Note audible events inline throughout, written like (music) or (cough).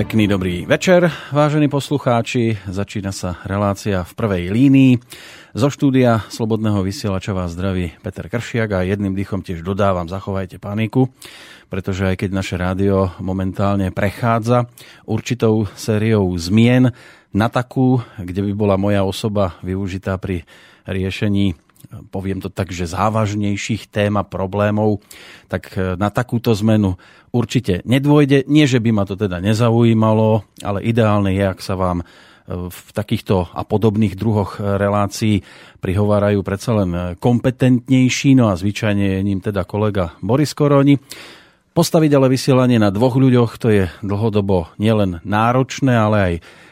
Pekný dobrý večer, vážení poslucháči. Začína sa relácia v prvej línii. Zo štúdia Slobodného vysielača vás zdraví Peter Kršiak a jedným dýchom tiež dodávam, zachovajte paniku, pretože aj keď naše rádio momentálne prechádza určitou sériou zmien na takú, kde by bola moja osoba využitá pri riešení poviem to tak, že závažnejších tém a problémov, tak e, na takúto zmenu určite nedôjde. Nie, že by ma to teda nezaujímalo, ale ideálne je, ak sa vám e, v takýchto a podobných druhoch relácií prihovárajú predsa len kompetentnejší, no a zvyčajne je ním teda kolega Boris Koroni. Postaviť ale vysielanie na dvoch ľuďoch, to je dlhodobo nielen náročné, ale aj E,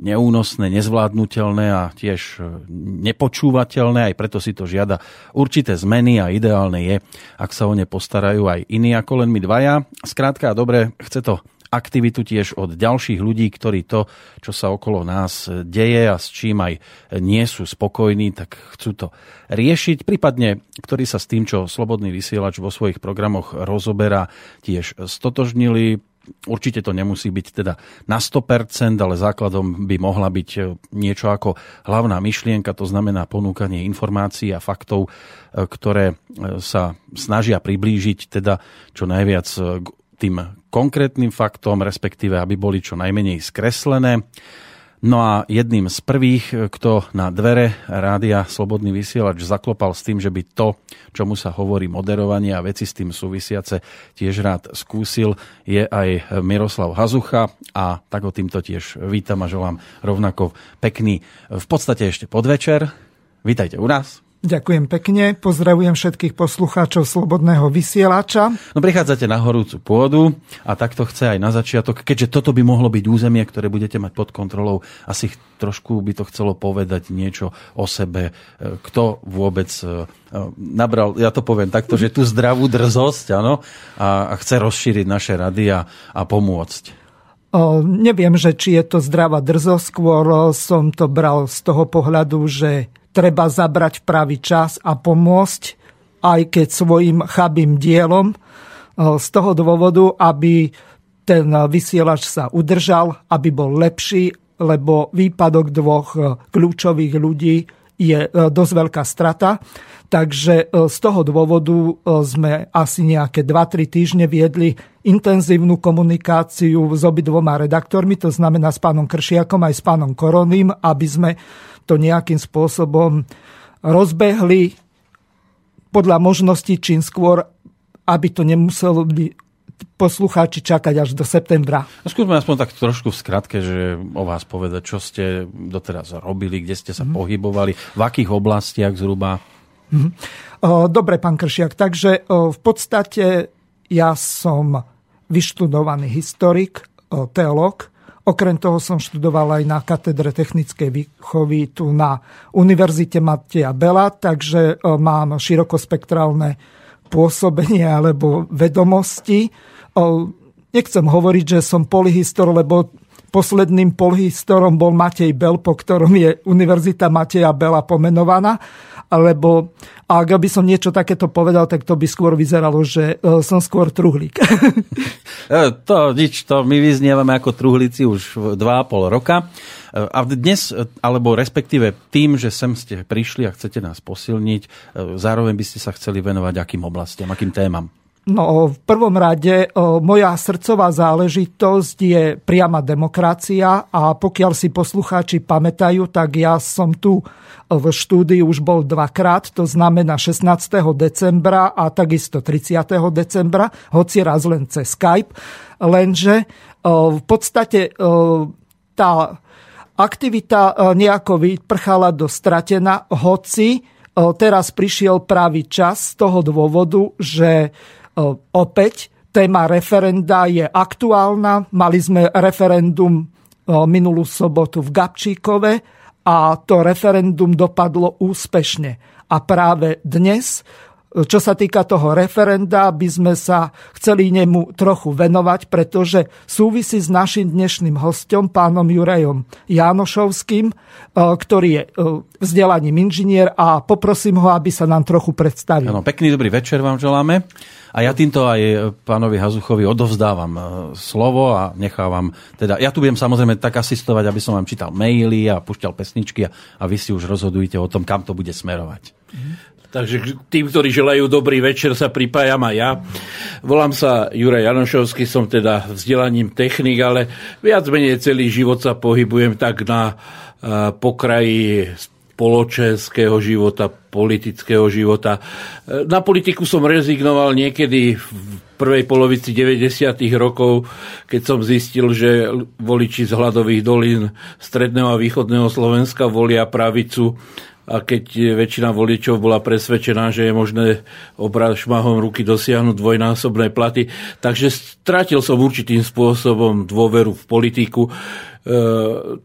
neúnosné, nezvládnutelné a tiež e, nepočúvateľné, aj preto si to žiada určité zmeny a ideálne je, ak sa o ne postarajú aj iní ako len my dvaja. Skrátka, dobre, chce to aktivitu tiež od ďalších ľudí, ktorí to, čo sa okolo nás deje a s čím aj nie sú spokojní, tak chcú to riešiť, prípadne ktorí sa s tým, čo Slobodný vysielač vo svojich programoch rozoberá, tiež stotožnili, Určite to nemusí byť teda na 100%, ale základom by mohla byť e, niečo ako hlavná myšlienka, to znamená ponúkanie informácií a faktov, e, ktoré e, sa snažia priblížiť teda čo najviac k tým konkrétnym faktom, respektíve aby boli čo najmenej skreslené. No a jedným z prvých, kto na dvere rádia Slobodný vysielač zaklopal s tým, že by to, čomu sa hovorí moderovanie a veci s tým súvisiace, tiež rád skúsil, je aj Miroslav Hazucha a tak ho týmto tiež vítam a želám rovnako pekný, v podstate ešte podvečer. Vítajte u nás. Ďakujem pekne, pozdravujem všetkých poslucháčov Slobodného vysielača. No prichádzate na horúcu pôdu a takto chce aj na začiatok, keďže toto by mohlo byť územie, ktoré budete mať pod kontrolou, asi trošku by to chcelo povedať niečo o sebe, e, kto vôbec e, e, nabral, ja to poviem takto, že tú zdravú drzosť, áno, a, a chce rozšíriť naše rady a, a pomôcť. O, neviem, že či je to zdravá drzosť, skôr som to bral z toho pohľadu, že treba zabrať pravý čas a pomôcť, aj keď svojim chabým dielom, z toho dôvodu, aby ten vysielač sa udržal, aby bol lepší, lebo výpadok dvoch kľúčových ľudí je dosť veľká strata. Takže z toho dôvodu sme asi nejaké 2-3 týždne viedli intenzívnu komunikáciu s obidvoma redaktormi, to znamená s pánom Kršiakom aj s pánom Koroným, aby sme to nejakým spôsobom rozbehli podľa možností čím skôr, aby to nemuselo byť poslucháči čakať až do septembra. No, skúsme aspoň tak trošku v skratke, že o vás povedať, čo ste doteraz robili, kde ste sa mm. pohybovali, v akých oblastiach zhruba. Mm. Dobre, pán Kršiak, takže v podstate ja som vyštudovaný historik, teológ, Okrem toho som študoval aj na katedre technickej výchovy tu na Univerzite Mateja Bela, takže e, mám širokospektrálne pôsobenie alebo vedomosti. E, nechcem hovoriť, že som polyhistor, lebo posledným polyhistorom bol Matej Bel, po ktorom je Univerzita Mateja Bela pomenovaná lebo ak by som niečo takéto povedal, tak to by skôr vyzeralo, že e, som skôr truhlík. (laughs) E, to nič, to my vyznievame ako truhlíci už 2,5 roka. E, a dnes, alebo respektíve tým, že sem ste prišli a chcete nás posilniť, zároveň by ste sa chceli venovať akým oblastiam, akým témam? No, v prvom rade moja srdcová záležitosť je priama demokracia a pokiaľ si poslucháči pamätajú, tak ja som tu v štúdiu už bol dvakrát, to znamená 16. decembra a takisto 30. decembra, hoci raz len cez Skype, lenže v podstate tá aktivita nejako vyprchala do stratená, hoci teraz prišiel pravý čas z toho dôvodu, že Opäť téma referenda je aktuálna. Mali sme referendum minulú sobotu v Gabčíkove a to referendum dopadlo úspešne. A práve dnes čo sa týka toho referenda, by sme sa chceli nemu trochu venovať, pretože súvisí s našim dnešným hostom, pánom Jurajom Jánošovským, ktorý je vzdelaním inžinier a poprosím ho, aby sa nám trochu predstavil. Ano, pekný dobrý večer vám želáme. A ja týmto aj pánovi Hazuchovi odovzdávam slovo a nechávam, teda ja tu budem samozrejme tak asistovať, aby som vám čítal maily a pušťal pesničky a, a vy si už rozhodujete o tom, kam to bude smerovať. Takže tým, ktorí želajú dobrý večer, sa pripájam aj ja. Volám sa Juraj Janošovský, som teda vzdelaním technik, ale viac menej celý život sa pohybujem tak na pokraji spoločenského života, politického života. Na politiku som rezignoval niekedy v prvej polovici 90. rokov, keď som zistil, že voliči z hladových dolín stredného a východného Slovenska volia pravicu a keď väčšina voličov bola presvedčená, že je možné obrať šmahom ruky dosiahnuť dvojnásobné platy. Takže stratil som určitým spôsobom dôveru v politiku. E,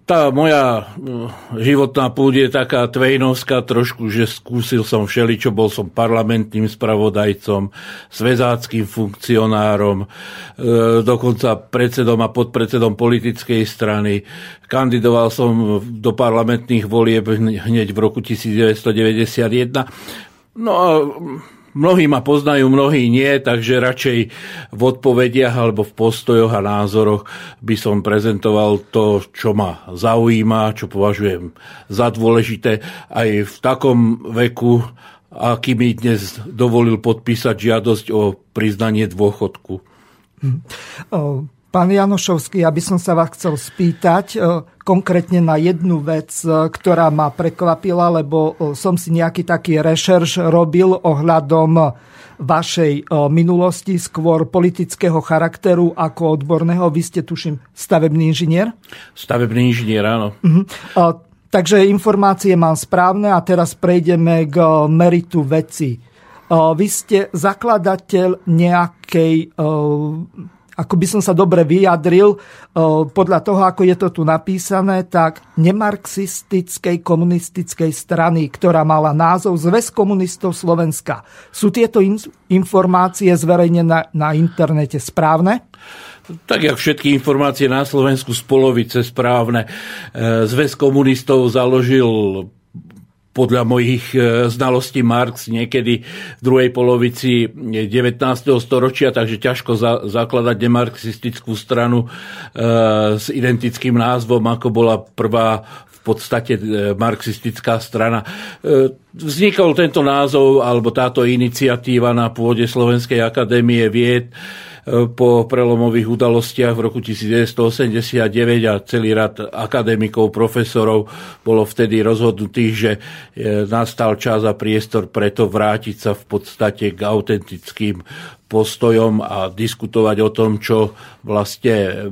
tá moja e, životná púd je taká tvejnovská trošku, že skúsil som všeličo, bol som parlamentným spravodajcom, svezáckým funkcionárom, e, dokonca predsedom a podpredsedom politickej strany. Kandidoval som do parlamentných volieb hneď v roku 1991. No a Mnohí ma poznajú, mnohí nie, takže radšej v odpovediach alebo v postojoch a názoroch by som prezentoval to, čo ma zaujíma, čo považujem za dôležité aj v takom veku, aký mi dnes dovolil podpísať žiadosť o priznanie dôchodku. Hm. Pán Janošovský, ja by som sa vás chcel spýtať konkrétne na jednu vec, e, ktorá ma prekvapila, lebo e, som si nejaký taký rešerš robil ohľadom vašej minulosti, skôr politického charakteru ako odborného. Vy ste, tuším, stavebný inžinier? Stavebný inžinier, áno. Uh-huh. Takže informácie mám správne a teraz prejdeme k meritu veci. Vy ste zakladateľ nejakej ako by som sa dobre vyjadril, podľa toho, ako je to tu napísané, tak nemarxistickej komunistickej strany, ktorá mala názov Zväz komunistov Slovenska. Sú tieto informácie zverejnené na, internete správne? Tak jak všetky informácie na Slovensku z polovice správne. E, Zväz komunistov založil podľa mojich e, znalostí Marx niekedy v druhej polovici 19. storočia, takže ťažko za, zakladať demarxistickú stranu e, s identickým názvom, ako bola prvá v podstate e, marxistická strana. E, vznikol tento názov alebo táto iniciatíva na pôde Slovenskej akadémie vied po prelomových udalostiach v roku 1989 a celý rad akademikov, profesorov bolo vtedy rozhodnutých, že e, nastal čas a priestor preto vrátiť sa v podstate k autentickým postojom a diskutovať o tom, čo vlastne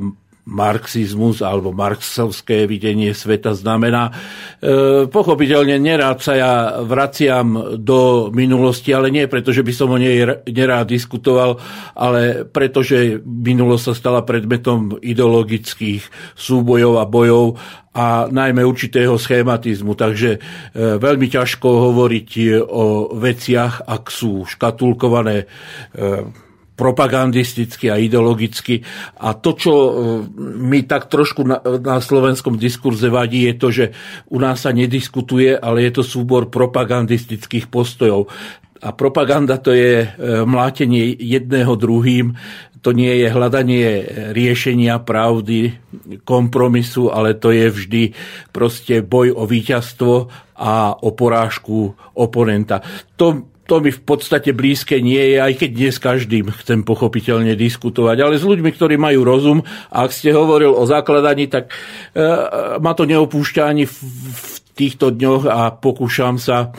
marxizmus alebo marxovské videnie sveta znamená. E, pochopiteľne nerád sa ja vraciam do minulosti, ale nie preto, že by som o nej nerád diskutoval, ale preto, že minulosť sa stala predmetom ideologických súbojov a bojov a najmä určitého schématizmu. Takže e, veľmi ťažko hovoriť o veciach, ak sú škatulkované e, propagandisticky a ideologicky. A to, čo e, mi tak trošku na, na slovenskom diskurze vadí, je to, že u nás sa nediskutuje, ale je to súbor propagandistických postojov. A propaganda to je e, mlátenie jedného druhým, to nie je hľadanie riešenia pravdy, kompromisu, ale to je vždy proste boj o víťazstvo a o porážku oponenta. To to mi v podstate blízke nie je, aj keď dnes každým chcem pochopiteľne diskutovať, ale s ľuďmi, ktorí majú rozum. Ak ste hovoril o zakladaní, tak e, ma to neopúšťa ani v, v týchto dňoch a pokúšam sa e,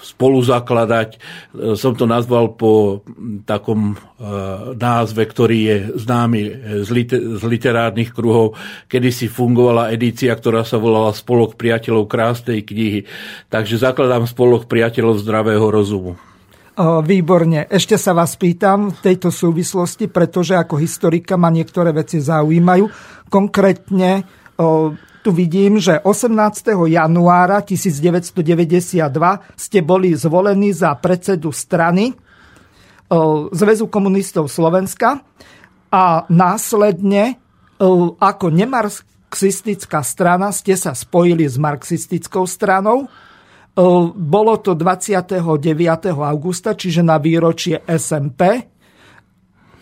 spolu zakladať. E, som to nazval po takom e, názve, ktorý je známy z, liter, z literárnych kruhov. Kedy si fungovala edícia, ktorá sa volala Spolok priateľov krásnej knihy. Takže zakladám Spolok priateľov zdravého rozumu. Výborne. Ešte sa vás pýtam v tejto súvislosti, pretože ako historika ma niektoré veci zaujímajú. Konkrétne tu vidím, že 18. januára 1992 ste boli zvolení za predsedu strany Zväzu komunistov Slovenska a následne ako nemarxistická strana ste sa spojili s marxistickou stranou. Bolo to 29. augusta, čiže na výročie SMP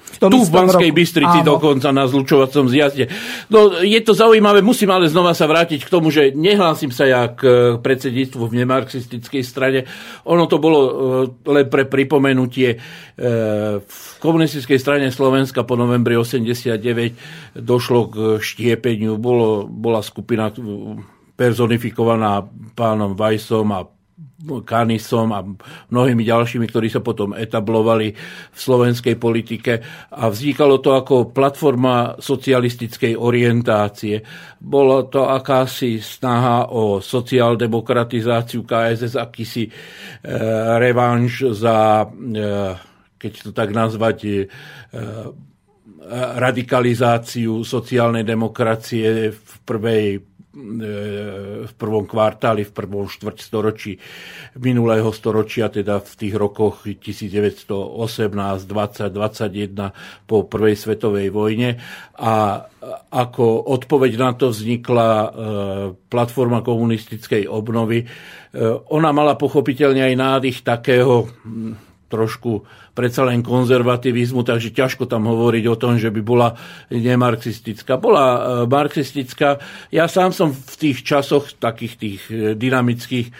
v tu v Banskej roku. Bystrici Áno. dokonca na zlučovacom zjazde. No, je to zaujímavé, musím ale znova sa vrátiť k tomu, že nehlásim sa ja k predsedníctvu v nemarxistickej strane. Ono to bolo e, len pre pripomenutie. E, v komunistickej strane Slovenska po novembri 89 došlo k štiepeniu. Bolo, bola skupina personifikovaná pánom Vajsom a Kanisom a mnohými ďalšími, ktorí sa potom etablovali v slovenskej politike a vznikalo to ako platforma socialistickej orientácie. Bolo to akási snaha o sociáldemokratizáciu KSS, akýsi e, revanš za, e, keď to tak nazvať, e, radikalizáciu sociálnej demokracie v prvej v prvom kvartáli, v prvom štvrťstoročí minulého storočia, teda v tých rokoch 1918, 20, 21 po prvej svetovej vojne. A ako odpoveď na to vznikla e, platforma komunistickej obnovy. E, ona mala pochopiteľne aj nádych takého trošku predsa len konzervativizmu, takže ťažko tam hovoriť o tom, že by bola nemarxistická. Bola e, marxistická. Ja sám som v tých časoch takých tých e, dynamických e,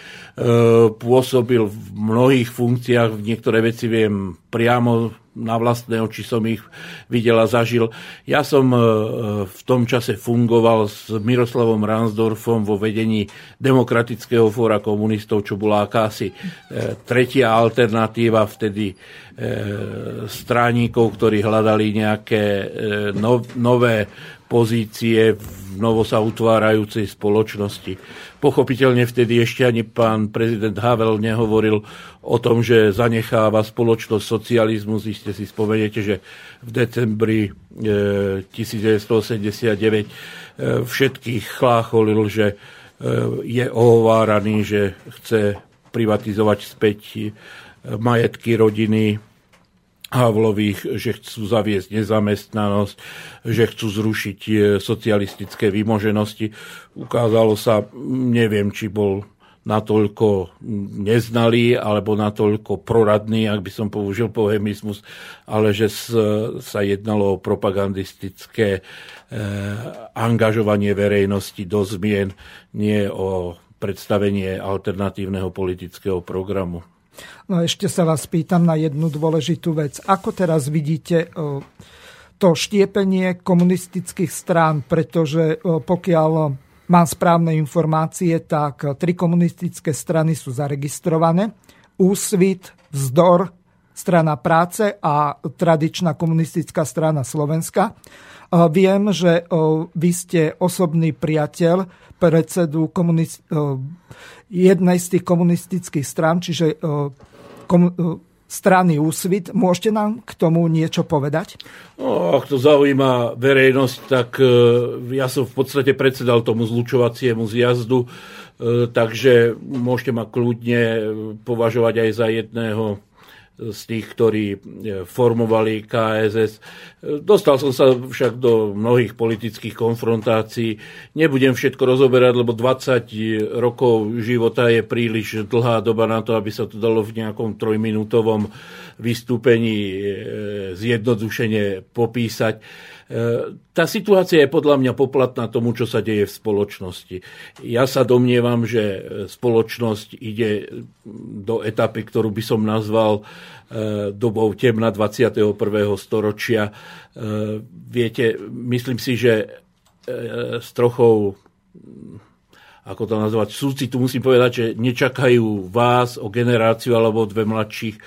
pôsobil v mnohých funkciách. Niektoré veci viem priamo na vlastné oči som ich videl a zažil. Ja som v tom čase fungoval s Miroslavom Ransdorfom vo vedení Demokratického fóra komunistov, čo bola akási tretia alternatíva vtedy E, stránikov, ktorí hľadali nejaké e, no, nové pozície v novo sa utvárajúcej spoločnosti. Pochopiteľne vtedy ešte ani pán prezident Havel nehovoril o tom, že zanecháva spoločnosť socializmus. Iste si spomeniete, že v decembri 1989 e, všetkých chlácholil, že je ohováraný, že chce privatizovať späť majetky rodiny Havlových, že chcú zaviesť nezamestnanosť, že chcú zrušiť e, socialistické vymoženosti. Ukázalo sa, neviem, či bol natoľko neznalý alebo natoľko proradný, ak by som použil pohemizmus, ale že sa jednalo o propagandistické e, angažovanie verejnosti do zmien, nie o predstavenie alternatívneho politického programu. No ešte sa vás pýtam na jednu dôležitú vec. Ako teraz vidíte to štiepenie komunistických strán, pretože pokiaľ mám správne informácie, tak tri komunistické strany sú zaregistrované. Úsvit, Vzdor, strana práce a tradičná komunistická strana Slovenska. Viem, že vy ste osobný priateľ predsedu komunist- jednej z tých komunistických strán, čiže kom, strany Úsvit. Môžete nám k tomu niečo povedať? No, ak to zaujíma verejnosť, tak ja som v podstate predsedal tomu zlučovaciemu zjazdu, takže môžete ma kľudne považovať aj za jedného z tých, ktorí e, formovali KSS. Dostal som sa však do mnohých politických konfrontácií. Nebudem všetko rozoberať, lebo 20 rokov života je príliš dlhá doba na to, aby sa to dalo v nejakom trojminútovom vystúpení e, zjednodušene popísať. Tá situácia je podľa mňa poplatná tomu, čo sa deje v spoločnosti. Ja sa domnievam, že spoločnosť ide do etapy, ktorú by som nazval e, dobou temna 21. storočia. E, viete, myslím si, že e, s trochou ako to nazvať, súcitu musím povedať, že nečakajú vás o generáciu alebo dve mladších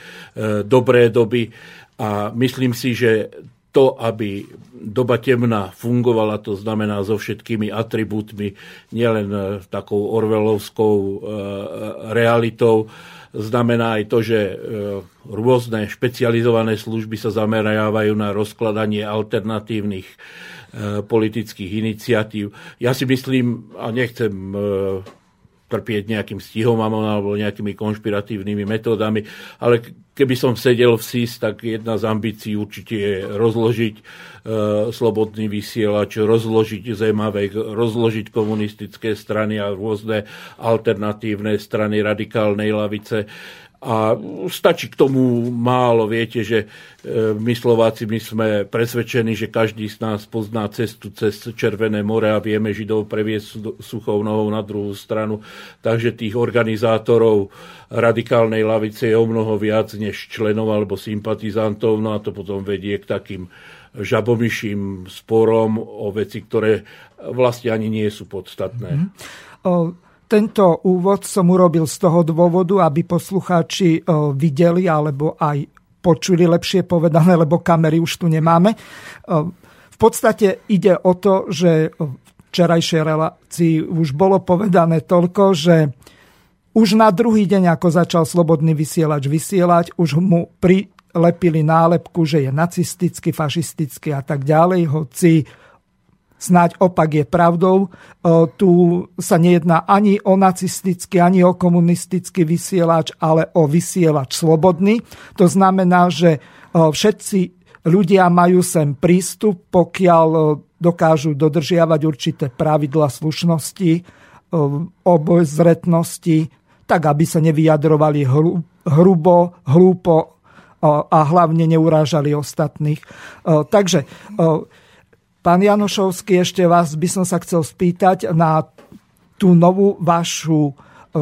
dobré doby a myslím si, že to, aby doba temná fungovala, to znamená so všetkými atribútmi, nielen e, takou orvelovskou e, realitou, znamená aj to, že rôzne špecializované služby sa zameriavajú na rozkladanie alternatívnych politických iniciatív. Ja si myslím, a nechcem trpieť nejakým stihom alebo nejakými konšpiratívnymi metódami, ale keby som sedel v SIS, tak jedna z ambícií určite je rozložiť e, slobodný vysielač, rozložiť Zemavek, rozložiť komunistické strany a rôzne alternatívne strany radikálnej lavice. A stačí k tomu málo. Viete, že e, my Slováci my sme presvedčení, že každý z nás pozná cestu cez Červené more a vieme Židov previesť suchou nohou na druhú stranu. Takže tých organizátorov radikálnej lavice je o mnoho viac než členov alebo sympatizantov. No a to potom vedie k takým žabomyším sporom o veci, ktoré vlastne ani nie sú podstatné. Mm-hmm. O tento úvod som urobil z toho dôvodu, aby poslucháči e, videli alebo aj počuli lepšie povedané, lebo kamery už tu nemáme. E, v podstate ide o to, že v včerajšej relácii už bolo povedané toľko, že už na druhý deň, ako začal Slobodný vysielač vysielať, už mu prilepili nálepku, že je nacistický, fašistický a tak ďalej, hoci snáď opak je pravdou. Tu sa nejedná ani o nacistický, ani o komunistický vysielač, ale o vysielač slobodný. To znamená, že všetci ľudia majú sem prístup, pokiaľ dokážu dodržiavať určité pravidla slušnosti, obozretnosti, tak aby sa nevyjadrovali hrubo, hlúpo a hlavne neurážali ostatných. Takže Pán Janošovský, ešte vás by som sa chcel spýtať na tú novú vašu e,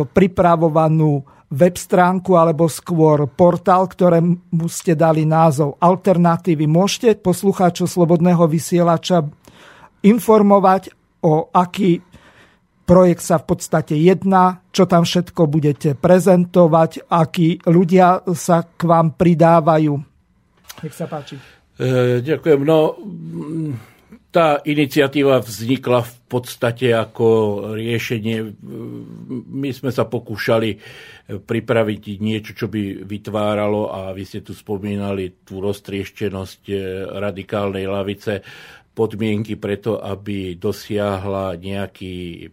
pripravovanú web stránku alebo skôr portál, ktorému ste dali názov Alternatívy. Môžete poslucháčov Slobodného vysielača informovať, o aký projekt sa v podstate jedná, čo tam všetko budete prezentovať, akí ľudia sa k vám pridávajú. Nech sa páči. E, ďakujem. No, tá iniciatíva vznikla v podstate ako riešenie. My sme sa pokúšali pripraviť niečo, čo by vytváralo, a vy ste tu spomínali tú roztrieštenosť eh, radikálnej lavice, podmienky preto, aby dosiahla nejaký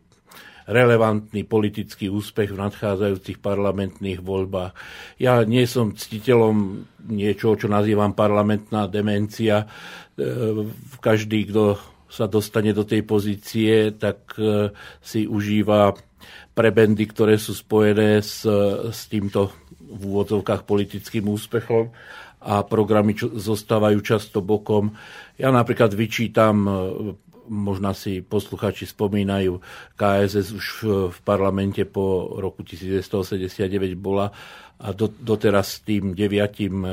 relevantný politický úspech v nadchádzajúcich parlamentných voľbách. Ja nie som ctiteľom niečoho, čo nazývam parlamentná demencia. E, každý, kto sa dostane do tej pozície, tak e, si užíva prebendy, ktoré sú spojené s, s týmto v úvodzovkách politickým úspechom a programy čo, zostávajú často bokom. Ja napríklad vyčítam, e, možno si posluchači spomínajú, KSS už v, parlamente po roku 1989 bola a do, doteraz tým deviatim e,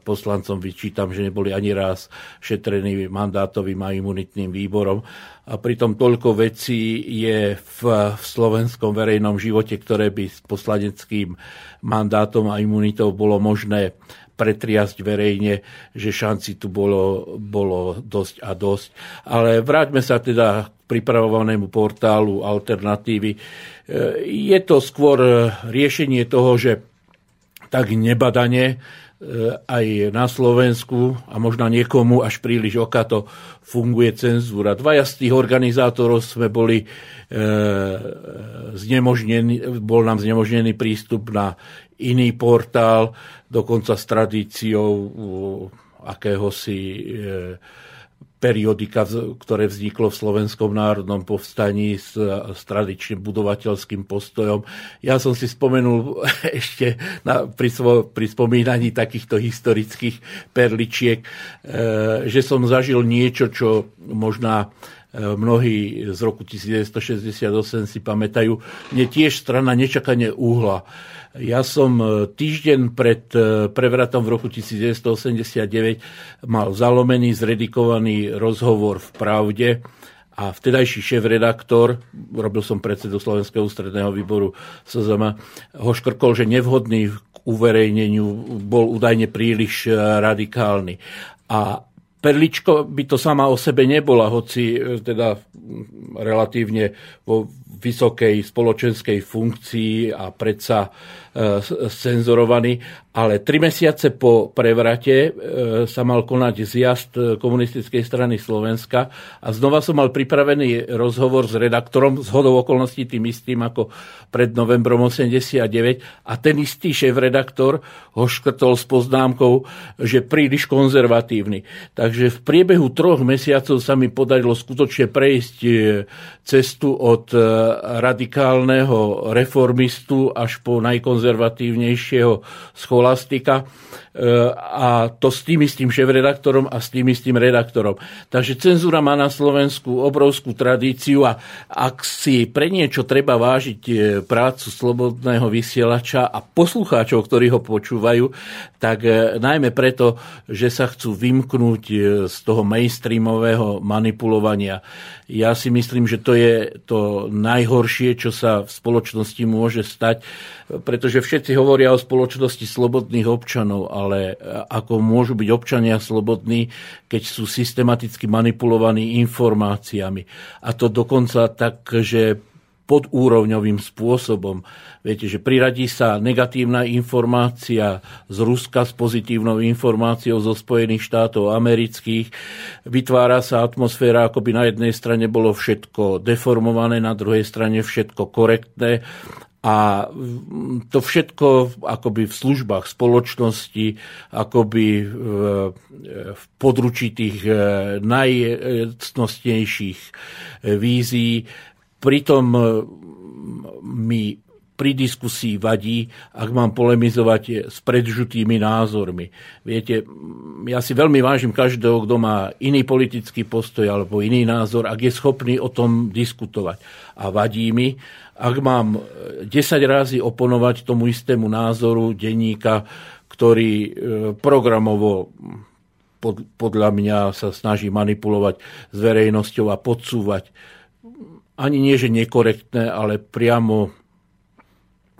poslancom vyčítam, že neboli ani raz šetrení mandátovým a imunitným výborom. A pritom toľko vecí je v, v slovenskom verejnom živote, ktoré by s poslaneckým mandátom a imunitou bolo možné pretriasť verejne, že šanci tu bolo, bolo dosť a dosť. Ale vráťme sa teda k pripravovanému portálu alternatívy. E, je to skôr riešenie toho, že tak nebadane e, aj na Slovensku a možno niekomu až príliš okato funguje cenzúra. Dvaja z tých organizátorov sme boli e, znemožnený, bol nám znemožnený prístup na iný portál, dokonca s tradíciou akéhosi e, periodika, ktoré vzniklo v Slovenskom národnom povstaní s, s tradičným budovateľským postojom. Ja som si spomenul (laughs) ešte na, pri, svo, pri spomínaní takýchto historických perličiek, e, že som zažil niečo, čo možná mnohí z roku 1968 si pamätajú. Mne tiež strana nečakane uhla. Ja som e, týždeň pred e, prevratom v roku 1989 mal zalomený, zredikovaný rozhovor v Pravde a vtedajší šéf-redaktor, robil som predsedu Slovenského ústredného výboru SZM, ho škrkol, že nevhodný k uverejneniu bol údajne príliš e, radikálny. A Perličko by to sama o sebe nebola, hoci teda relatívne vo vysokej spoločenskej funkcii a predsa cenzorovaný, ale tri mesiace po prevrate e, sa mal konať zjazd komunistickej strany Slovenska a znova som mal pripravený rozhovor s redaktorom, z hodou okolností tým istým ako pred novembrom 89 a ten istý šéf-redaktor ho škrtol s poznámkou, že príliš konzervatívny. Takže v priebehu troch mesiacov sa mi podarilo skutočne prejsť e, cestu od e, radikálneho reformistu až po najkonzervatívnejšieho scholastika a to s tým istým šéf-redaktorom a s tým istým redaktorom. Takže cenzúra má na Slovensku obrovskú tradíciu a ak si pre niečo treba vážiť e, prácu slobodného vysielača a poslucháčov, ktorí ho počúvajú, tak e, najmä preto, že sa chcú vymknúť z toho mainstreamového manipulovania. Ja si myslím, že to je to najhoršie, čo sa v spoločnosti môže stať, pretože všetci hovoria o spoločnosti slobodných občanov, ale ako môžu byť občania slobodní, keď sú systematicky manipulovaní informáciami. A to dokonca tak, že podúrovňovým spôsobom. Viete, že priradí sa negatívna informácia z Ruska s pozitívnou informáciou zo Spojených štátov amerických. Vytvára sa atmosféra, ako by na jednej strane bolo všetko deformované, na druhej strane všetko korektné a to všetko akoby v službách spoločnosti, akoby v, v područí tých eh, najcnostnejších vízií, Pritom e, mi pri diskusii vadí, ak mám polemizovať s predžutými názormi. Viete, ja si veľmi vážim každého, kto má iný politický postoj alebo iný názor, ak je schopný o tom diskutovať. A vadí mi, ak mám 10 razy oponovať tomu istému názoru denníka, ktorý e, programovo podľa mňa sa snaží manipulovať s verejnosťou a podsúvať ani nie, že nekorektné, ale priamo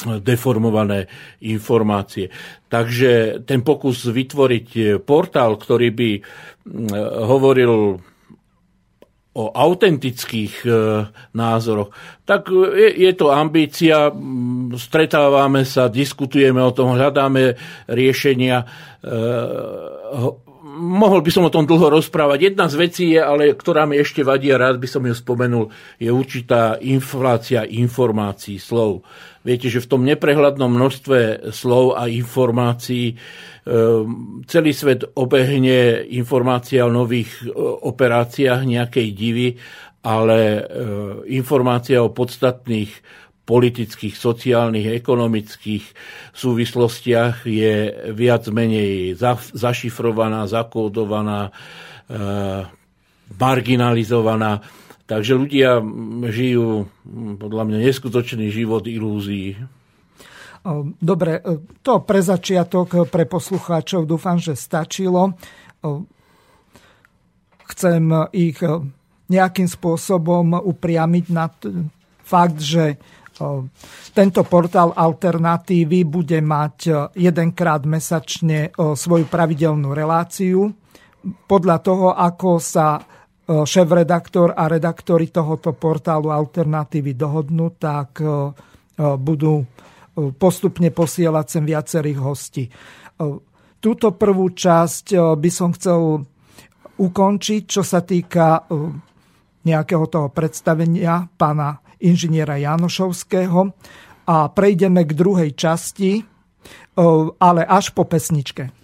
deformované informácie. Takže ten pokus vytvoriť portál, ktorý by hovoril o autentických e, názoroch, tak je, je to ambícia, stretávame sa, diskutujeme o tom, hľadáme riešenia, e, mohol by som o tom dlho rozprávať. Jedna z vecí je, ale ktorá mi ešte vadí a rád by som ju spomenul, je určitá inflácia informácií, slov. Viete, že v tom neprehľadnom množstve slov a informácií e, celý svet obehne informácia o nových e, operáciách nejakej divy, ale e, informácia o podstatných politických, sociálnych, ekonomických súvislostiach je viac menej zašifrovaná, zakódovaná, eh, marginalizovaná. Takže ľudia žijú podľa mňa neskutočný život ilúzií. Dobre, to pre začiatok pre poslucháčov dúfam, že stačilo. Chcem ich nejakým spôsobom upriamiť na fakt, že tento portál Alternatívy bude mať jedenkrát mesačne svoju pravidelnú reláciu. Podľa toho, ako sa šéf-redaktor a redaktori tohoto portálu Alternatívy dohodnú, tak budú postupne posielať sem viacerých hostí. Túto prvú časť by som chcel ukončiť, čo sa týka nejakého toho predstavenia pána inžiniera Janošovského a prejdeme k druhej časti, ale až po pesničke.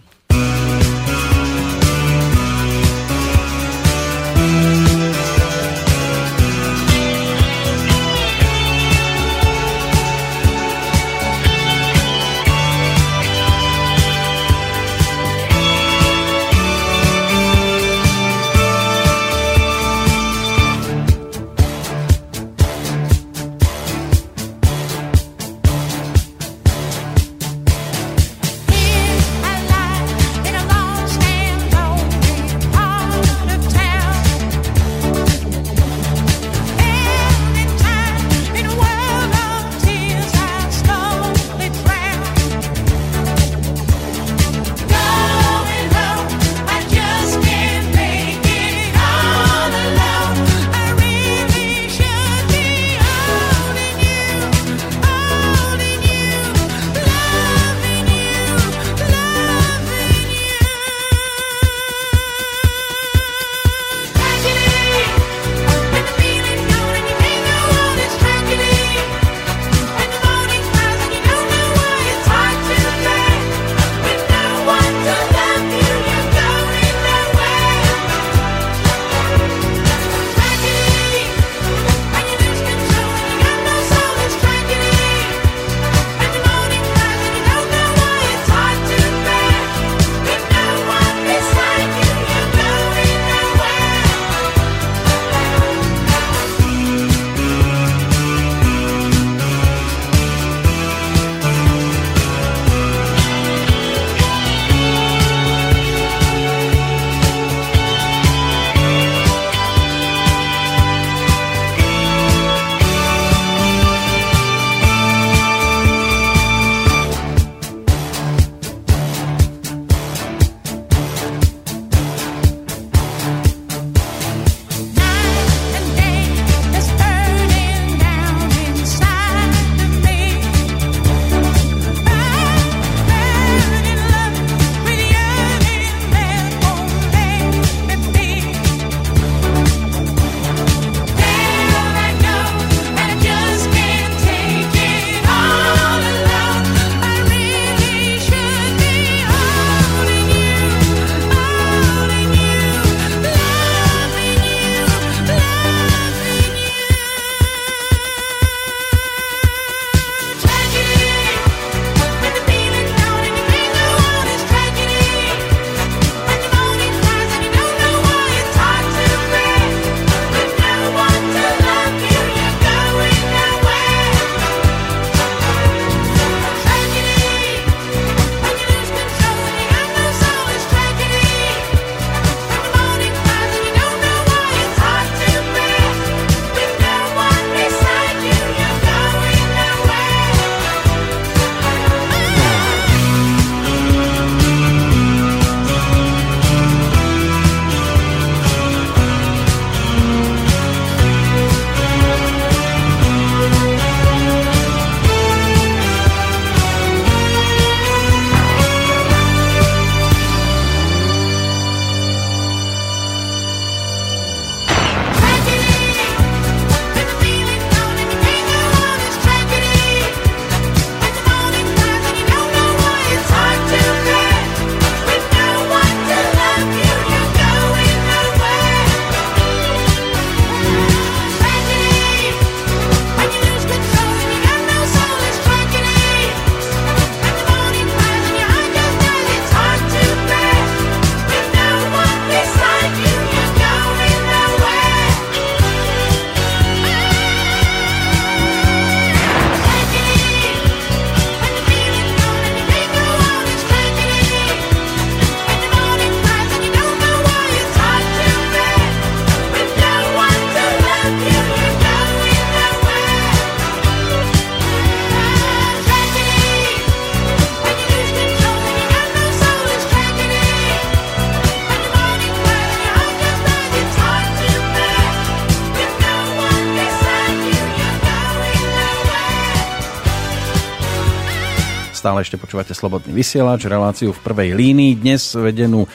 Stále ešte počúvate Slobodný vysielač, reláciu v prvej línii, dnes vedenú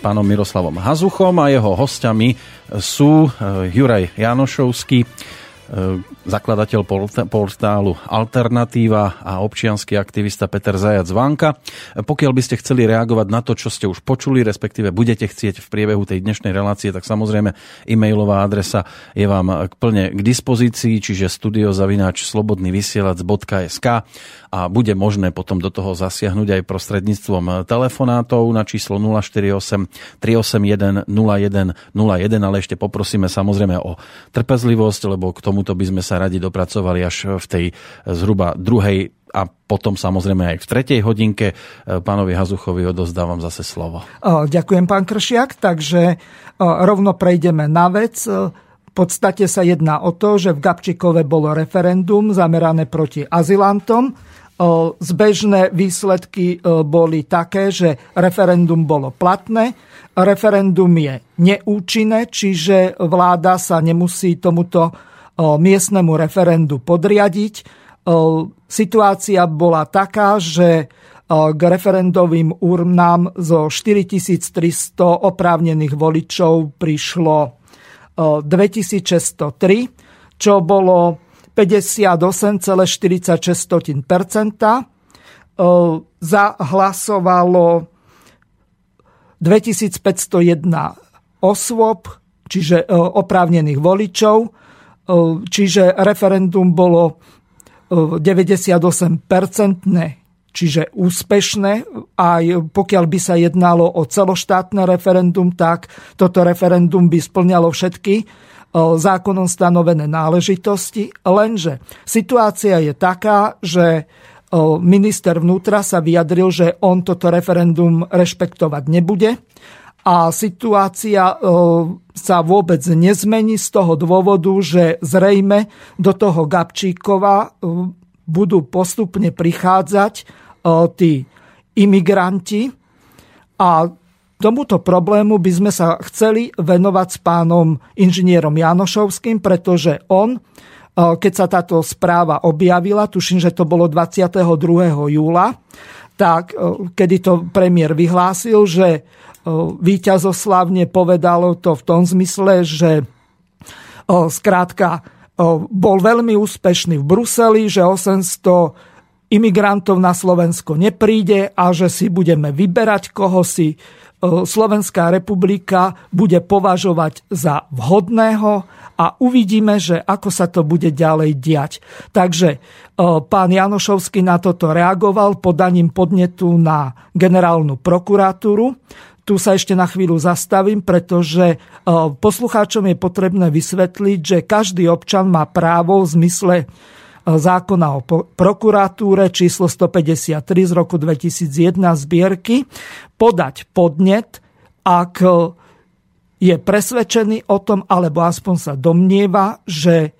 pánom Miroslavom Hazuchom a jeho hostiami sú eh, Juraj Janošovský, E, zakladateľ portálu Alternatíva a občianský aktivista Peter Zajac Vanka. Pokiaľ by ste chceli reagovať na to, čo ste už počuli, respektíve budete chcieť v priebehu tej dnešnej relácie, tak samozrejme e-mailová adresa je vám plne k dispozícii, čiže studiozavináč slobodnyvysielac.sk a bude možné potom do toho zasiahnuť aj prostredníctvom telefonátov na číslo 048 381 0101, ale ešte poprosíme samozrejme o trpezlivosť, lebo k tomu tomuto by sme sa radi dopracovali až v tej zhruba druhej a potom samozrejme aj v tretej hodinke. Pánovi Hazuchovi odozdávam zase slovo. Ďakujem, pán Kršiak. Takže rovno prejdeme na vec. V podstate sa jedná o to, že v Gabčíkove bolo referendum zamerané proti azylantom. Zbežné výsledky boli také, že referendum bolo platné, referendum je neúčinné, čiže vláda sa nemusí tomuto miestnemu referendu podriadiť. Situácia bola taká, že k referendovým urnám zo 4300 oprávnených voličov prišlo 2603, čo bolo 58,46%. Zahlasovalo 2501 osôb, čiže oprávnených voličov čiže referendum bolo 98-percentné, čiže úspešné. Aj pokiaľ by sa jednalo o celoštátne referendum, tak toto referendum by splňalo všetky zákonom stanovené náležitosti. Lenže situácia je taká, že minister vnútra sa vyjadril, že on toto referendum rešpektovať nebude a situácia e, sa vôbec nezmení z toho dôvodu, že zrejme do toho Gabčíkova e, budú postupne prichádzať e, tí imigranti a tomuto problému by sme sa chceli venovať s pánom inžinierom Janošovským, pretože on, keď sa táto správa objavila, tuším, že to bolo 22. júla, tak kedy to premiér vyhlásil, že víťazoslavne povedal to v tom zmysle, že skrátka bol veľmi úspešný v Bruseli, že 800 imigrantov na Slovensko nepríde a že si budeme vyberať, koho si Slovenská republika bude považovať za vhodného a uvidíme, že ako sa to bude ďalej diať. Takže pán Janošovský na toto reagoval podaním podnetu na generálnu prokuratúru tu sa ešte na chvíľu zastavím, pretože e, poslucháčom je potrebné vysvetliť, že každý občan má právo v zmysle e, zákona o prokuratúre číslo 153 z roku 2001 zbierky podať podnet, ak e, je presvedčený o tom, alebo aspoň sa domnieva, že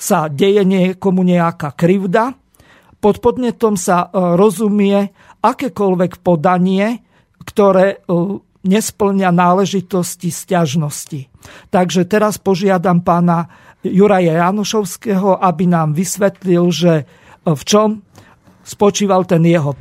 sa deje niekomu nejaká krivda. Pod podnetom sa rozumie akékoľvek podanie, ktoré e, nesplňa náležitosti stiažnosti. Takže teraz požiadam pána Juraja Janošovského, aby nám vysvetlil, že e, v čom spočíval ten jeho e,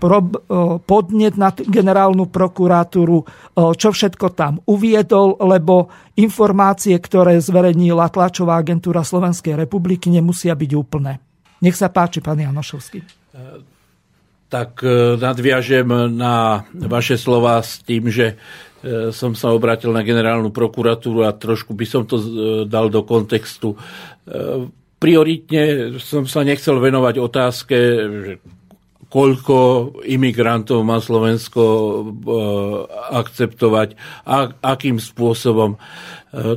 podnet na generálnu prokuratúru, čo všetko tam uviedol, lebo informácie, ktoré zverejnila tlačová agentúra Slovenskej republiky, nemusia byť úplné. Nech sa páči, pán Janošovský tak e, nadviažem na vaše slova s tým, že e, som sa obratil na generálnu prokuratúru a trošku by som to e, dal do kontextu. Prioritne som sa nechcel venovať otázke, koľko imigrantov má Slovensko akceptovať a akým spôsobom.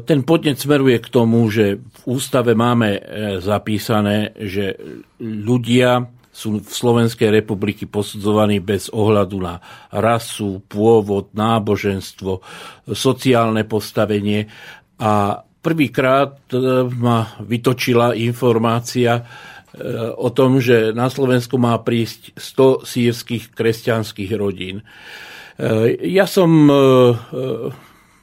Ten podnet smeruje k tomu, že v ústave máme zapísané, že ľudia sú v Slovenskej republiky posudzovaní bez ohľadu na rasu, pôvod, náboženstvo, sociálne postavenie. A prvýkrát e, ma vytočila informácia e, o tom, že na Slovensku má prísť 100 sírskych kresťanských rodín. E, ja som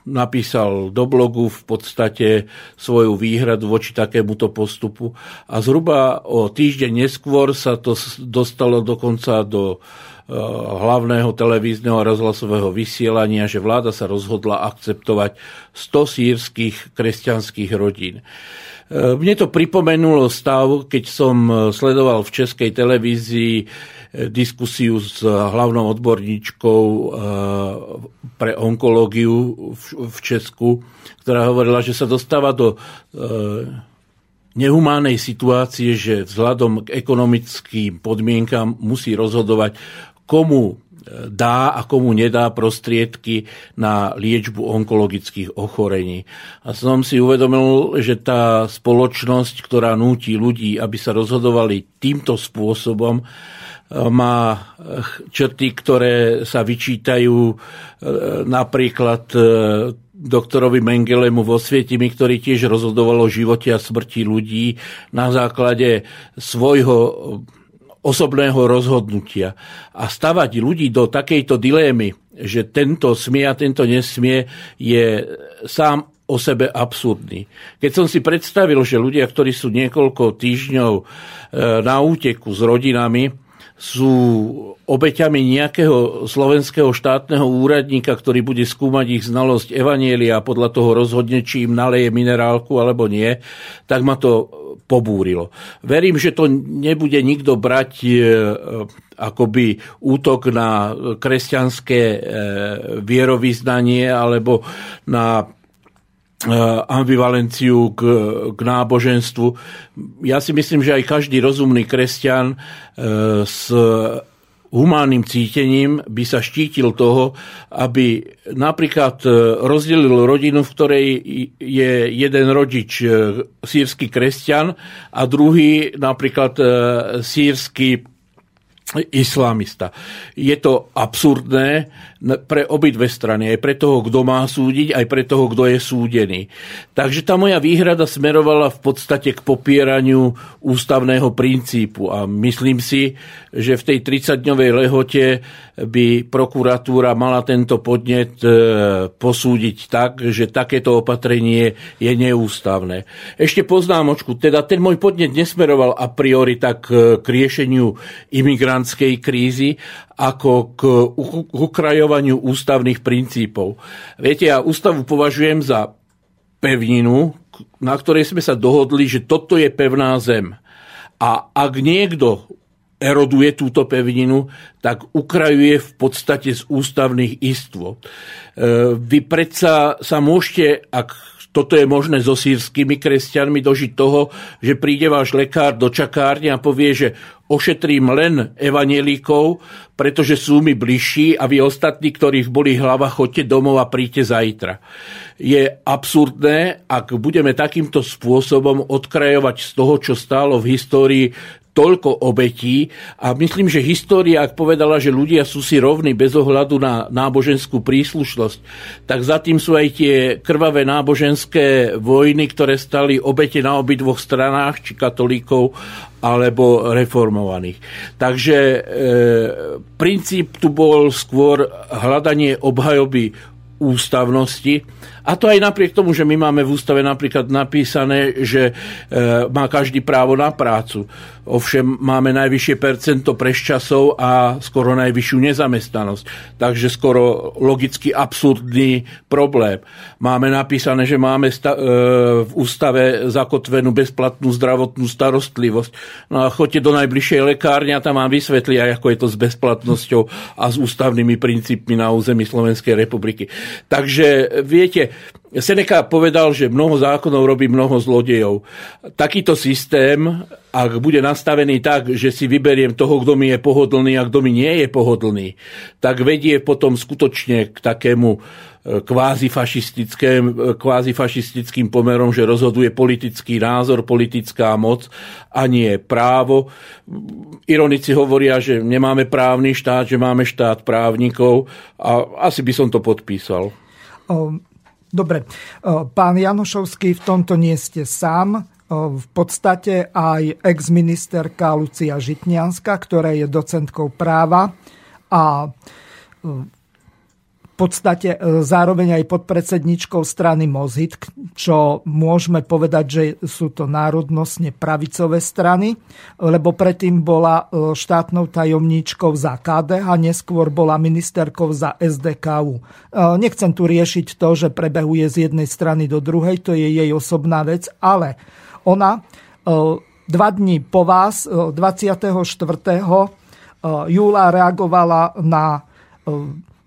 napísal do blogu v podstate svoju výhradu voči takémuto postupu a zhruba o týždeň neskôr sa to dostalo dokonca do e, hlavného televízneho a rozhlasového vysielania, že vláda sa rozhodla akceptovať 100 sírskych kresťanských rodín. E, mne to pripomenulo stav, keď som sledoval v českej televízii diskusiu s hlavnou odborníčkou pre onkológiu v Česku, ktorá hovorila, že sa dostáva do eh, nehumánnej situácie, že vzhľadom k ekonomickým podmienkam musí rozhodovať, komu dá a komu nedá prostriedky na liečbu onkologických ochorení. A som si uvedomil, že tá spoločnosť, ktorá núti ľudí, aby sa rozhodovali týmto spôsobom, má črty, ktoré sa vyčítajú e, napríklad e, doktorovi Mengelemu vo Svietimi, ktorý tiež rozhodoval o živote a smrti ľudí na základe svojho osobného rozhodnutia. A stavať ľudí do takejto dilémy, že tento smie a tento nesmie, je sám o sebe absurdný. Keď som si predstavil, že ľudia, ktorí sú niekoľko týždňov e, na úteku s rodinami, sú obeťami nejakého slovenského štátneho úradníka, ktorý bude skúmať ich znalosť Evanielia a podľa toho rozhodne, či im naleje minerálku alebo nie, tak ma to pobúrilo. Verím, že to nebude nikto brať e, akoby útok na kresťanské e, vierovýznanie alebo na ambivalenciu k, k náboženstvu. Ja si myslím, že aj každý rozumný kresťan s humánnym cítením by sa štítil toho, aby napríklad eh, rozdelil rodinu, v ktorej je jeden rodič sírsky kresťan a druhý napríklad sírsky islamista. Je to absurdné pre obidve strany, aj pre toho, kto má súdiť, aj pre toho, kto je súdený. Takže tá moja výhrada smerovala v podstate k popieraniu ústavného princípu a myslím si, že v tej 30-dňovej lehote by prokuratúra mala tento podnet e, posúdiť tak, že takéto opatrenie je neústavné. Ešte poznámočku, teda ten môj podnet nesmeroval a priori tak k riešeniu imigrantskej krízy, ako k ukrajovaniu ústavných princípov. Viete, ja ústavu považujem za pevninu, na ktorej sme sa dohodli, že toto je pevná zem. A ak niekto eroduje túto pevninu, tak ukrajuje v podstate z ústavných istôt. E, vy predsa sa môžete, ak toto je možné so sírskymi kresťanmi, dožiť toho, že príde váš lekár do čakárne a povie, že ošetrím len evanelíkov, pretože sú mi bližší a vy ostatní, ktorých boli hlava, chodte domov a príďte zajtra. Je absurdné, ak budeme takýmto spôsobom odkrajovať z toho, čo stálo v histórii toľko obetí a myslím, že história, ak povedala, že ľudia sú si rovní bez ohľadu na náboženskú príslušnosť, tak za tým sú aj tie krvavé náboženské vojny, ktoré stali obete na obidvoch stranách, či katolíkov alebo reformovaných. Takže e, princíp tu bol skôr hľadanie obhajoby ústavnosti. A to aj napriek tomu, že my máme v ústave napríklad napísané, že e, má každý právo na prácu. Ovšem máme najvyššie percento preščasov a skoro najvyššiu nezamestnanosť. Takže skoro logicky absurdný problém. Máme napísané, že máme e, v ústave zakotvenú bezplatnú zdravotnú starostlivosť. No a choďte do najbližšej lekárne a tam vám vysvetlia, ako je to s bezplatnosťou a s ústavnými princípmi na území Slovenskej republiky. Takže viete, Seneca povedal, že mnoho zákonov robí mnoho zlodejov. Takýto systém, ak bude nastavený tak, že si vyberiem toho, kto mi je pohodlný a kto mi nie je pohodlný, tak vedie potom skutočne k takému e, kvázifašistickým, e, kvázifašistickým pomerom, že rozhoduje politický názor, politická moc a nie právo. Ironici hovoria, že nemáme právny štát, že máme štát právnikov a asi by som to podpísal. Dobre, pán Janošovský, v tomto nie ste sám. V podstate aj ex-ministerka Lucia Žitňanská, ktorá je docentkou práva a podstate e, zároveň aj podpredsedničkou strany Mozit, čo môžeme povedať, že sú to národnostne pravicové strany, lebo predtým bola e, štátnou tajomníčkou za KDH, neskôr bola ministerkou za SDKU. Nechcem tu riešiť to, že prebehuje z jednej strany do druhej, to je jej osobná vec, ale ona dva dní po vás, 24. júla reagovala na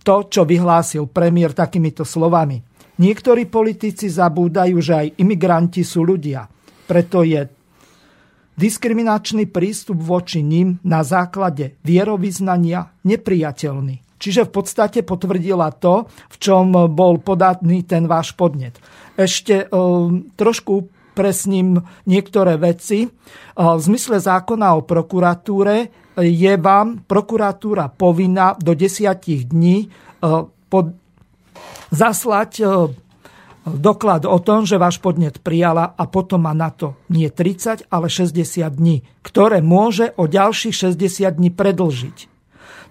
to, čo vyhlásil premiér takýmito slovami. Niektorí politici zabúdajú, že aj imigranti sú ľudia. Preto je diskriminačný prístup voči ním na základe vierovýznania nepriateľný. Čiže v podstate potvrdila to, v čom bol podatný ten váš podnet. Ešte e, trošku presním niektoré veci. E, v zmysle zákona o prokuratúre je vám prokuratúra povinná do desiatich dní e, pod, zaslať e, doklad o tom, že váš podnet prijala a potom má na to nie 30, ale 60 dní, ktoré môže o ďalších 60 dní predlžiť.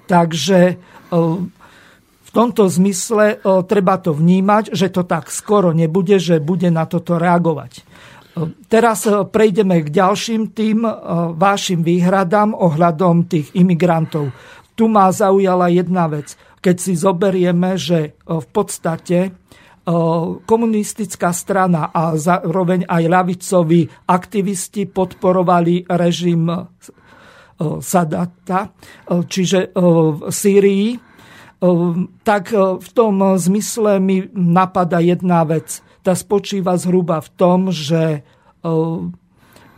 Takže e, v tomto zmysle treba to vnímať, že to tak skoro nebude, že bude na toto reagovať. Teraz e, prejdeme k ďalším tým e, vašim výhradám ohľadom tých imigrantov. Tu ma zaujala jedna vec. Keď si zoberieme, že e, v podstate komunistická strana a zároveň aj ľavicoví aktivisti podporovali režim Sadata, čiže v Sýrii, tak v tom zmysle mi napada jedna vec tá spočíva zhruba v tom, že e,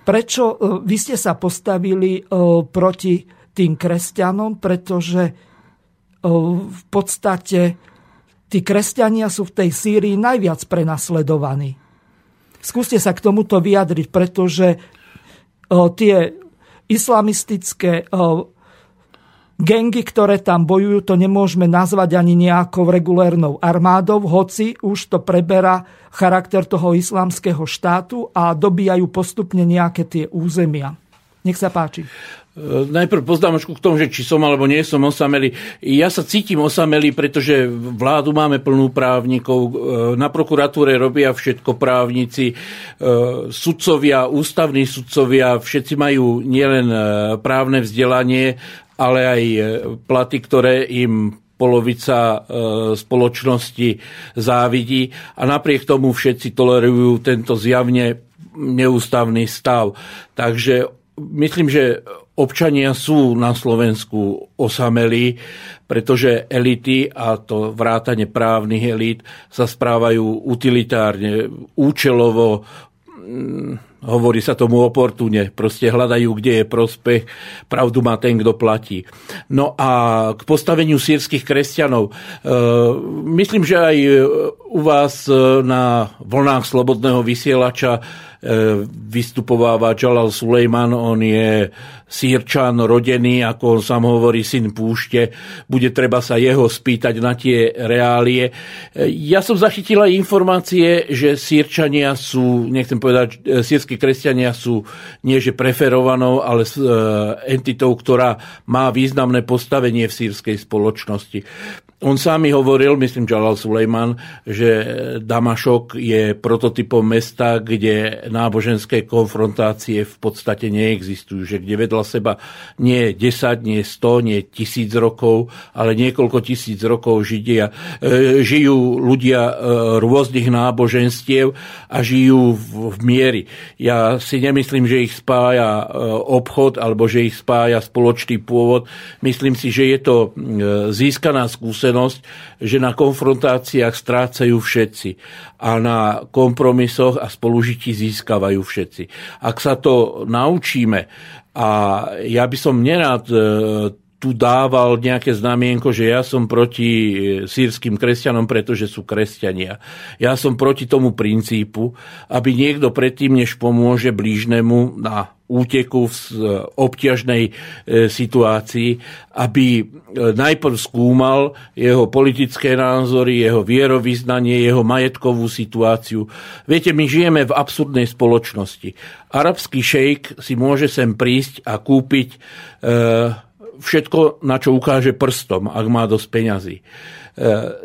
prečo e, vy ste sa postavili e, proti tým kresťanom, pretože v podstate tí kresťania sú v tej Sýrii najviac prenasledovaní. Skúste sa k tomuto vyjadriť, pretože tie islamistické Gengy, ktoré tam bojujú, to nemôžeme nazvať ani nejakou regulérnou armádou, hoci už to preberá charakter toho islamského štátu a dobíjajú postupne nejaké tie územia. Nech sa páči. E, najprv poznámočku k tomu, že či som alebo nie som osamelý. Ja sa cítim osamelý, pretože vládu máme plnú právnikov, e, na prokuratúre robia všetko právnici, e, sudcovia, ústavní sudcovia, všetci majú nielen právne vzdelanie, ale aj platy, ktoré im polovica e, spoločnosti závidí a napriek tomu všetci tolerujú tento zjavne neústavný stav. Takže myslím, že občania sú na Slovensku osamelí, pretože elity, a to vrátane právnych elít, sa správajú utilitárne, účelovo, Hovorí sa tomu oportune, proste hľadajú, kde je prospech, pravdu má ten, kto platí. No a k postaveniu sírskych kresťanov. E, myslím, že aj u vás e, na vlnách slobodného vysielača vystupováva Jalal Sulejman, on je sírčan rodený, ako on sám hovorí, syn púšte. Bude treba sa jeho spýtať na tie reálie. E, ja som zachytila informácie, že sírčania sú, nechcem povedať, e, sírsky kresťania sú nie že preferovanou, ale entitou, ktorá má významné postavenie v sírskej spoločnosti. On sám mi hovoril, myslím Jalal Sulejman, že Damašok je prototypom mesta, kde náboženské konfrontácie v podstate neexistujú, že kde vedľa seba nie 10, nie 100, nie tisíc rokov, ale niekoľko tisíc rokov židia, e, žijú ľudia e, rôznych náboženstiev a žijú v, miery. Ja si nemyslím, že ich spája e, obchod alebo že ich spája spoločný pôvod. Myslím si, že je to získaná skúsenosť skúsenosť, že na konfrontáciách strácajú všetci a na kompromisoch a spolužití získavajú všetci. Ak sa to naučíme, a ja by som nerád e, tu dával nejaké znamienko, že ja som proti e, sírským kresťanom, pretože sú kresťania. Ja som proti tomu princípu, aby niekto predtým, než pomôže blížnemu na úteku v obťažnej e, situácii, aby e, najprv skúmal jeho politické názory, jeho vierovýznanie, jeho majetkovú situáciu. Viete, my žijeme v absurdnej spoločnosti. Arabský šejk si môže sem prísť a kúpiť e, všetko, na čo ukáže prstom, ak má dosť peňazí. E,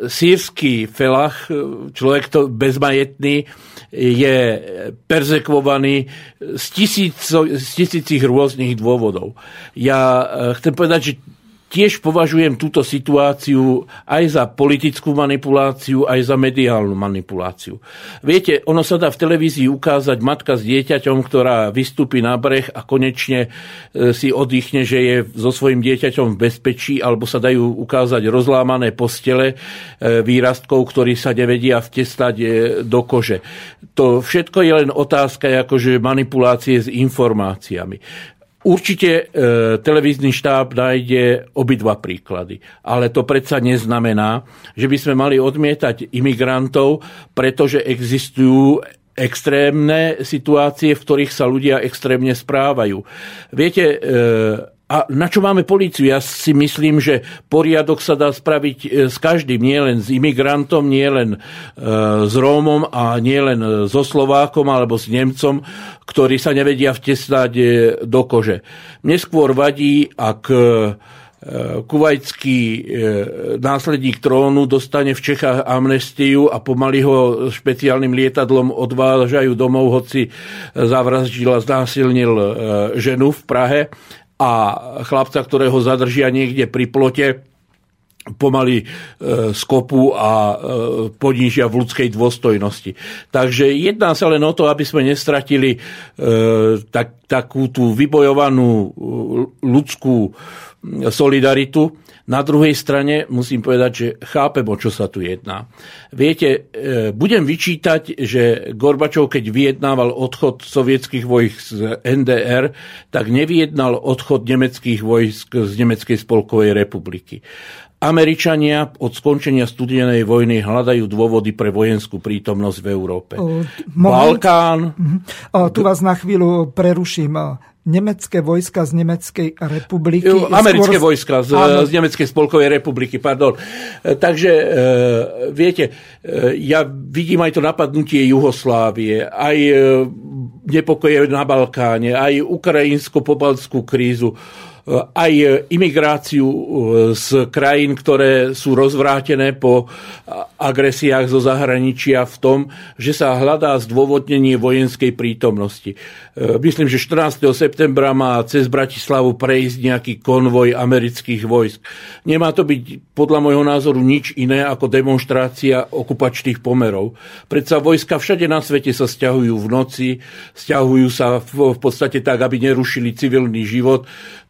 sírsky felach, človek to bezmajetný, je perzekvovaný z, tisíc, z tisícich rôznych dôvodov. Ja chcem povedať, že tiež považujem túto situáciu aj za politickú manipuláciu, aj za mediálnu manipuláciu. Viete, ono sa dá v televízii ukázať matka s dieťaťom, ktorá vystúpi na breh a konečne e, si oddychne, že je so svojím dieťaťom v bezpečí, alebo sa dajú ukázať rozlámané postele e, výrastkov, ktorí sa nevedia vtestať e, do kože. To všetko je len otázka akože manipulácie s informáciami. Určite e, televízny štáb nájde obidva príklady, ale to predsa neznamená, že by sme mali odmietať imigrantov, pretože existujú extrémne situácie, v ktorých sa ľudia extrémne správajú. Viete, e, a na čo máme políciu? Ja si myslím, že poriadok sa dá spraviť e, s každým, nie len s imigrantom, nie len e, s Rómom a nie len so Slovákom alebo s Nemcom, ktorí sa nevedia vtesnať e, do kože. Mne skôr vadí, ak kuvajský následník trónu dostane v Čechách amnestiu a pomaly ho špeciálnym lietadlom odvážajú domov, hoci zavraždil a znásilnil ženu v Prahe a chlapca, ktorého zadržia niekde pri plote, pomaly e, skopu a e, ponížia v ľudskej dôstojnosti. Takže jedná sa len o to, aby sme nestratili e, tak, takú tú vybojovanú e, ľudskú solidaritu na druhej strane musím povedať, že chápem, o čo sa tu jedná. Viete, e, budem vyčítať, že Gorbačov, keď vyjednával odchod sovietských vojsk z NDR, tak nevyjednal odchod nemeckých vojsk z Nemeckej spolkovej republiky. Američania od skončenia studenej vojny hľadajú dôvody pre vojenskú prítomnosť v Európe. O, Balkán. O, tu vás na chvíľu preruším nemecké vojska z Nemeckej republiky. Americké skôr... vojska z, z Nemeckej spolkovej republiky, pardon. E, takže, e, viete, e, ja vidím aj to napadnutie Juhoslávie, aj nepokoje na Balkáne, aj ukrajinsko-pobalskú krízu aj imigráciu e, z krajín, ktoré sú rozvrátené po agresiách zo zahraničia v tom, že sa hľadá zdôvodnenie vojenskej prítomnosti. Myslím, že 14. septembra má cez Bratislavu prejsť nejaký konvoj amerických vojsk. Nemá to byť podľa môjho názoru nič iné ako demonstrácia okupačných pomerov. Predsa vojska všade na svete sa stiahujú v noci, stiahujú sa v podstate tak, aby nerušili civilný život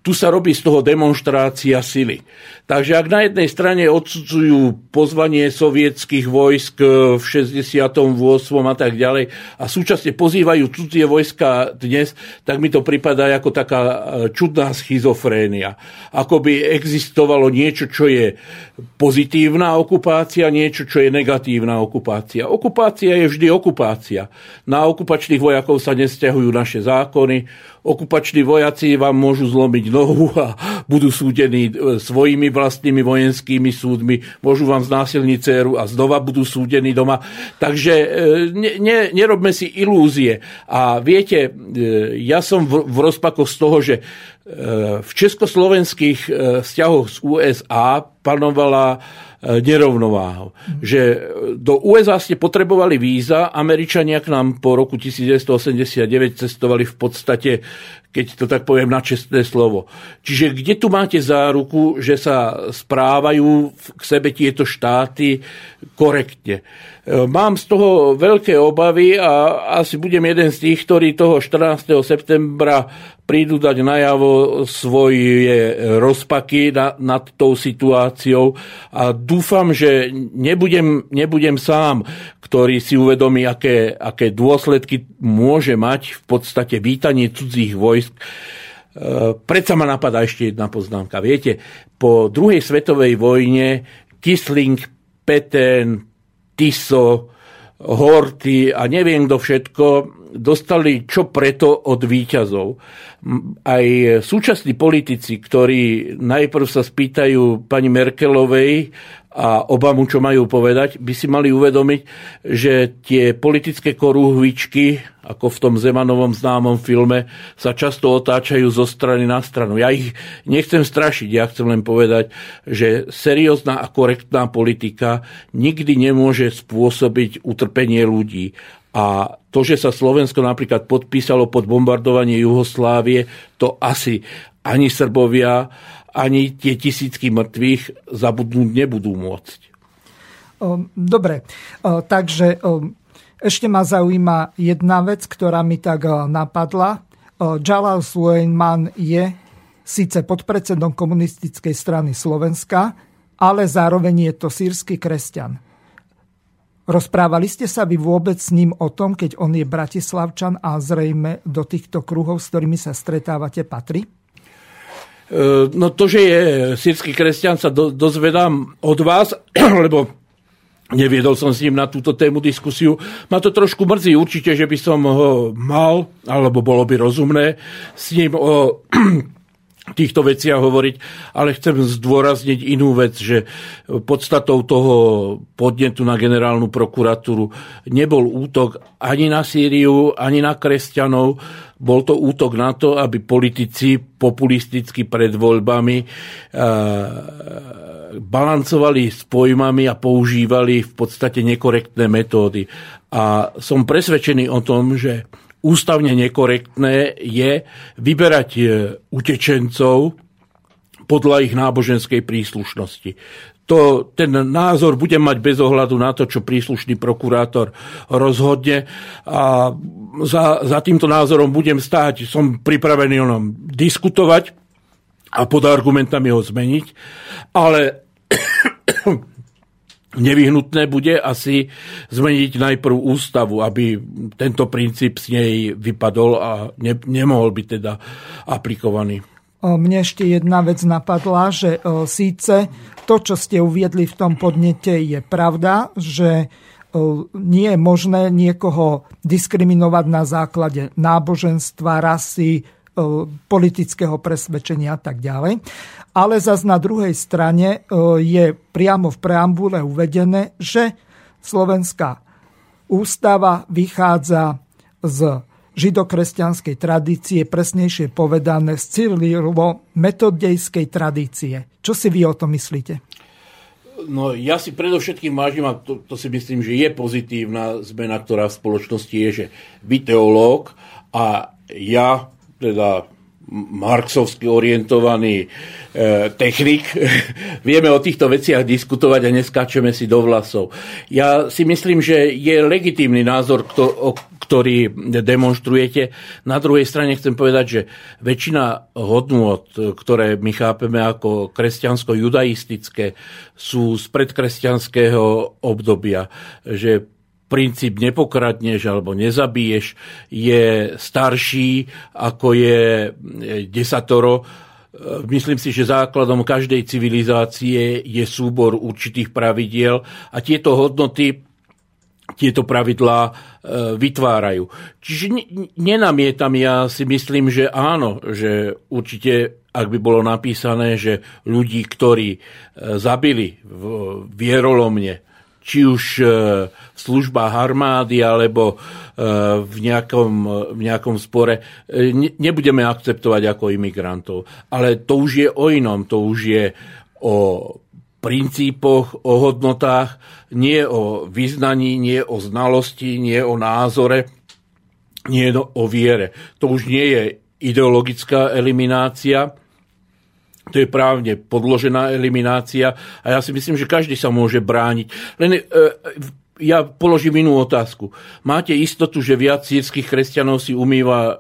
tu sa robí z toho demonstrácia sily. Takže ak na jednej strane odsudzujú pozvanie sovietských vojsk v 68. a tak ďalej a súčasne pozývajú cudzie vojska dnes, tak mi to pripadá ako taká e, čudná schizofrénia. Ako by existovalo niečo, čo je pozitívna okupácia, niečo, čo je negatívna okupácia. Okupácia je vždy okupácia. Na okupačných vojakov sa nestiahujú naše zákony, okupační vojaci vám môžu zlomiť nohu a budú súdení e, svojimi vlastnými vojenskými súdmi, môžu vám znásilniť dceru a znova budú súdení doma. Takže e, ne, ne, nerobme si ilúzie. A viete, e, ja som v, v rozpakoch z toho, že v československých vzťahoch z USA panovala E, nerovnováhou. Že do USA ste potrebovali víza, Američania k nám po roku 1989 cestovali v podstate, keď to tak poviem, na čestné slovo. Čiže kde tu máte záruku, že sa správajú k sebe tieto štáty korektne? E, mám z toho veľké obavy a asi budem jeden z tých, ktorí toho 14. septembra prídu dať najavo svoje rozpaky na, nad tou situáciou a dúfam, že nebudem, nebudem sám, ktorý si uvedomí, aké, aké dôsledky môže mať v podstate vítanie cudzích vojsk. E, predsa ma napadá ešte jedna poznámka. Viete, po druhej svetovej vojne Kisling, Peten, Tiso, Horty a neviem kto všetko dostali čo preto od výťazov. Aj súčasní politici, ktorí najprv sa spýtajú pani Merkelovej a Obamu, čo majú povedať, by si mali uvedomiť, že tie politické korúhvičky, ako v tom Zemanovom známom filme, sa často otáčajú zo strany na stranu. Ja ich nechcem strašiť, ja chcem len povedať, že seriózna a korektná politika nikdy nemôže spôsobiť utrpenie ľudí. A to, že sa Slovensko napríklad podpísalo pod bombardovanie Juhoslávie, to asi ani Srbovia, ani tie tisícky mŕtvych zabudnúť nebudú môcť. Dobre, takže ešte ma zaujíma jedna vec, ktorá mi tak napadla. Jalal Sulejman je síce podpredsedom komunistickej strany Slovenska, ale zároveň je to sírsky kresťan. Rozprávali ste sa vy vôbec s ním o tom, keď on je bratislavčan a zrejme do týchto kruhov, s ktorými sa stretávate, patrí? E, no to, že je sírsky kresťan, sa do, dozvedám od vás, (clears throat) lebo neviedol som s ním na túto tému diskusiu. Ma to trošku mrzí určite, že by som ho mal, alebo bolo by rozumné s ním o týchto veciach hovoriť, ale chcem zdôrazniť inú vec, že podstatou toho podnetu na generálnu prokuratúru nebol útok ani na Sýriu, ani na kresťanov, bol to útok na to, aby politici populisticky pred voľbami e, balancovali s pojmami a používali v podstate nekorektné metódy. A som presvedčený o tom, že ústavne nekorektné je vyberať e, utečencov podľa ich náboženskej príslušnosti. To, ten názor bude mať bez ohľadu na to, čo príslušný prokurátor rozhodne a za, za týmto názorom budem stáť. Som pripravený o nom diskutovať a pod argumentami ho zmeniť, ale nevyhnutné bude asi zmeniť najprv ústavu, aby tento princíp z nej vypadol a ne, nemohol byť teda aplikovaný. Mne ešte jedna vec napadla, že síce to, čo ste uviedli v tom podnete, je pravda, že nie je možné niekoho diskriminovať na základe náboženstva, rasy, politického presvedčenia a tak ďalej ale zase na druhej strane e, je priamo v preambule uvedené, že Slovenská ústava vychádza z židokresťanskej tradície, presnejšie povedané z cyrilovo-metodejskej tradície. Čo si vy o tom myslíte? No ja si predovšetkým vážim, a to, to si myslím, že je pozitívna zmena, ktorá v spoločnosti je, že vy teológ a ja, teda marxovsky orientovaný e, technik. (laughs) Vieme o týchto veciach diskutovať a neskáčeme si do vlasov. Ja si myslím, že je legitímny názor, ktorý demonstrujete. Na druhej strane chcem povedať, že väčšina hodnôt, ktoré my chápeme ako kresťansko-judaistické, sú z predkresťanského obdobia. Že princíp nepokradneš alebo nezabiješ je starší ako je e, desatoro. E, myslím si, že základom každej civilizácie je súbor určitých pravidiel a tieto hodnoty tieto pravidlá e, vytvárajú. Čiže nenamietam, ja si myslím, že áno, že určite, ak by bolo napísané, že ľudí, ktorí zabili v vierolomne, či už e, v službách armády alebo e, v nejakom, v nejakom spore, e, nebudeme akceptovať ako imigrantov. Ale to už je o inom, to už je o princípoch, o hodnotách, nie o vyznaní, nie o znalosti, nie o názore, nie o viere. To už nie je ideologická eliminácia, to je právne podložená eliminácia a ja si myslím, že každý sa môže brániť. Len e, ja položím inú otázku. Máte istotu, že viac sírskych kresťanov si umýva e,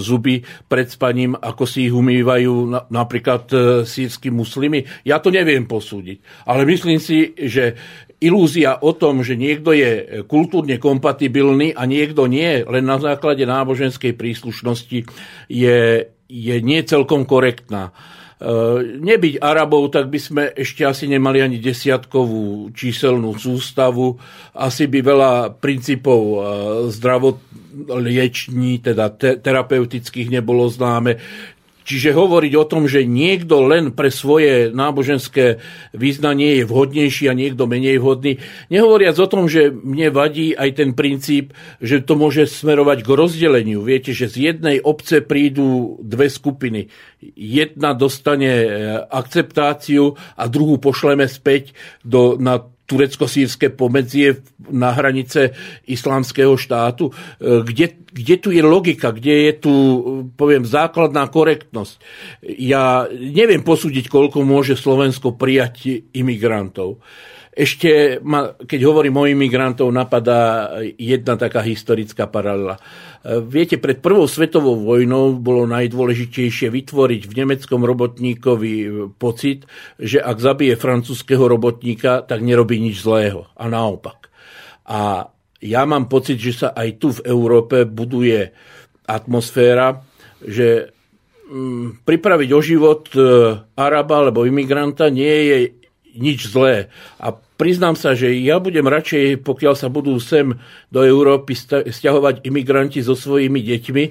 zuby pred spaním, ako si ich umývajú na, napríklad e, sírsky muslimy? Ja to neviem posúdiť. Ale myslím si, že ilúzia o tom, že niekto je kultúrne kompatibilný a niekto nie, len na základe náboženskej príslušnosti, je, je nie celkom korektná. Eh, nebyť Arabov, tak by sme ešte asi nemali ani desiatkovú číselnú sústavu. Asi by veľa princípov eh, zdravot lieční, teda te, terapeutických nebolo známe. Čiže hovoriť o tom, že niekto len pre svoje náboženské význanie je vhodnejší a niekto menej vhodný, nehovoriac o tom, že mne vadí aj ten princíp, že to môže smerovať k rozdeleniu. Viete, že z jednej obce prídu dve skupiny. Jedna dostane e, akceptáciu a druhú pošleme späť do, na turecko-sírske pomedzie na hranice islamského štátu. E, kde, kde tu je logika, kde je tu, poviem, základná korektnosť? Ja neviem posúdiť, koľko môže Slovensko prijať imigrantov. Ešte, ma, keď hovorím o imigrantov, napadá jedna taká historická paralela. Viete, pred prvou svetovou vojnou bolo najdôležitejšie vytvoriť v nemeckom robotníkovi pocit, že ak zabije francúzského robotníka, tak nerobí nič zlého. A naopak. A ja mám pocit, že sa aj tu v Európe buduje atmosféra, že mm, pripraviť o život e, Araba alebo imigranta nie je nič zlé. A priznám sa, že ja budem radšej, pokiaľ sa budú sem do Európy stiahovať imigranti so svojimi deťmi,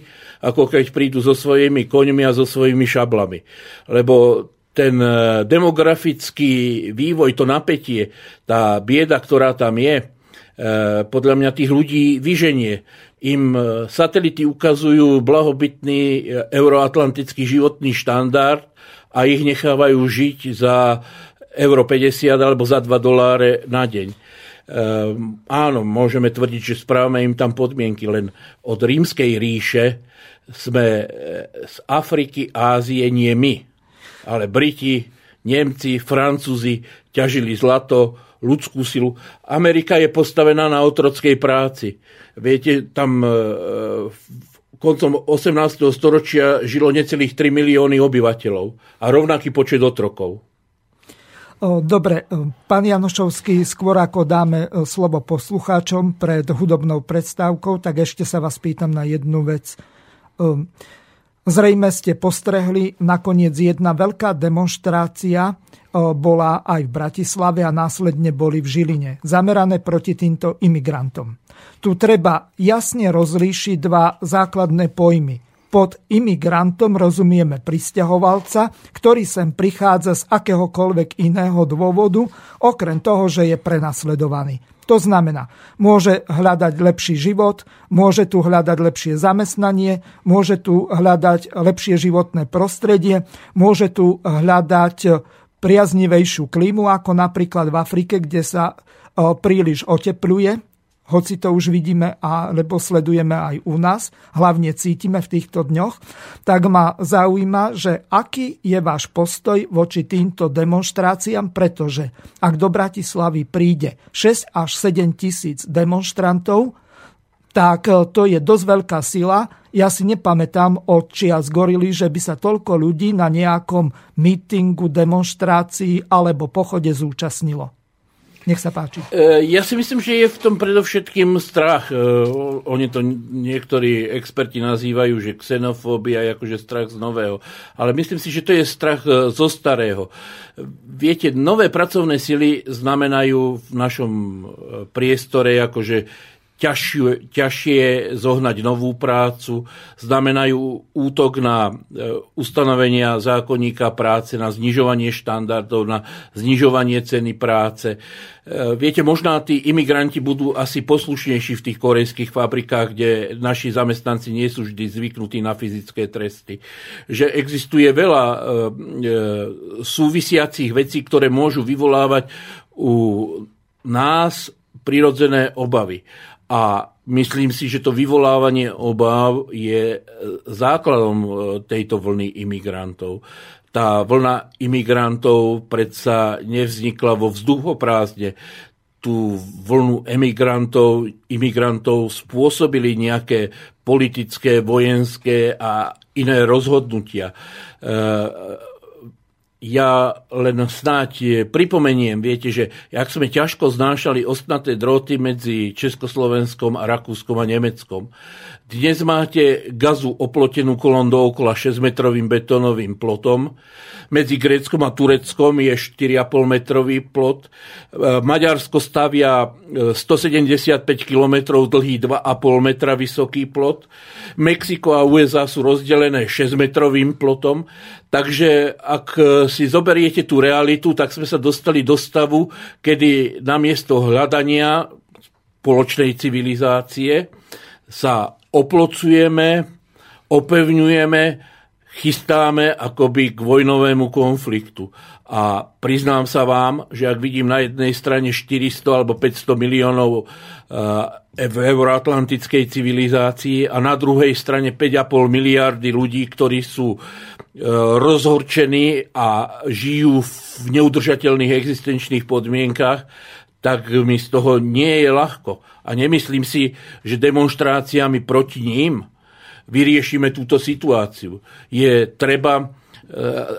ako keď prídu so svojimi koňmi a so svojimi šablami. Lebo ten e, demografický vývoj, to napätie, tá bieda, ktorá tam je, e, podľa mňa tých ľudí vyženie. Im e, satelity ukazujú blahobytný euroatlantický životný štandard a ich nechávajú žiť za euro 50 alebo za 2 doláre na deň. Um, áno, môžeme tvrdiť, že správame im tam podmienky, len od rímskej ríše sme e, z Afriky, Ázie nie my, ale Briti, Nemci, Francúzi ťažili zlato, ľudskú silu. Amerika je postavená na otrockej práci. Viete, tam e, koncom 18. storočia žilo necelých 3 milióny obyvateľov a rovnaký počet otrokov. Dobre, pán Janošovský, skôr ako dáme slovo poslucháčom pred hudobnou predstavkou, tak ešte sa vás pýtam na jednu vec. Zrejme ste postrehli, nakoniec jedna veľká demonstrácia bola aj v Bratislave a následne boli v Žiline, zamerané proti týmto imigrantom. Tu treba jasne rozlíšiť dva základné pojmy – pod imigrantom rozumieme pristahovalca, ktorý sem prichádza z akéhokoľvek iného dôvodu, okrem toho, že je prenasledovaný. To znamená, môže hľadať lepší život, môže tu hľadať lepšie zamestnanie, môže tu hľadať lepšie životné prostredie, môže tu hľadať priaznivejšiu klímu, ako napríklad v Afrike, kde sa príliš otepluje hoci to už vidíme alebo sledujeme aj u nás, hlavne cítime v týchto dňoch, tak ma zaujíma, že aký je váš postoj voči týmto demonstráciám, pretože ak do Bratislavy príde 6 až 7 tisíc demonstrantov, tak to je dosť veľká sila. Ja si nepamätám od čias gorily, že by sa toľko ľudí na nejakom mítingu, demonstrácii alebo pochode zúčastnilo. Nech sa páči. E, ja si myslím, že je v tom predovšetkým strach. E, oni to niektorí experti nazývajú, že xenofóbia je akože strach z nového. Ale myslím si, že to je strach e, zo starého. Viete, nové pracovné sily znamenajú v našom priestore akože ťažšie, ťažšie zohnať novú prácu, znamenajú útok na e, ustanovenia zákonníka práce, na znižovanie štandardov, na znižovanie ceny práce. E, viete, možná tí imigranti budú asi poslušnejší v tých korejských fabrikách, kde naši zamestnanci nie sú vždy zvyknutí na fyzické tresty. Že existuje veľa e, súvisiacich vecí, ktoré môžu vyvolávať u nás prirodzené obavy. A myslím si, že to vyvolávanie obáv je e, základom e, tejto vlny imigrantov. Tá vlna imigrantov predsa nevznikla vo vzduchoprázdne. Tú vlnu emigrantov, imigrantov spôsobili nejaké politické, vojenské a iné rozhodnutia. E, ja len snáď pripomeniem, viete, že ak sme ťažko znášali ostnaté droty medzi Československom a Rakúskom a Nemeckom, dnes máte gazu oplotenú kolom dookola 6-metrovým betónovým plotom. Medzi Gréckom a Tureckom je 4,5 metrový plot. E, Maďarsko stavia 175 e, km dlhý 2,5 metra vysoký plot. Mexiko a USA sú rozdelené 6-metrovým plotom. Takže ak e, si zoberiete tú realitu, tak sme sa dostali do stavu, kedy namiesto hľadania spoločnej civilizácie sa oplocujeme, opevňujeme, chystáme akoby k vojnovému konfliktu. A priznám sa vám, že ak vidím na jednej strane 400 alebo 500 miliónov eh, v euroatlantickej civilizácii a na druhej strane 5,5 miliardy ľudí, ktorí sú eh, rozhorčení a žijú v neudržateľných existenčných podmienkach, tak mi z toho nie je ľahko. A nemyslím si, že demonstráciami proti ním vyriešime túto situáciu. Je treba e,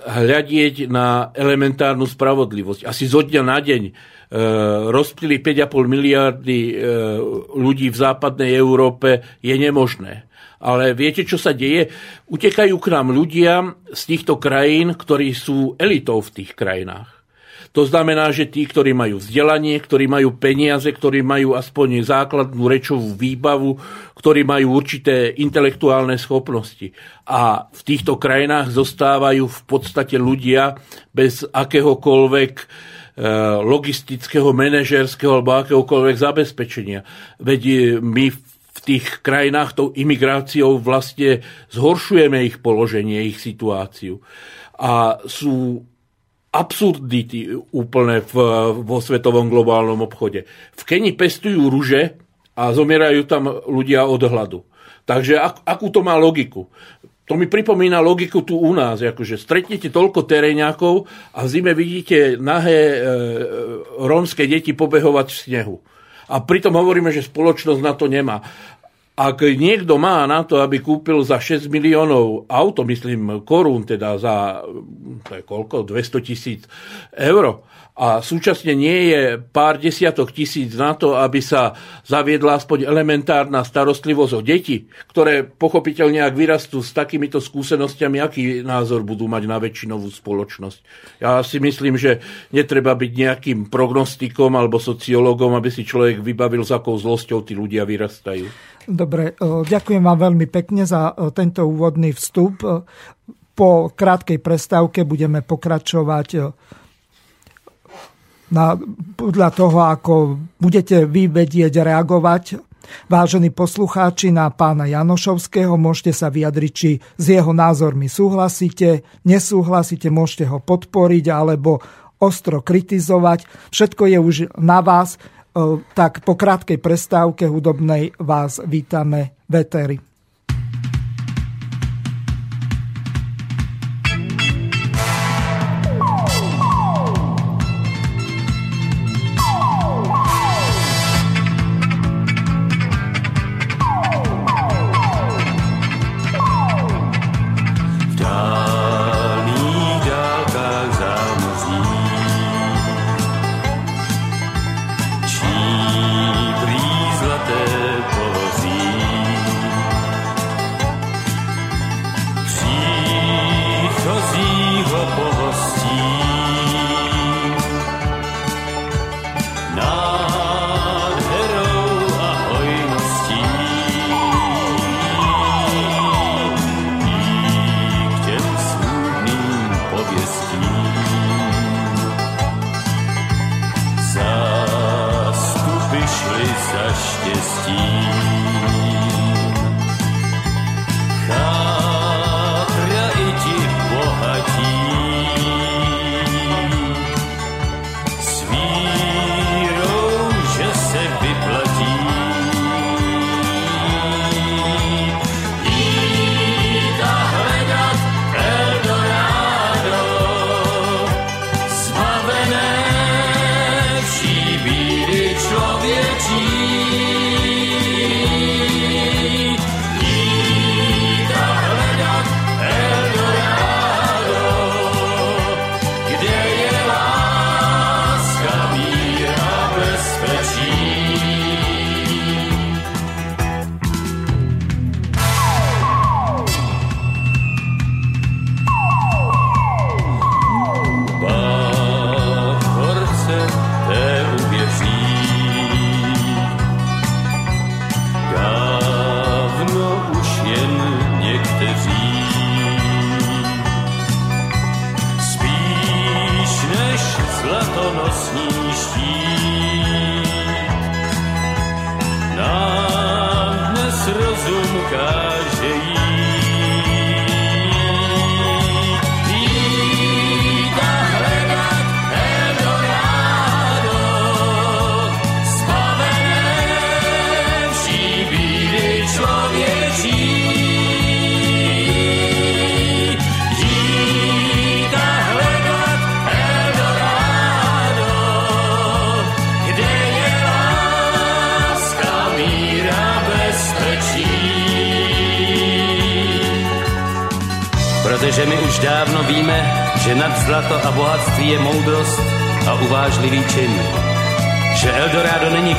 hľadieť na elementárnu spravodlivosť. Asi zo dňa na deň e, rozptýli 5,5 miliardy e, ľudí v západnej Európe je nemožné. Ale viete, čo sa deje? Utekajú k nám ľudia z týchto krajín, ktorí sú elitou v tých krajinách. To znamená, že tí, ktorí majú vzdelanie, ktorí majú peniaze, ktorí majú aspoň základnú rečovú výbavu, ktorí majú určité intelektuálne schopnosti. A v týchto krajinách zostávajú v podstate ľudia bez akéhokoľvek e, logistického, manažerského alebo akéhokoľvek zabezpečenia. Veď e, my v tých krajinách tou imigráciou vlastne zhoršujeme ich položenie, ich situáciu. A sú absurdity úplne v, vo svetovom globálnom obchode. V Keni pestujú ruže a zomierajú tam ľudia od hladu. Takže ak, akú to má logiku? To mi pripomína logiku tu u nás, akože stretnete toľko teréňakov a v zime vidíte nahé e, rómske deti pobehovať v snehu. A pritom hovoríme, že spoločnosť na to nemá. Ak niekto má na to, aby kúpil za 6 miliónov auto, myslím korún, teda za to je koľko, 200 tisíc eur, a súčasne nie je pár desiatok tisíc na to, aby sa zaviedla aspoň elementárna starostlivosť o deti, ktoré pochopiteľne, ak vyrastú s takýmito skúsenostiami, aký názor budú mať na väčšinovú spoločnosť. Ja si myslím, že netreba byť nejakým prognostikom alebo sociológom, aby si človek vybavil, s akou zlosťou tí ľudia vyrastajú. Dobre, ďakujem vám veľmi pekne za tento úvodný vstup. Po krátkej prestávke budeme pokračovať na, podľa toho, ako budete vy vedieť reagovať. Vážení poslucháči, na pána Janošovského môžete sa vyjadriť, či s jeho názormi súhlasíte, nesúhlasíte, môžete ho podporiť alebo ostro kritizovať. Všetko je už na vás. Tak po krátkej prestávke hudobnej vás vítame Veteri. za štěstí.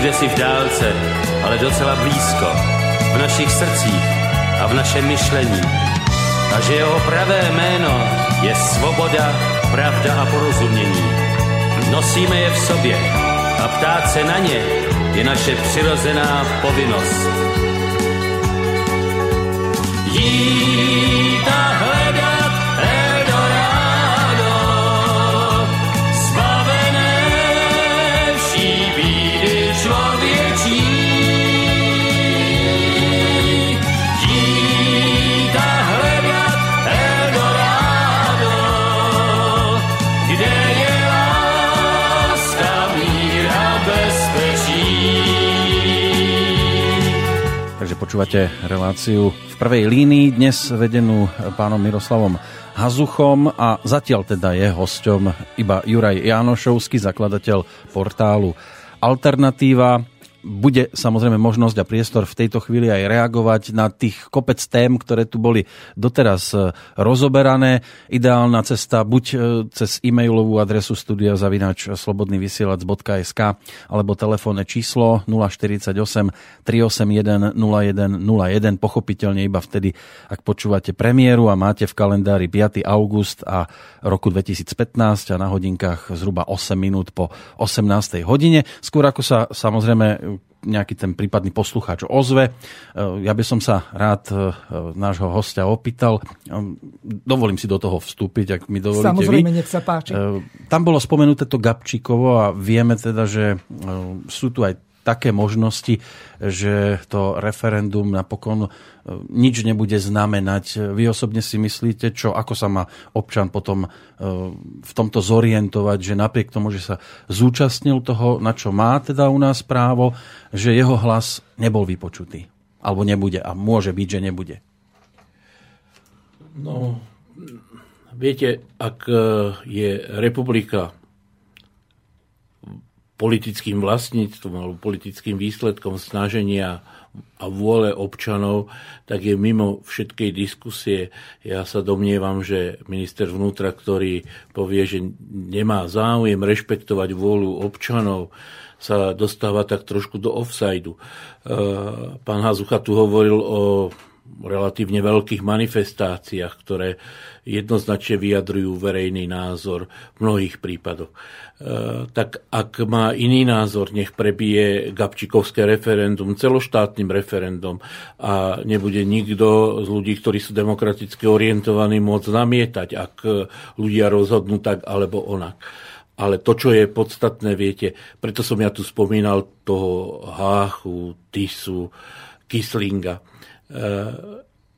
Není kdesi v dálce, ale docela blízko, v našich srdcích a v našem myšlení. A že jeho pravé jméno je svoboda, pravda a porozumění. Nosíme je v sobě a ptát se na ně je naše přirozená povinnost. Jít počúvate reláciu v prvej línii, dnes vedenú pánom Miroslavom Hazuchom a zatiaľ teda je hosťom iba Juraj Jánošovský, zakladateľ portálu Alternatíva. Bude samozrejme možnosť a priestor v tejto chvíli aj reagovať na tých kopec tém, ktoré tu boli doteraz e, rozoberané. Ideálna cesta buď e, cez e-mailovú adresu studia zavinač slobodnyvysielac.sk alebo telefónne číslo 048 381 0101 pochopiteľne iba vtedy, ak počúvate premiéru a máte v kalendári 5. august a roku 2015 a na hodinkách zhruba 8 minút po 18. hodine. Skôr ako sa samozrejme nejaký ten prípadný poslucháč ozve. E, Ja by som sa rád e, nášho hostia opýtal. E, Dovolím si do toho vstúpiť, ak mi dovolíte Samozrejme, vy. nech sa páči. Tam bolo spomenuté to Gabčíkovo a vieme teda, že sú tu aj také možnosti, že to referendum napokon e, nič nebude znamenať. Vy osobne si myslíte, čo, ako sa má občan potom e, v tomto zorientovať, že napriek tomu, že sa zúčastnil toho, na čo má teda u nás právo, že jeho hlas nebol vypočutý. Alebo nebude. A môže byť, že nebude. No, viete, ak e, je republika politickým vlastníctvom alebo politickým výsledkom snaženia a vôle občanov, tak je mimo všetkej diskusie. Ja sa domnievam, že minister vnútra, ktorý povie, že nemá záujem rešpektovať vôľu občanov, sa dostáva tak trošku do offsideu. E, Pán Hazucha tu hovoril o relatívne veľkých manifestáciách, ktoré jednoznačne vyjadrujú verejný názor v mnohých prípadoch. E, tak ak má iný názor, nech prebije Gabčikovské referendum celoštátnym referendum a nebude nikto z ľudí, ktorí sú demokraticky orientovaní, môcť namietať, ak ľudia rozhodnú tak alebo onak. Ale to, čo je podstatné, viete, preto som ja tu spomínal toho Háchu, Tisu, Kislinga.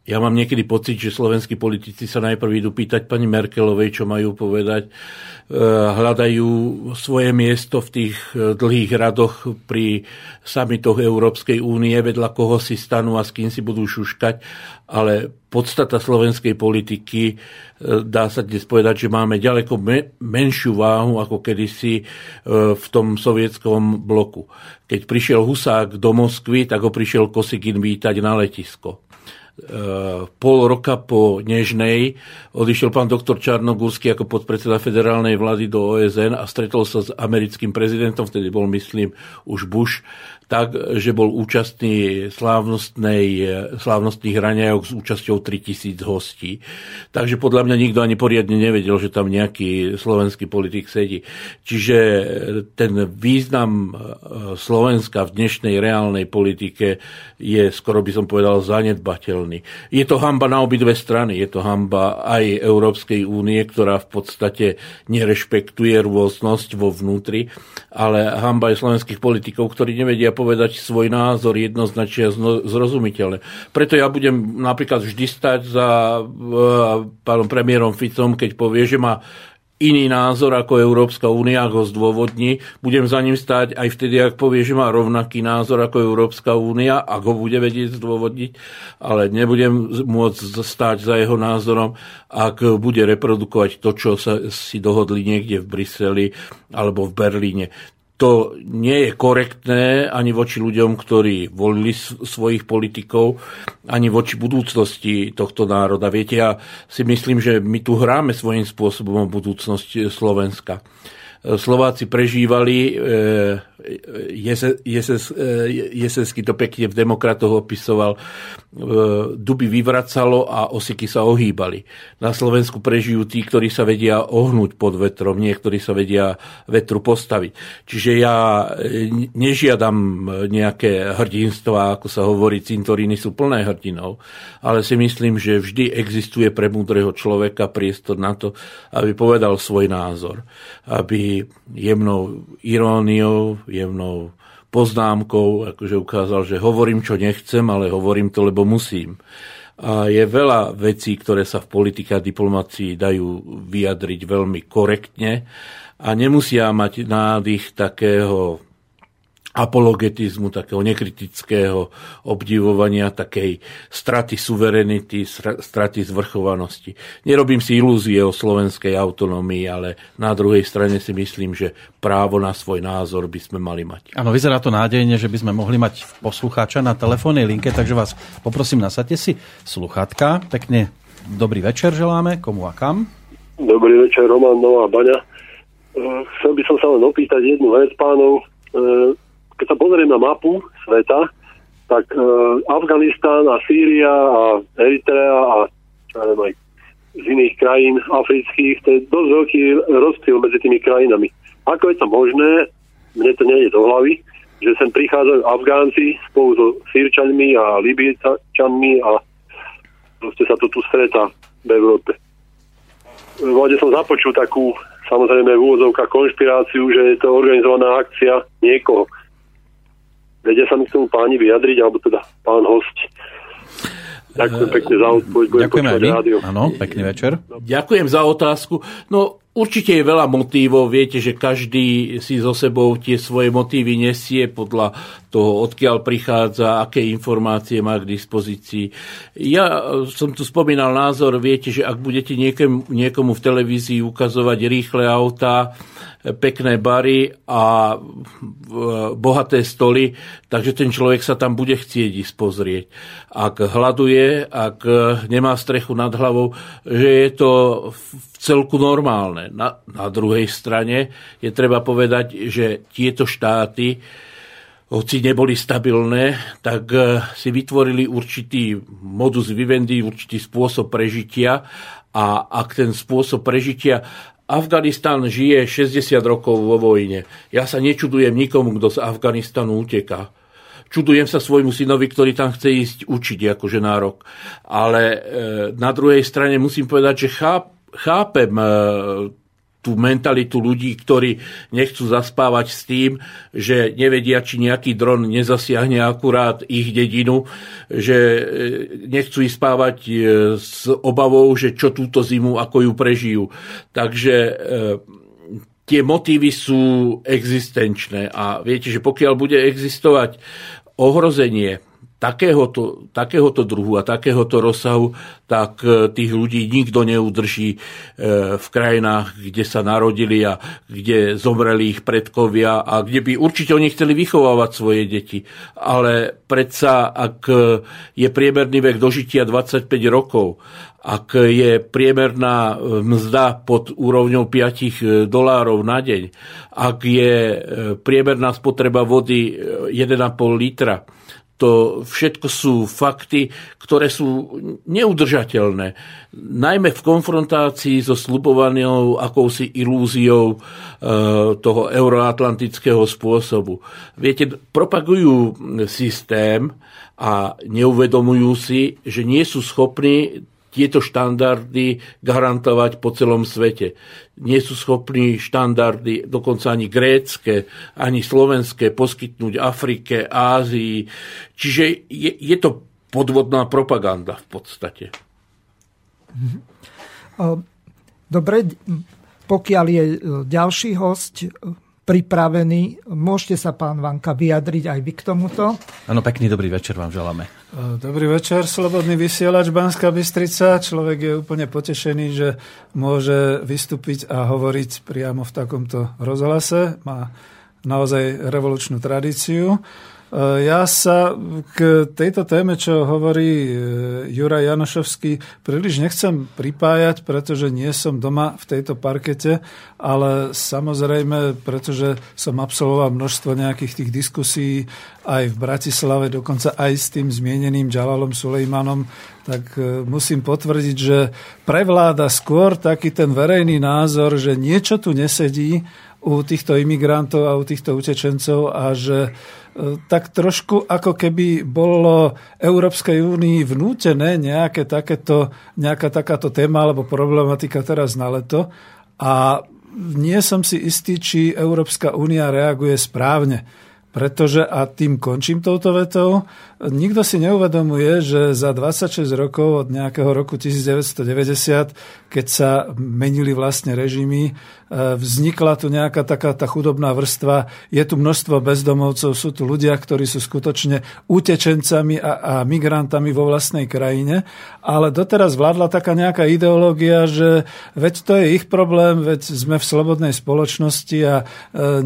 Ja mám niekedy pocit, že slovenskí politici sa najprv idú pýtať pani Merkelovej, čo majú povedať. E, Hľadajú svoje miesto v tých e, dlhých radoch pri samitoch Európskej únie, vedľa koho si stanú a s kým si budú šuškať. Ale podstata slovenskej politiky, e, dá sa dnes povedať, že máme ďaleko menšiu váhu ako kedysi v tom sovietskom bloku. Keď prišiel Husák do Moskvy, tak ho prišiel Kosigin vítať na letisko pol roka po Nežnej odišiel pán doktor Čarnogórsky ako podpredseda federálnej vlády do OSN a stretol sa s americkým prezidentom, vtedy bol, myslím, už Bush, tak, že bol účastný slávnostnej, slávnostných raňajok s účasťou 3000 hostí. Takže podľa mňa nikto ani poriadne nevedel, že tam nejaký slovenský politik sedí. Čiže ten význam Slovenska v dnešnej reálnej politike je, skoro by som povedal, zanedbateľný. Je to hamba na obidve strany. Je to hamba aj Európskej únie, ktorá v podstate nerešpektuje rôznosť vo vnútri, ale hamba aj slovenských politikov, ktorí nevedia povedať svoj názor jednoznačne a zrozumiteľne. Preto ja budem napríklad vždy stať za pánom premiérom Ficom, keď povie, že má iný názor ako Európska únia, ho zdôvodní. Budem za ním stáť aj vtedy, ak povie, že má rovnaký názor ako Európska únia, ak ho bude vedieť zdôvodniť, ale nebudem môcť stáť za jeho názorom, ak bude reprodukovať to, čo sa si dohodli niekde v Bruseli alebo v Berlíne to nie je korektné ani voči ľuďom, ktorí volili svojich politikov, ani voči budúcnosti tohto národa. Viete, ja si myslím, že my tu hráme svojím spôsobom budúcnosť Slovenska. Slováci prežívali, Jesensky to pekne v demokratoch opisoval, duby vyvracalo a osiky sa ohýbali. Na Slovensku prežijú tí, ktorí sa vedia ohnúť pod vetrom, niektorí sa vedia vetru postaviť. Čiže ja nežiadam nejaké hrdinstva, ako sa hovorí, cintoríny sú plné hrdinov, ale si myslím, že vždy existuje pre múdreho človeka priestor na to, aby povedal svoj názor, aby jemnou iróniou, jemnou poznámkou, akože ukázal, že hovorím, čo nechcem, ale hovorím to, lebo musím. A je veľa vecí, ktoré sa v politike a diplomácii dajú vyjadriť veľmi korektne a nemusia mať nádych takého apologetizmu, takého nekritického obdivovania, takej straty suverenity, straty zvrchovanosti. Nerobím si ilúzie o slovenskej autonómii, ale na druhej strane si myslím, že právo na svoj názor by sme mali mať. Áno, vyzerá to nádejne, že by sme mohli mať poslucháča na telefónnej linke, takže vás poprosím, nasadte si sluchatka. Pekne dobrý večer želáme, komu a kam. Dobrý večer, Roman Nová Baňa. Eh, chcel by som sa len opýtať jednu vec pánov eh, keď sa pozriem na mapu sveta, tak e, Afganistán a Sýria a Eritrea a čo neviem, aj z iných krajín afrických, to je dosť veľký rozdiel medzi tými krajinami. Ako je to možné, mne to nie je do hlavy, že sem prichádzajú Afgánci spolu so Sýrčanmi a Libíčanmi a proste sa to tu stretá v Európe. Vode som započul takú, samozrejme v úvodzovkách konšpiráciu, že je to organizovaná akcia niekoho. Vedia sa mi k tomu páni vyjadriť, alebo teda pán host. Ďakujem pekne za odpoveď. Ďakujem aj Áno, pekný večer. Ďakujem za otázku. No, určite je veľa motívov. Viete, že každý si so sebou tie svoje motívy nesie podľa toho, odkiaľ prichádza, aké informácie má k dispozícii. Ja som tu spomínal názor, viete, že ak budete niekomu, v televízii ukazovať rýchle autá, pekné bary a bohaté stoly, takže ten človek sa tam bude chcieť ísť pozrieť. Ak hľaduje, ak nemá strechu nad hlavou, že je to v celku normálne. Na, na druhej strane je treba povedať, že tieto štáty, hoci neboli stabilné, tak si vytvorili určitý modus vivendi, určitý spôsob prežitia a ak ten spôsob prežitia Afganistan žije 60 rokov vo vojne. Ja sa nečudujem nikomu, kto z Afganistanu uteká. Čudujem sa svojmu synovi, ktorý tam chce ísť učiť akože nárok. Ale e, na druhej strane musím povedať, že cháp, chápem e, tú mentalitu ľudí, ktorí nechcú zaspávať s tým, že nevedia, či nejaký dron nezasiahne akurát ich dedinu, že e, nechcú ísť spávať e, s obavou, že čo túto zimu, ako ju prežijú. Takže tie motívy sú existenčné a viete, že pokiaľ bude existovať ohrozenie takéhoto, takéhoto druhu a takéhoto rozsahu, tak e, tých ľudí nikto neudrží e, v krajinách, kde sa narodili a kde zomreli ich predkovia a kde by určite oni chceli vychovávať svoje deti. Ale predsa, ak je priemerný vek dožitia 25 rokov, ak je priemerná e, mzda pod úrovňou 5 dolárov na deň, ak je priemerná spotreba vody 1,5 litra, to všetko sú fakty, ktoré sú neudržateľné. Najmä v konfrontácii so slubovanou akousi ilúziou e, toho euroatlantického spôsobu. Viete, propagujú systém a neuvedomujú si, že nie sú schopní tieto štandardy garantovať po celom svete. Nie sú schopní štandardy, dokonca ani grécké, ani slovenské, poskytnúť Afrike, Ázii. Čiže je, je to podvodná propaganda v podstate. Mhm. Dobre, pokiaľ je e, ďalší host, pripravený. Môžete sa, pán Vanka, vyjadriť aj vy k tomuto. Áno, pekný dobrý večer vám želáme. E, dobrý večer, Slobodný vysielač Banská Bystrica. Človek je úplne potešený, že môže vystúpiť a hovoriť priamo v takomto rozhlase. Má naozaj revolučnú tradíciu. E, ja sa k tejto téme, čo hovorí e, Juraj Janošovský, príliš nechcem pripájať, pretože nie som doma v tejto parkete, ale samozrejme, pretože som absolvoval množstvo nejakých tých diskusí aj v Bratislave, dokonca aj s tým zmieneným Džalalom Sulejmanom, tak e, musím potvrdiť, že prevláda skôr taký ten verejný názor, že niečo tu nesedí u týchto imigrantov a u týchto utečencov a že tak trošku ako keby bolo Európskej únii vnútené nejaké takéto, nejaká takáto téma alebo problematika teraz na leto a nie som si istý, či Európska únia reaguje správne. Pretože, a tým končím touto vetou, nikto si neuvedomuje, že za 26 rokov od nejakého roku 1990, keď sa menili vlastne režimy, E, vznikla tu nejaká taká tá chudobná vrstva, je tu množstvo bezdomovcov, sú tu ľudia, ktorí sú skutočne utečencami a, a migrantami vo vlastnej krajine, ale doteraz vládla taká nejaká ideológia, že veď to je ich problém, veď sme v slobodnej spoločnosti a e,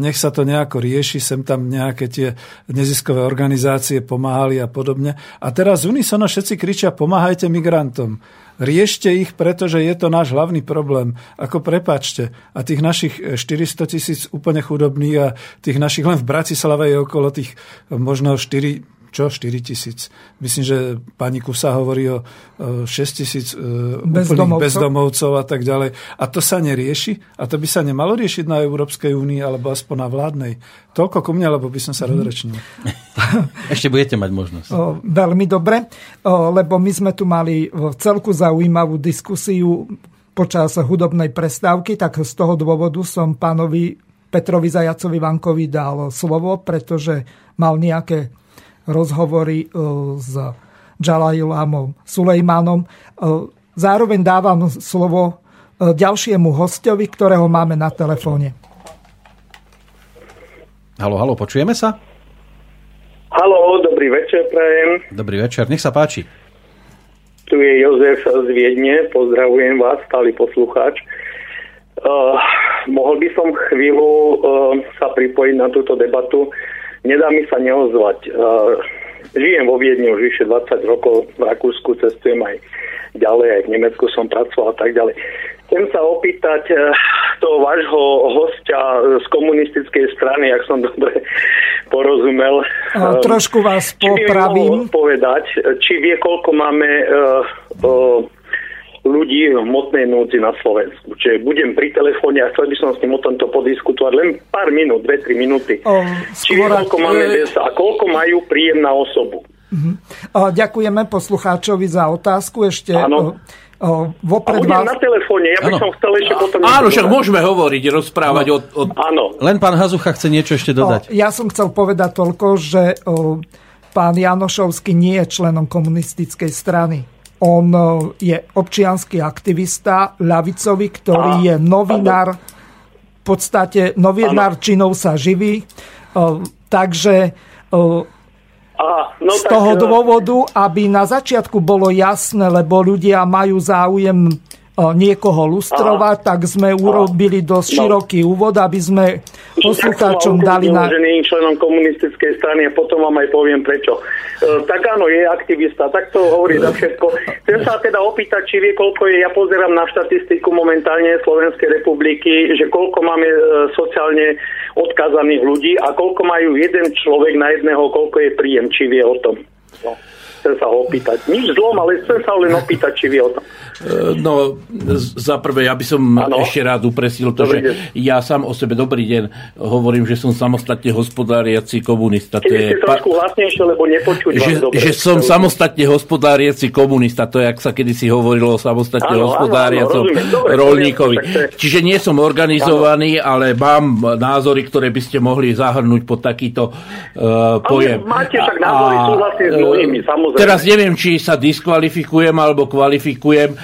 nech sa to nejako rieši, sem tam nejaké tie neziskové organizácie pomáhali a podobne. A teraz unisono všetci kričia, pomáhajte migrantom. Riešte ich, pretože je to náš hlavný problém. Ako prepačte. A tých našich 400 tisíc úplne chudobných a tých našich len v Bratislave je okolo tých možno 4 čo 4 tisíc. Myslím, že pani Kusa hovorí o 6 tisíc e, bezdomovcov. bezdomovcov a tak ďalej. A to sa nerieši? A to by sa nemalo riešiť na Európskej únii alebo aspoň na vládnej? Toľko ku mne, lebo by som sa mm. rozrečnil. (laughs) Ešte budete mať možnosť. O, veľmi dobre, o, lebo my sme tu mali celku zaujímavú diskusiu počas hudobnej prestávky, tak z toho dôvodu som pánovi Petrovi Zajacovi Vankovi dal slovo, pretože mal nejaké rozhovory e, s Džalajlámom Sulejmanom. E, zároveň dávam slovo e, ďalšiemu hostovi, ktorého máme na telefóne. Halo, halo, počujeme sa? Halo, dobrý večer, prajem. Dobrý večer, nech sa páči. Tu je Jozef z Viedne, pozdravujem vás, stály poslucháč. Uh, mohol by som chvíľu uh, sa pripojiť na túto debatu. Nedá mi sa neozvať. Žijem vo Viedni už vyše 20 rokov, v Rakúsku cestujem aj ďalej, aj v Nemecku som pracoval a tak ďalej. Chcem sa opýtať e, toho vášho hostia z komunistickej strany, ak som dobre porozumel. A trošku vás popravím. Či povedať, či vie, koľko máme uh, uh, ľudí v hmotnej núdzi na Slovensku. Čiže budem pri telefóne a chcel by som s ním o tomto podiskutovať len pár minút, dve, tri minúty. O, Či koľko máme bez a koľko majú príjem na osobu. Uh-huh. O, ďakujeme poslucháčovi za otázku. Ešte Áno. O, vopred a budem vás... na telefóne, ja by ano. som chcel ešte potom... Áno, však môžeme hovoriť, rozprávať no. o... Áno. Len pán Hazucha chce niečo ešte dodať. O, ja som chcel povedať toľko, že o, pán Janošovský nie je členom komunistickej strany. On e, je občianský aktivista, ľavicový, ktorý je novinár, v podstate novinár činov sa živí. E, takže e, Aha, no z toho dôvodu, aby na začiatku bolo jasné, lebo ľudia majú záujem niekoho lustrovať, Aha. tak sme urobili dosť no. široký úvod, aby sme poslucháčom dali na... členom komunistickej strany a potom vám aj poviem prečo. E, tak áno, je aktivista, tak to hovorí za všetko. Chcem sa teda opýtať, či vie, koľko je, ja pozerám na štatistiku momentálne Slovenskej republiky, že koľko máme e, sociálne odkazaných ľudí a koľko majú jeden človek na jedného, koľko je príjem, či vie o tom. No chcem sa ho opýtať. Nič zlom, ale chcem sa len opýtať, či vie o tom. E, no, za prvé, ja by som ano. ešte rád upresil to, dobrý že deň. ja sám o sebe, dobrý deň, hovorím, že som samostatne hospodáriaci komunista. To je trošku hlasnejšie, lebo nepočuť že, dobre. že som samostatne hospodáriaci komunista, to je, ak sa kedysi hovorilo o samostatne ano, hospodáriacom rolníkovi. Čiže nie som organizovaný, ano. ale mám názory, ktoré by ste mohli zahrnúť pod takýto uh, pojem. Ale máte však názory, súhlasím s mnohými, samozrejme Samozrejme. Teraz neviem, či sa diskvalifikujem alebo kvalifikujem, e,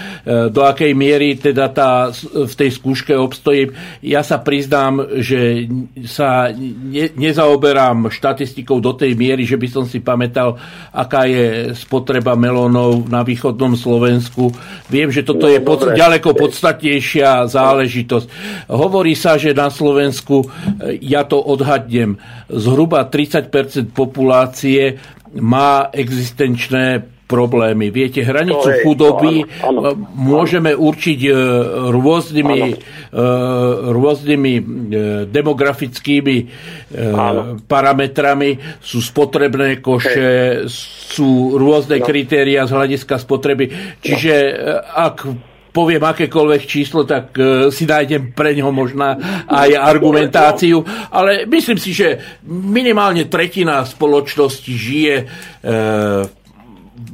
do akej miery teda tá, v tej skúške obstojím. Ja sa priznám, že sa ne, nezaoberám štatistikou do tej miery, že by som si pamätal, aká je spotreba melónov na východnom Slovensku. Viem, že toto no, je pod, ďaleko podstatnejšia záležitosť. Hovorí sa, že na Slovensku, e, ja to odhadnem, zhruba 30% populácie má existenčné problémy. Viete, hranicu je, chudoby áno, áno, môžeme áno. určiť e, rôznymi, rôznymi demografickými áno. parametrami. Sú spotrebné koše, Hej. sú rôzne no. kritéria z hľadiska spotreby. Čiže ak poviem akékoľvek číslo, tak uh, si nájdem pre ňo možná aj argumentáciu, ale myslím si, že minimálne tretina spoločnosti žije uh,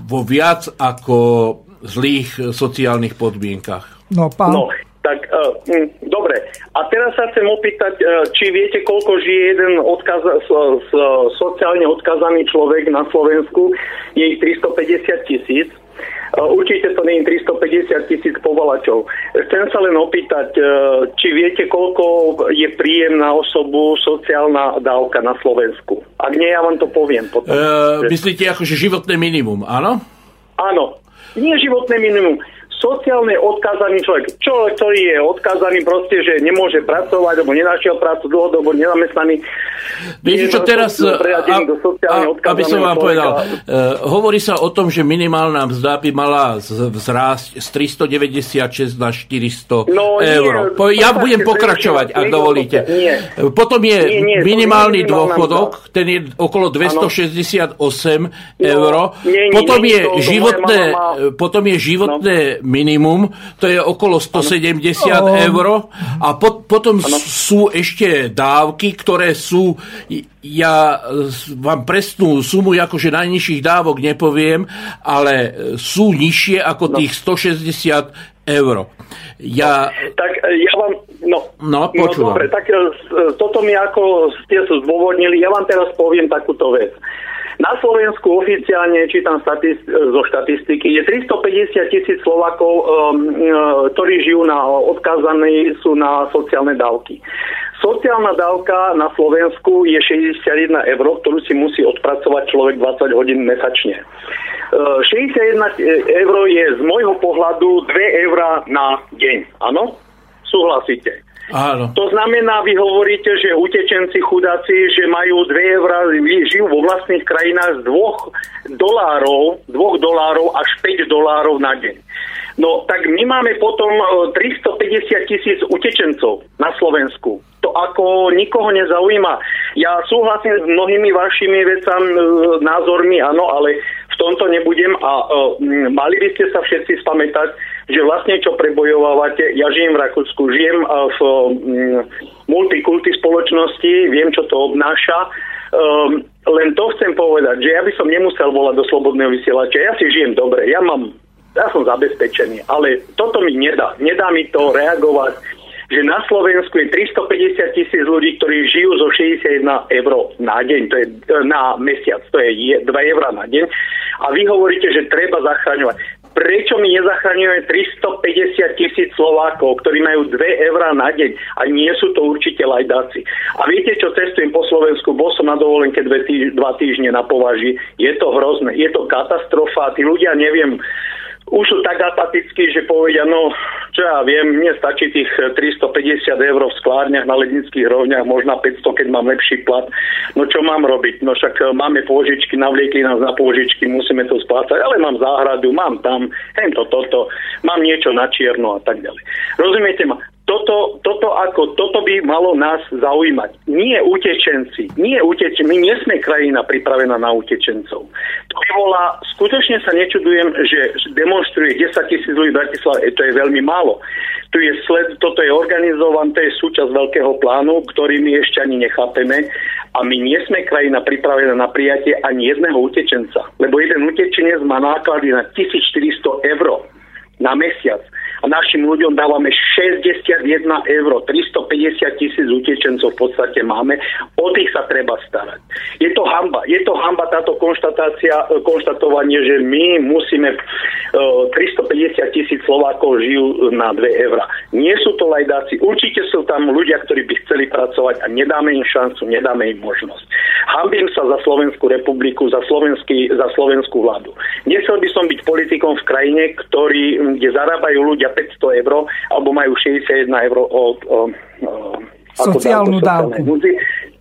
vo viac ako zlých sociálnych podmienkach. No, pán... No, tak uh, dobre. A teraz sa chcem opýtať, uh, či viete, koľko žije jeden odkaz, so, so, sociálne odkazaný človek na Slovensku. Je ich 350 tisíc. Určite to nie je 350 tisíc povolačov. Chcem sa len opýtať, e, či viete, koľko je príjem na osobu sociálna dávka na Slovensku. Ak nie, ja vám to poviem potom. E, myslíte akože životné minimum, áno? Áno. Nie životné minimum sociálne odkázaný človek. Človek, ktorý je odkázaný proste, že nemôže pracovať, alebo nenašiel prácu dlhodobo, nezamestnaný. Viete čo teraz, a, a, aby som vám človeka. povedal, uh, hovorí sa o tom, že minimálna mzda by mala vzrásť z 396 na 400 no, eur. Nie, ja budem pokračovať, ak dovolíte. Nie. Potom je nie, nie, minimálny dôchodok, ten je okolo 268 ano. eur. No, nie, potom, je to, životné, potom je životné no minimum, to je okolo 170 ano. eur a pot, potom ano. sú ešte dávky, ktoré sú, ja vám presnú sumu akože najnižších dávok nepoviem, ale sú nižšie ako no. tých 160 eur. Ja... Tak ja vám, no, no, no dobre, tak e, toto mi ako ste zdôvodnili, ja vám teraz poviem takúto vec. Na Slovensku oficiálne, čítam statist- zo štatistiky, je 350 tisíc Slovakov, um, uh, ktorí žijú na odkázaní, sú na sociálne dávky. Sociálna dávka na Slovensku je 61 eur, ktorú si musí odpracovať človek 20 hodín mesačne. 61 uh, eur je z môjho pohľadu 2 eur na deň. Áno? Súhlasíte? Áno. To znamená, vy hovoríte, že utečenci chudáci, že majú 2 eurá, žijú vo vlastných krajinách z 2 dolárov, 2 dolárov až 5 dolárov na deň. No tak my máme potom 350 e, tisíc utečencov na Slovensku. To ako nikoho nezaujíma. Ja súhlasím s mnohými vašimi vecami, e, názormi, áno, ale v tomto nebudem a uh, mali by ste sa všetci spamätať, že vlastne čo prebojovávate, ja žijem v Rakúsku, žijem uh, v um, multikulty spoločnosti, viem, čo to obnáša, um, len to chcem povedať, že ja by som nemusel volať do slobodného vysielača. Ja si žijem dobre, ja mám, ja som zabezpečený, ale toto mi nedá. Nedá mi to reagovať že na Slovensku je 350 tisíc ľudí, ktorí žijú zo 61 eur na deň, to je e, na mesiac, to je 2 eur na deň. A vy hovoríte, že treba zachraňovať. Prečo my nezachraňujeme 350 tisíc Slovákov, ktorí majú 2 eurá na deň a nie sú to určite lajdáci. A viete, čo cestujem po Slovensku, bol som na dovolenke dve dva týždne na považi, je to hrozné, je to katastrofa, tí ľudia, neviem, už sú tak apatickí, že povedia, no čo ja viem, mne stačí tých 350 eur v sklárniach na lednických rovniach, možno 500, keď mám lepší plat. No čo mám robiť? No však e, máme pôžičky, navliekli nás na pôžičky, musíme to splácať, ale mám záhradu, mám tam, hento toto, mám niečo na čierno a tak ďalej. Rozumiete ma? Toto, toto, ako, toto by malo nás zaujímať. Nie utečenci, nie utečenci, my nie sme krajina pripravená na utečencov. To by bola, skutočne sa nečudujem, že demonstruje 10 tisíc ľudí v Bratislave, to je veľmi málo. Tu je sled, toto je organizované, to je súčasť veľkého plánu, ktorý my ešte ani nechápeme a my nie sme krajina pripravená na prijatie ani jedného utečenca, lebo jeden utečenec má náklady na 1400 eur na mesiac a našim ľuďom dávame 61 eur, 350 tisíc utečencov v podstate máme, o tých sa treba starať. Je to hamba, je to hamba táto konštatácia, e, konštatovanie, že my musíme 350 e, tisíc Slovákov žijú na 2 eurá. Nie sú to lajdáci, určite sú tam ľudia, ktorí by chceli pracovať a nedáme im šancu, nedáme im možnosť. Hambím sa za Slovenskú republiku, za, slovenský, za slovenskú vládu. Nechcel by som byť politikom v krajine, ktorý, kde zarábajú ľudia 500 eur alebo majú 61 eur od, od, od sociálnu dávku.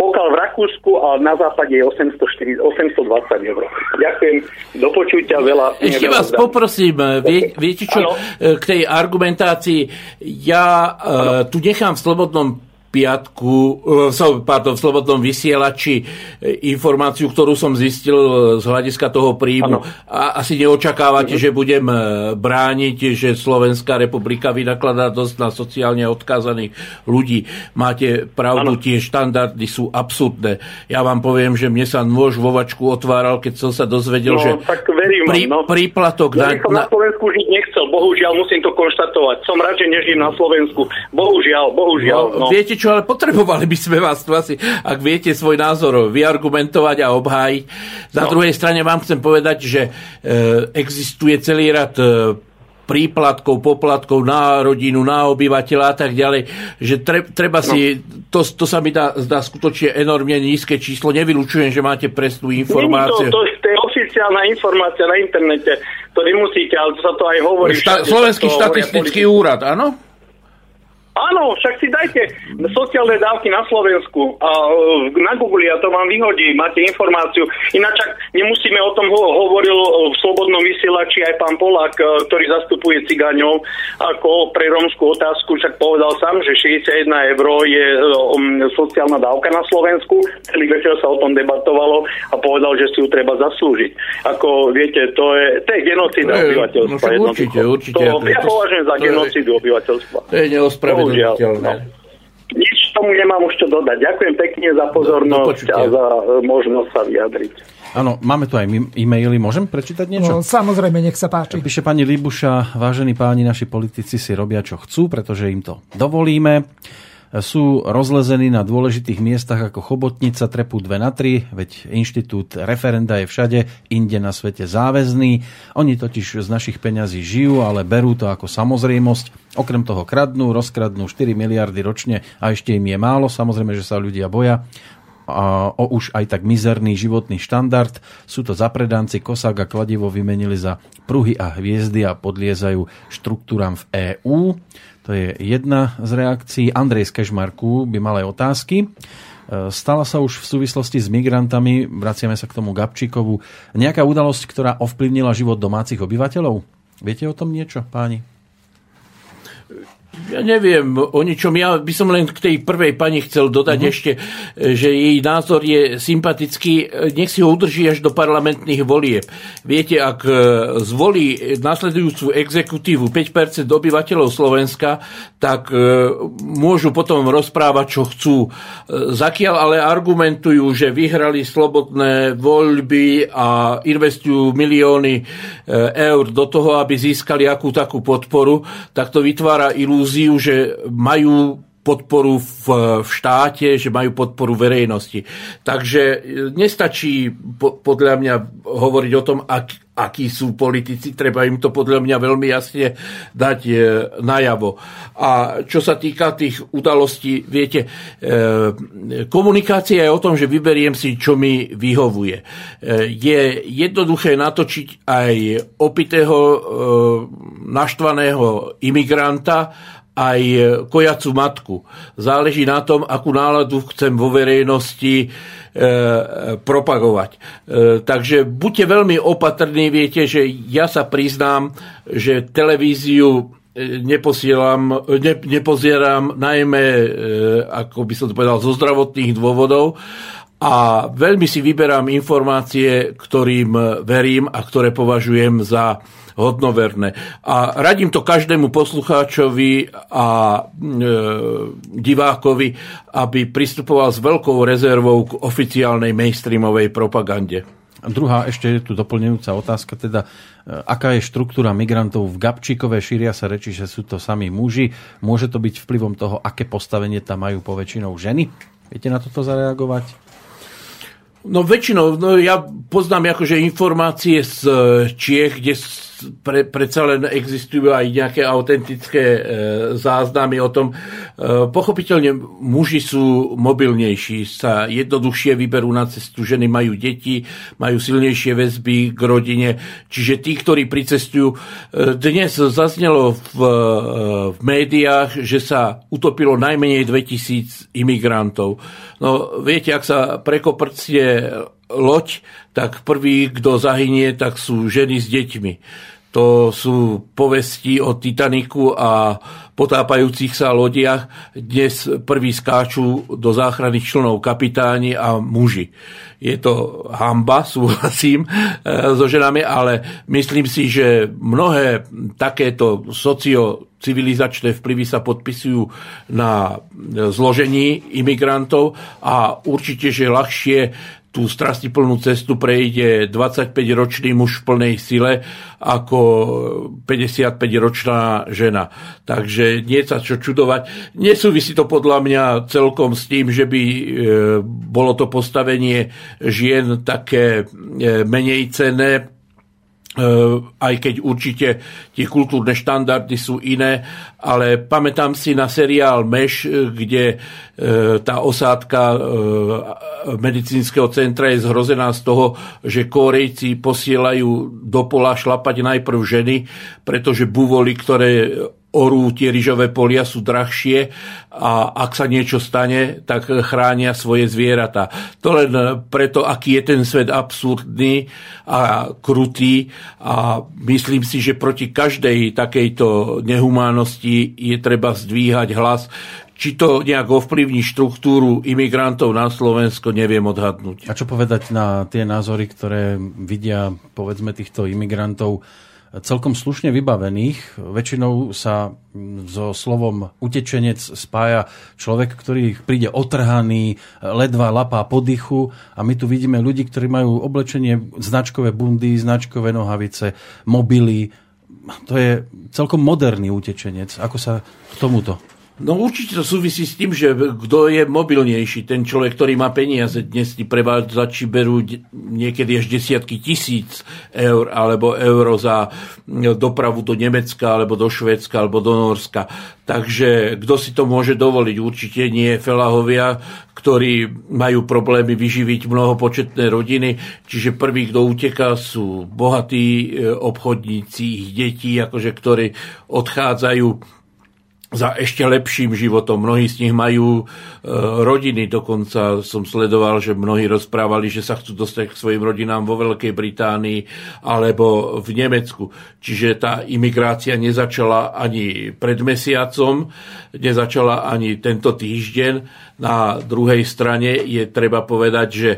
Pokiaľ v Rakúsku, ale na západe je 840, 820 eur. Ďakujem, do počutia veľa. Ešte vás dám. poprosím, vie, viete čo, ano. k tej argumentácii, ja uh, tu nechám v slobodnom piatku, e, pardon, v Slobodnom vysielači e, informáciu, ktorú som zistil e, z hľadiska toho príjmu. A asi neočakávate, mm-hmm. že budem brániť, že Slovenská republika vynakladá dosť na sociálne odkázaných ľudí. Máte pravdu, ano. tie štandardy sú absurdné. Ja vám poviem, že mne sa nôž vo vačku otváral, keď som sa dozvedel, no, že tak verím, prí, no. príplatok... Ja na, som na Slovensku žiť nechcel, bohužiaľ musím to konštatovať. Som rád, že nežijem na Slovensku. Bohužiaľ, bohužiaľ. No, no. Viete čo, ale potrebovali by sme vás tu asi, ak viete svoj názor vyargumentovať a obhájiť. Na no. druhej strane vám chcem povedať, že e, existuje celý rad e, príplatkov, poplatkov na rodinu, na obyvateľa a tak ďalej, že tre, treba no. si, to, to sa mi dá, zdá skutočne enormne nízke číslo, nevylučujem, že máte presnú informáciu. to, to, to je oficiálna informácia na internete, to nemusíte, ale to sa to aj hovorí. Šta, Slovenský štatistický úrad, áno? Áno, však si dajte sociálne dávky na Slovensku a e, na Google a to vám vyhodí, máte informáciu. Ináč nemusíme o tom ho- hovoril v slobodnom vysielači aj pán Polák, e, ktorý zastupuje cigáňov ako pre rómskú otázku, však povedal sám, že 61 eur je um, sociálna dávka na Slovensku. Celý večer sa o tom debatovalo a povedal, že si ju treba zaslúžiť. Ako viete, to je, to je genocida obyvateľstva. No, určite, určite. To, ja považujem za genocidu obyvateľstva. To je neospravedliteľné. No. Nič tomu nemám už čo dodať. Ďakujem pekne za pozornosť a za e, možnosť sa vyjadriť. Áno, máme tu aj e-maily. Môžem prečítať niečo? No, samozrejme, nech sa páči. Píše pani Líbuša, vážení páni, naši politici si robia, čo chcú, pretože im to dovolíme sú rozlezení na dôležitých miestach ako Chobotnica, Trepu 2 na 3, veď inštitút referenda je všade, inde na svete záväzný. Oni totiž z našich peňazí žijú, ale berú to ako samozrejmosť. Okrem toho kradnú, rozkradnú 4 miliardy ročne a ešte im je málo. Samozrejme, že sa ľudia boja o už aj tak mizerný životný štandard. Sú to zapredanci, kosák a kladivo vymenili za pruhy a hviezdy a podliezajú štruktúram v EÚ. To je jedna z reakcií. Andrej z Kešmarku by mal aj otázky. E, stala sa už v súvislosti s migrantami, vraciame sa k tomu Gabčíkovu, nejaká udalosť, ktorá ovplyvnila život domácich obyvateľov? Viete o tom niečo, páni? Ja neviem o ničom. Ja by som len k tej prvej pani chcel dodať uh-huh. ešte, že jej názor je sympatický. Nech si ho udrží až do parlamentných volieb. Viete, ak e, zvolí nasledujúcu exekutívu 5% obyvateľov Slovenska, tak e, môžu potom rozprávať, čo chcú. E, zakiaľ ale argumentujú, že vyhrali slobodné voľby a investujú milióny eur do toho, aby získali akú takú podporu, tak to vytvára ilúziu ilúziu, že majú podporu v, v štáte, že majú podporu verejnosti. Takže e, nestačí po, podľa mňa hovoriť o tom, ak, akí sú politici, treba im to podľa mňa veľmi jasne dať e, najavo. A čo sa týka tých udalostí, viete, e, komunikácia je o tom, že vyberiem si, čo mi vyhovuje. E, je jednoduché natočiť aj opitého, e, naštvaného imigranta, aj kojacú matku. Záleží na tom, akú náladu chcem vo verejnosti e, propagovať. E, takže buďte veľmi opatrní, viete, že ja sa priznám, že televíziu e, neposielam, ne, nepozieram najmä, e, ako by som to povedal, zo zdravotných dôvodov a veľmi si vyberám informácie, ktorým verím a ktoré považujem za hodnoverné. A radím to každému poslucháčovi a e, divákovi, aby pristupoval s veľkou rezervou k oficiálnej mainstreamovej propagande. A druhá ešte je tu doplňujúca otázka, teda aká je štruktúra migrantov v Gabčíkové, šíria sa reči, že sú to sami muži. Môže to byť vplyvom toho, aké postavenie tam majú poväčšinou ženy? Viete na toto zareagovať? No väčšinou, no ja poznám akože informácie z e, Čiech, kde pre, predsa len existujú aj nejaké autentické e, záznamy o tom. E, pochopiteľne muži sú mobilnejší, sa jednoduchšie vyberú na cestu, ženy majú deti, majú silnejšie väzby k rodine, čiže tí, ktorí pricestujú. E, dnes zaznelo v, e, v médiách, že sa utopilo najmenej 2000 imigrantov. No viete, ak sa prekoprcie loď, tak prvý, kto zahynie, tak sú ženy s deťmi. To sú povesti o Titaniku a potápajúcich sa lodiach. Dnes prvý skáču do záchranných člnov kapitáni a muži. Je to hamba, (laughs) súhlasím e, so ženami, ale myslím si, že mnohé takéto sociocivilizačné vplyvy sa podpisujú na zložení imigrantov a určite, že ľahšie tú strastiplnú cestu prejde 25-ročný muž v plnej sile ako 55-ročná žena. Takže nie sa čo čudovať. Nesúvisí to podľa mňa celkom s tým, že by e, bolo to postavenie žien také e, menej cenné, E, aj keď určite tie kultúrne štandardy sú iné, ale pamätám si na seriál Meš, e, kde e, tá osádka medicínskeho centra je zhrozená z toho, že Korejci posielajú do pola šlapať najprv ženy, pretože buvoli, ktoré orú tie ryžové polia sú drahšie a ak sa niečo stane, tak chránia svoje zvieratá. To len preto, aký je ten svet absurdný a krutý a myslím si, že proti každej takejto nehumánnosti je treba zdvíhať hlas. Či to nejak ovplyvní štruktúru imigrantov na Slovensko, neviem odhadnúť. A čo povedať na tie názory, ktoré vidia, povedzme, týchto imigrantov celkom slušne vybavených. Väčšinou sa so slovom utečenec spája človek, ktorý príde otrhaný, ledva lapá podychu a my tu vidíme ľudí, ktorí majú oblečenie značkové bundy, značkové nohavice, mobily. To je celkom moderný utečenec. Ako sa k tomuto No určite to súvisí s tým, že kto je mobilnejší. Ten človek, ktorý má peniaze, dnes ti prevádzači berú niekedy až desiatky tisíc eur alebo euro za dopravu do Nemecka alebo do Švedska alebo do Norska. Takže kto si to môže dovoliť? Určite nie felahovia, ktorí majú problémy vyživiť mnohopočetné rodiny. Čiže prvý, kto uteká, sú bohatí e, obchodníci, ich detí, akože, ktorí odchádzajú za ešte lepším životom. Mnohí z nich majú e, rodiny, dokonca som sledoval, že mnohí rozprávali, že sa chcú dostať k svojim rodinám vo Veľkej Británii alebo v Nemecku. Čiže tá imigrácia nezačala ani pred mesiacom, nezačala ani tento týždeň. Na druhej strane je treba povedať, že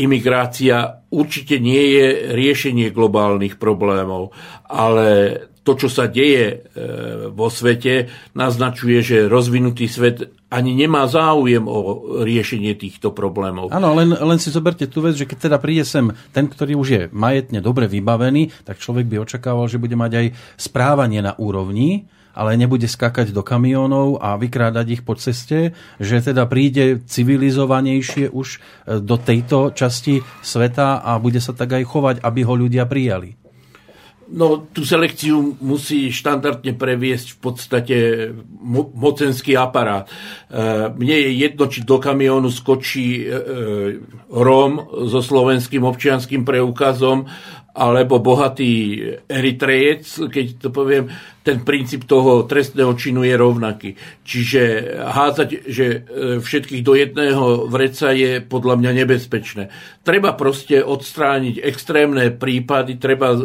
imigrácia určite nie je riešenie globálnych problémov, ale to, čo sa deje e, vo svete, naznačuje, že rozvinutý svet ani nemá záujem o riešenie týchto problémov. Áno, len, len si zoberte tú vec, že keď teda príde sem ten, ktorý už je majetne dobre vybavený, tak človek by očakával, že bude mať aj správanie na úrovni, ale nebude skakať do kamionov a vykrádať ich po ceste, že teda príde civilizovanejšie už e, do tejto časti sveta a bude sa tak aj chovať, aby ho ľudia prijali. No, tú selekciu musí štandardne previesť v podstate mo- mocenský aparát. E, mne je jedno, či do kamiónu skočí e, e, Róm so slovenským občianským preukazom alebo bohatý Eritrejec, keď to poviem, ten princíp toho trestného činu je rovnaký. Čiže hádzať, že e, všetkých do jedného vreca je podľa mňa nebezpečné. Treba proste odstrániť extrémne prípady, treba e,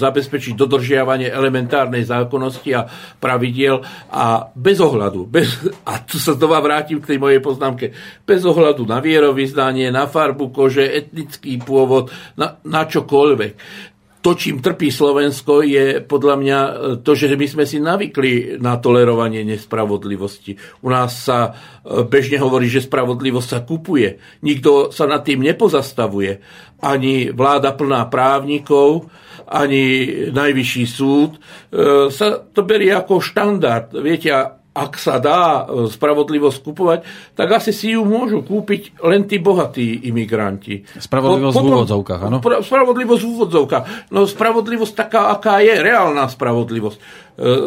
zabezpečiť dodržiavanie elementárnej zákonnosti a pravidiel a bez ohľadu, bez, a tu sa znova vrátim k tej mojej poznámke, bez ohľadu na vierovýznanie, na farbu kože, etnický pôvod, na, na čokoľvek to, čím trpí Slovensko, je podľa mňa e, to, že my sme si navykli na tolerovanie nespravodlivosti. U nás sa e, bežne hovorí, že spravodlivosť sa kupuje. Nikto sa nad tým nepozastavuje. Ani vláda plná právnikov, ani najvyšší súd. E, sa to berie ako štandard. Viete, ak sa dá e, spravodlivosť kupovať, tak asi si ju môžu kúpiť len tí bohatí imigranti. Spravodlivosť Potom, v úvodzovkách, áno? Spravodlivosť v úvodzovkách. No spravodlivosť taká, aká je, reálna spravodlivosť, e,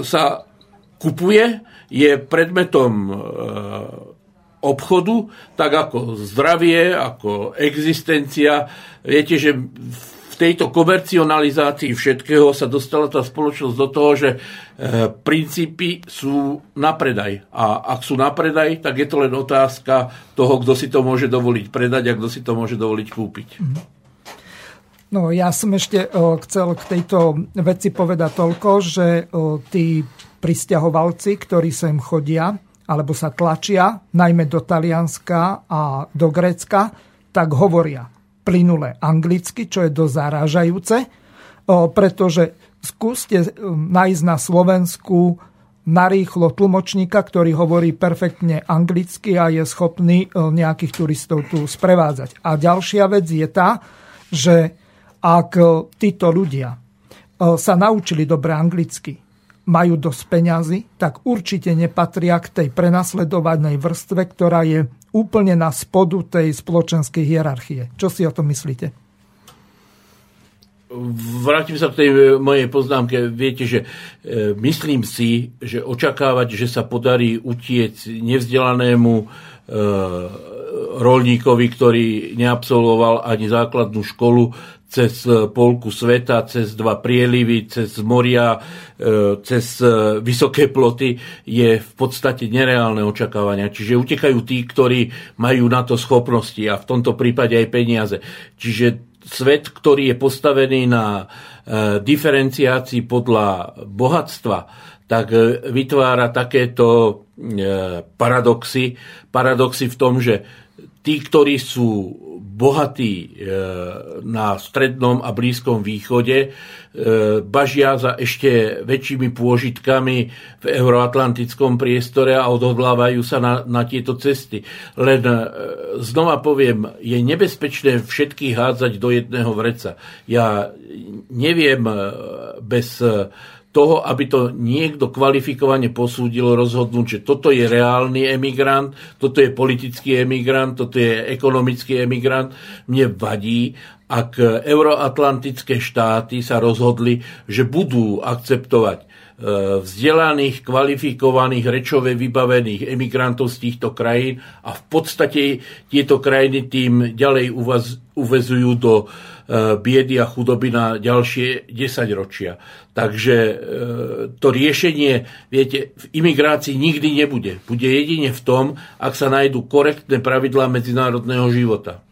sa kupuje, je predmetom e, obchodu, tak ako zdravie, ako existencia. Viete, že v tejto komercionalizácii všetkého sa dostala tá spoločnosť do toho, že e, princípy sú na predaj. A ak sú na predaj, tak je to len otázka toho, kto si to môže dovoliť predať a kto si to môže dovoliť kúpiť. No ja som ešte o, chcel k tejto veci povedať toľko, že o, tí pristahovalci, ktorí sem chodia, alebo sa tlačia, najmä do Talianska a do Grécka, tak hovoria plynule anglicky, čo je dosť zarážajúce, pretože skúste nájsť na Slovensku narýchlo tlmočníka, ktorý hovorí perfektne anglicky a je schopný nejakých turistov tu sprevádzať. A ďalšia vec je tá, že ak títo ľudia sa naučili dobre anglicky, majú dosť peňazí, tak určite nepatria k tej prenasledovanej vrstve, ktorá je úplne na spodu tej spoločenskej hierarchie. Čo si o tom myslíte? Vrátim sa k tej mojej poznámke. Viete, že e, myslím si, že očakávať, že sa podarí utiec nevzdelanému e, rolníkovi, ktorý neabsolvoval ani základnú školu, cez e, polku sveta, cez dva prielivy, cez moria, e, cez e, vysoké ploty, je v podstate nereálne očakávania. Čiže utekajú tí, ktorí majú na to schopnosti a v tomto prípade aj peniaze. Čiže svet, ktorý je postavený na diferenciácii podľa bohatstva, tak vytvára takéto paradoxy. Paradoxy v tom, že tí, ktorí sú bohatí e, na strednom a blízkom východe, e, bažia za ešte väčšími pôžitkami v euroatlantickom priestore a odhodlávajú sa na, na tieto cesty. Len e, znova poviem, je nebezpečné všetkých hádzať do jedného vreca. Ja neviem bez toho, aby to niekto kvalifikovane posúdil, rozhodnúť, že toto je reálny emigrant, toto je politický emigrant, toto je ekonomický emigrant. Mne vadí, ak euroatlantické štáty sa rozhodli, že budú akceptovať e, vzdelaných, kvalifikovaných, rečove vybavených emigrantov z týchto krajín a v podstate tieto krajiny tým ďalej uvezujú do E, biedy a chudoby na ďalšie 10 ročia. Takže e, to riešenie, viete, v imigrácii nikdy nebude. Bude jedine v tom, ak sa nájdú korektné pravidlá medzinárodného života.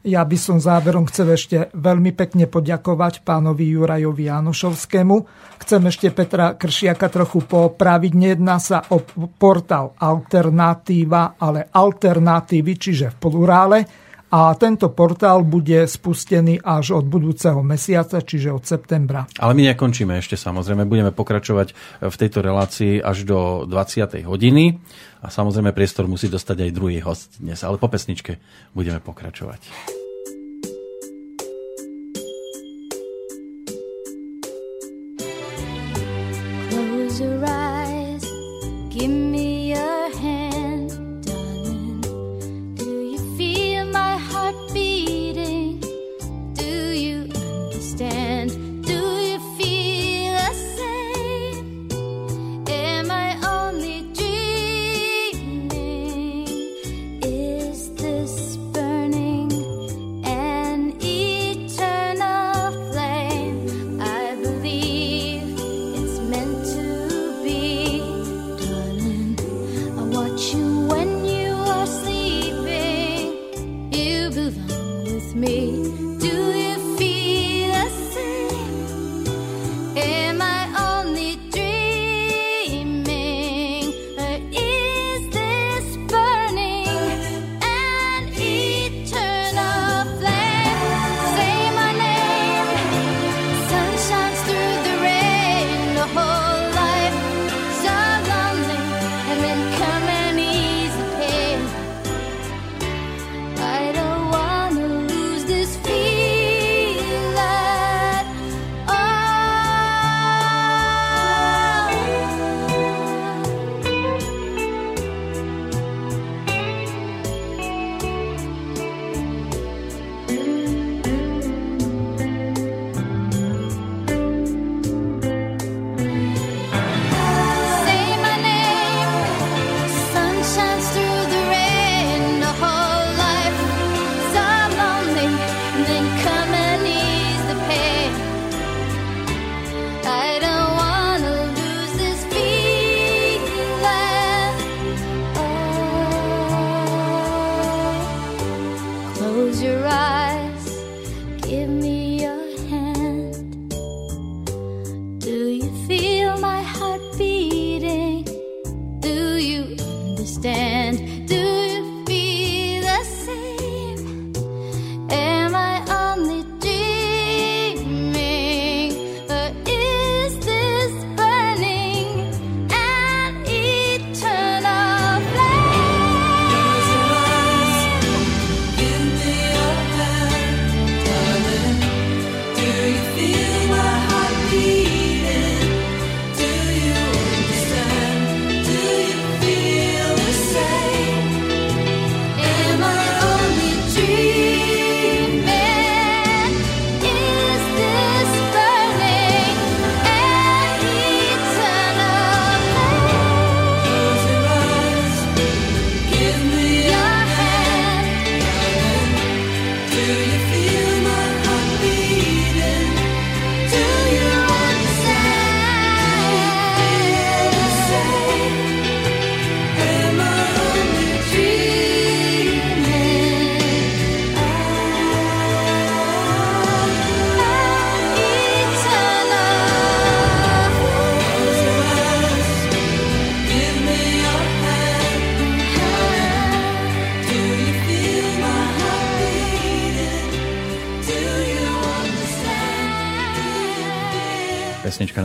Ja by som záverom chcel ešte veľmi pekne poďakovať pánovi Jurajovi Janošovskému. Chcem ešte Petra Kršiaka trochu popraviť. Nejedná sa o portál Alternatíva, ale alternatívy, čiže v plurále a tento portál bude spustený až od budúceho mesiaca, čiže od septembra. Ale my nekončíme ešte samozrejme, budeme pokračovať v tejto relácii až do 20. hodiny a samozrejme priestor musí dostať aj druhý host dnes, ale po pesničke budeme pokračovať.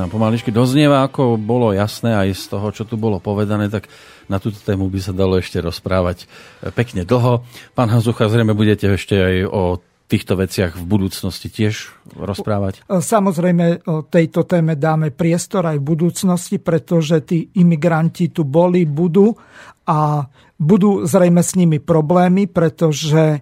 Nám pomaličky doznieva, ako bolo jasné aj z toho, čo tu bolo povedané, tak na túto tému by sa dalo ešte rozprávať pekne dlho. Pán Hazucha, zrejme budete ešte aj o týchto veciach v budúcnosti tiež rozprávať? Samozrejme, o tejto téme dáme priestor aj v budúcnosti, pretože tí imigranti tu boli, budú a budú zrejme s nimi problémy, pretože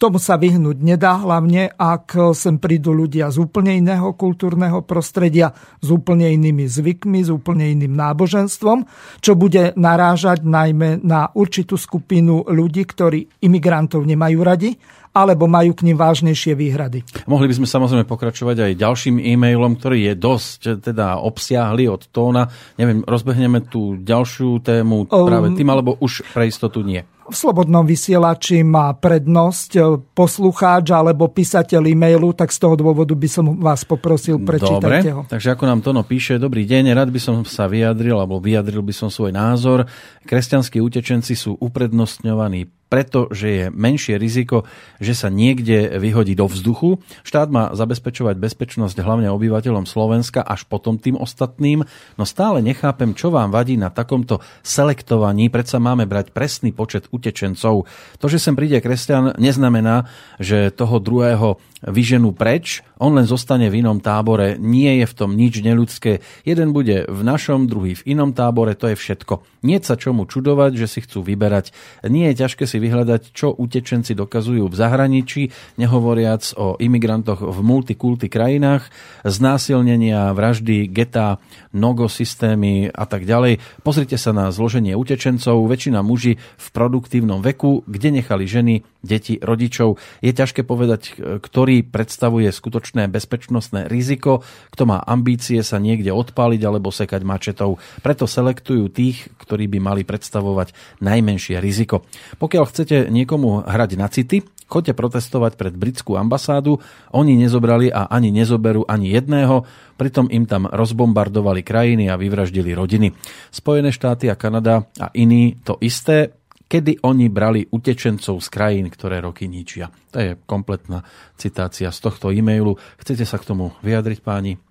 Tomu sa vyhnúť nedá, hlavne ak sem prídu ľudia z úplne iného kultúrneho prostredia, s úplne inými zvykmi, s úplne iným náboženstvom, čo bude narážať najmä na určitú skupinu ľudí, ktorí imigrantov nemajú radi, alebo majú k ním vážnejšie výhrady. Mohli by sme samozrejme pokračovať aj ďalším e-mailom, ktorý je dosť teda obsiahly od tóna. Neviem, rozbehneme tú ďalšiu tému práve tým, alebo už pre istotu nie v slobodnom vysielači má prednosť e, poslucháč alebo písateľ e-mailu, tak z toho dôvodu by som vás poprosil, prečítať ho. takže ako nám Tono píše, dobrý deň, rád by som sa vyjadril, alebo vyjadril by som svoj názor. Kresťanskí utečenci sú uprednostňovaní pretože je menšie riziko, že sa niekde vyhodí do vzduchu. Štát má zabezpečovať bezpečnosť hlavne obyvateľom Slovenska až potom tým ostatným, no stále nechápem, čo vám vadí na takomto selektovaní. Predsa máme brať presný počet utečencov. To, že sem príde kresťan, neznamená, že toho druhého vyženú preč, on len zostane v inom tábore, nie je v tom nič neľudské. Jeden bude v našom, druhý v inom tábore, to je všetko. Nie sa čomu čudovať, že si chcú vyberať. Nie je ťažké si vyhľadať, čo utečenci dokazujú v zahraničí, nehovoriac o imigrantoch v multikulty krajinách, znásilnenia, vraždy, getá, nogo systémy a tak ďalej. Pozrite sa na zloženie utečencov, väčšina muži v produktívnom veku, kde nechali ženy, deti, rodičov. Je ťažké povedať, ktorý predstavuje skutočné bezpečnostné riziko, kto má ambície sa niekde odpáliť alebo sekať mačetou. Preto selektujú tých, ktorí by mali predstavovať najmenšie riziko. Pokiaľ chcete niekomu hrať na city, choďte protestovať pred britskú ambasádu, oni nezobrali a ani nezoberú ani jedného, pritom im tam rozbombardovali krajiny a vyvraždili rodiny. Spojené štáty a Kanada a iní to isté, kedy oni brali utečencov z krajín, ktoré roky ničia. To je kompletná citácia z tohto e-mailu. Chcete sa k tomu vyjadriť, páni?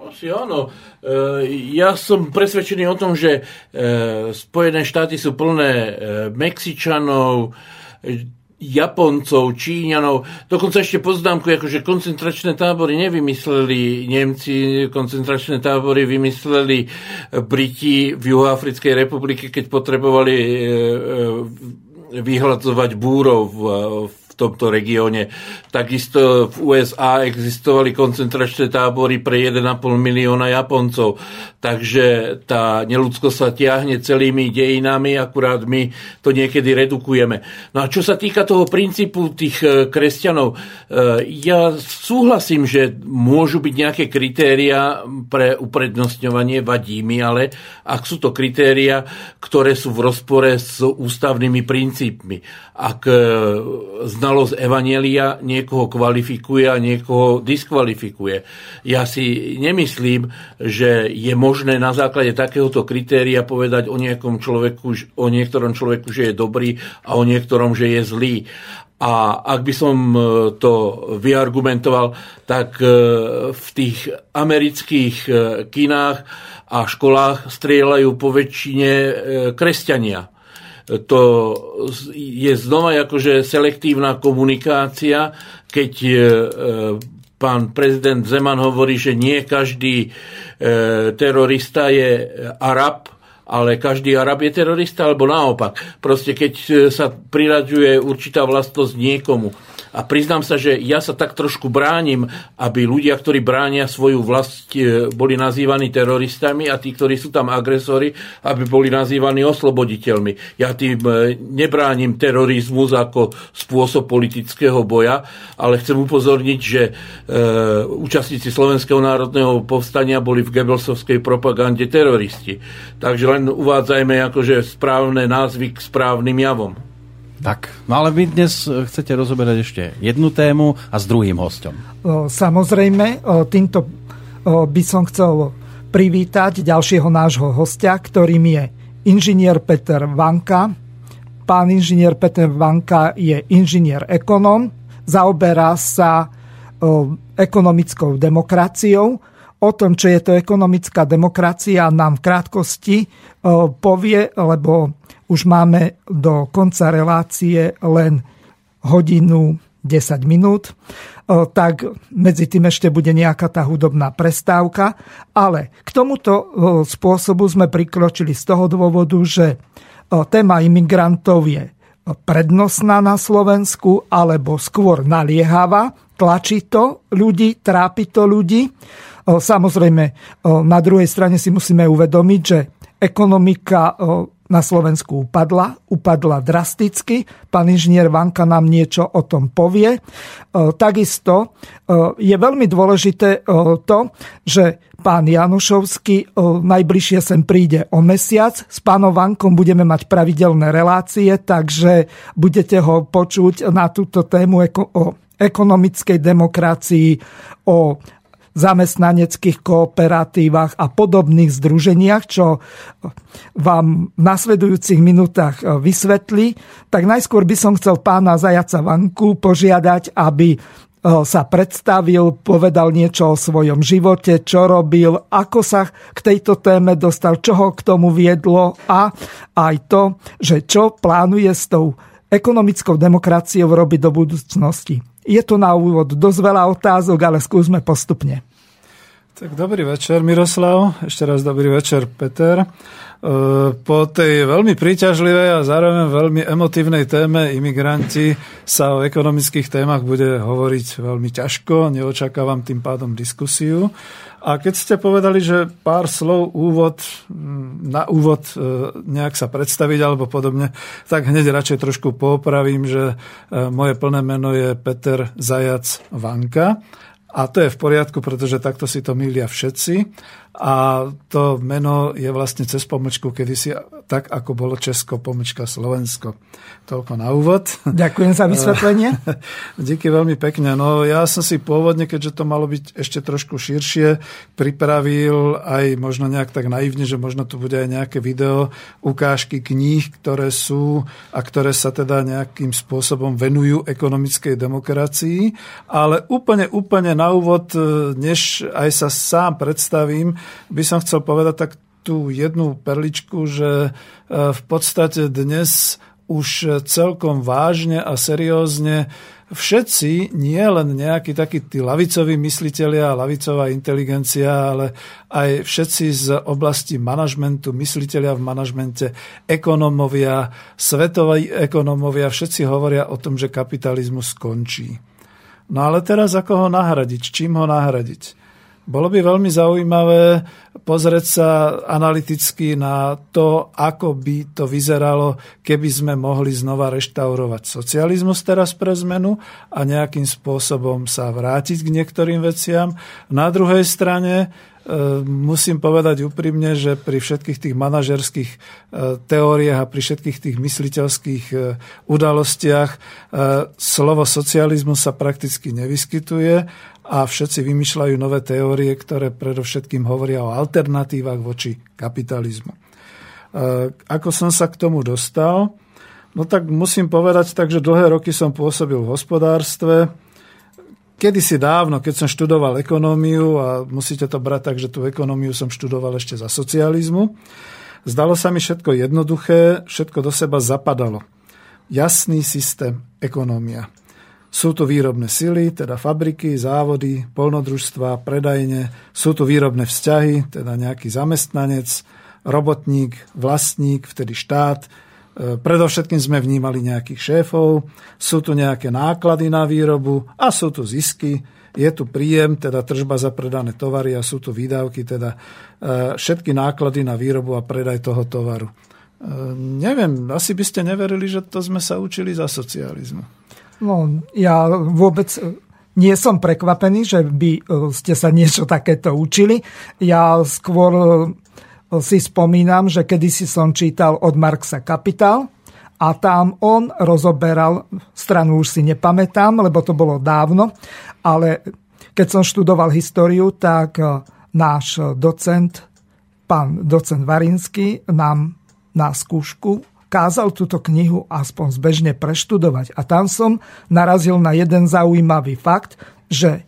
Asi áno. E, ja som presvedčený o tom, že e, Spojené štáty sú plné e, Mexičanov, Japoncov, Číňanov, dokonca ešte poznámku, akože koncentračné tábory nevymysleli Nemci, koncentračné tábory vymysleli Briti v Juhoafrickej republike, keď potrebovali vyhľadzovať búrov v tomto regióne. Takisto v USA existovali koncentračné tábory pre 1,5 milióna Japoncov. Takže tá neludskosť sa tiahne celými dejinami, akurát my to niekedy redukujeme. No a čo sa týka toho princípu tých e, kresťanov, e, ja súhlasím, že môžu byť nejaké kritéria pre uprednostňovanie, vadí mi, ale ak sú to kritéria, ktoré sú v rozpore s ústavnými princípmi. Ak e, znalosť Evanielia niekoho kvalifikuje a niekoho diskvalifikuje. Ja si nemyslím, že je možné možné na základe takéhoto kritéria povedať o, nejakom človeku, o niektorom človeku, že je dobrý a o niektorom, že je zlý. A ak by som e, to vyargumentoval, tak e, v tých amerických e, kinách a školách strieľajú po väčšine kresťania. To je znova akože selektívna komunikácia, keď pán prezident Zeman hovorí, že nie každý e, terorista je Arab, ale každý Arab je terorista, alebo naopak. Proste keď e, sa priraďuje určitá vlastnosť niekomu, a priznám sa, že ja sa tak trošku bránim, aby ľudia, ktorí bránia svoju vlast, e, boli nazývaní teroristami a tí, ktorí sú tam agresori, aby boli nazývaní osloboditeľmi. Ja tým e, nebránim terorizmus ako spôsob politického boja, ale chcem upozorniť, že e, účastníci Slovenského národného povstania boli v Gebelsovskej propagande teroristi. Takže len uvádzajme akože správne názvy k správnym javom. Tak, no ale vy dnes e, chcete rozoberať ešte jednu tému a s druhým hostom. Samozrejme, týmto by som chcel privítať ďalšieho nášho hostia, ktorým je inžinier Peter Vanka. Pán inžinier Peter Vanka je inžinier ekonom, zaoberá sa ekonomickou demokraciou. o tom, čo je to ekonomická demokracia, nám v krátkosti povie, lebo už máme do konca relácie len hodinu 10 minút, tak medzi tým ešte bude nejaká tá hudobná prestávka. Ale k tomuto spôsobu sme prikročili z toho dôvodu, že téma imigrantov je prednostná na Slovensku alebo skôr naliehavá. Tlačí to ľudí, trápi to ľudí. Samozrejme, na druhej strane si musíme uvedomiť, že ekonomika na Slovensku upadla, upadla drasticky. Pán inžinier Vanka nám niečo o tom povie. E, takisto e, je veľmi dôležité e, to, že pán Janušovský najbližšie sem príde o mesiac. S pánom Vankom budeme mať pravidelné relácie, takže budete ho počuť na túto tému o ekonomickej demokracii, o zamestnaneckých kooperatívach a podobných združeniach, čo vám v nasledujúcich minútach e, vysvetlí, tak najskôr by som chcel pána Zajaca Vanku požiadať, aby e, sa predstavil, povedal niečo o svojom živote, čo robil, ako sa k tejto téme dostal, čo ho k tomu viedlo a aj to, že čo plánuje s tou ekonomickou demokraciou robiť do budúcnosti. Je to na úvod dosť veľa otázok, ale skúsme postupne. Tak dobrý večer, Miroslav. Ešte raz dobrý večer, Peter. E, po tej veľmi príťažlivej a zároveň veľmi emotívnej téme imigranti sa o ekonomických témach bude hovoriť veľmi ťažko. Neočakávam tým pádom diskusiu. A keď ste povedali, že pár slov úvod, na úvod e, nejak sa predstaviť alebo podobne, tak hneď radšej trošku popravím, že e, moje plné meno je Peter Zajac Vanka. A to je v poriadku, pretože takto si to milia všetci a to meno je vlastne cez pomočku kedysi tak, ako bolo Česko, pomočka Slovensko. Toľko na úvod. Ďakujem za vysvetlenie. (laughs) Díky veľmi pekne. No ja som si pôvodne, keďže to malo byť ešte trošku širšie, pripravil aj možno nejak tak naivne, že možno tu bude aj nejaké video, ukážky kníh, ktoré sú a ktoré sa teda nejakým spôsobom venujú ekonomickej demokracii. Ale úplne, úplne na úvod, než aj sa sám predstavím, by som chcel povedať tak tú jednu perličku, že e, v podstate dnes už celkom vážne a seriózne všetci, nie len nejakí takí tí lavicoví mysliteľia a lavicová inteligencia, ale aj všetci z oblasti manažmentu, mysliteľia v manažmente, ekonomovia, svetoví ekonomovia, všetci hovoria o tom, že kapitalizmus skončí. No ale teraz ako ho nahradiť? Čím ho nahradiť? Bolo by veľmi zaujímavé pozrieť sa analyticky na to, ako by to vyzeralo, keby sme mohli znova reštaurovať socializmus teraz pre zmenu a nejakým spôsobom sa vrátiť k niektorým veciam. Na druhej strane e, musím povedať úprimne, že pri všetkých tých manažerských e, teóriách a pri všetkých tých mysliteľských e, udalostiach slovo socializmus sa prakticky nevyskytuje a všetci vymýšľajú nové teórie, ktoré predovšetkým hovoria o alternatívach voči kapitalizmu. E, ako som sa k tomu dostal? No tak musím povedať tak, že dlhé roky som pôsobil v hospodárstve. Kedysi dávno, keď som študoval ekonómiu, a musíte to brať tak, že tú ekonómiu som študoval ešte za socializmu, zdalo sa mi všetko jednoduché, všetko do seba zapadalo. Jasný systém ekonómia. Sú to výrobné sily, teda fabriky, závody, polnodružstva, predajne. Sú tu výrobné vzťahy, teda nejaký zamestnanec, robotník, vlastník, vtedy štát. E, predovšetkým sme vnímali nejakých šéfov. Sú tu nejaké náklady na výrobu a sú tu zisky. Je tu príjem, teda tržba za predané tovary a sú tu výdavky, teda e, všetky náklady na výrobu a predaj toho tovaru. E, neviem, asi by ste neverili, že to sme sa učili za socializmu. No, ja vôbec e, nie som prekvapený, že by e, ste sa niečo takéto učili. Ja skôr e, si spomínam, že kedysi som čítal od Marxa Kapitál a tam on rozoberal, stranu už si nepamätám, lebo to bolo dávno, ale keď som študoval históriu, tak náš docent, pán docent Varinsky, nám na skúšku kázal túto knihu aspoň zbežne preštudovať. A tam som narazil na jeden zaujímavý fakt, že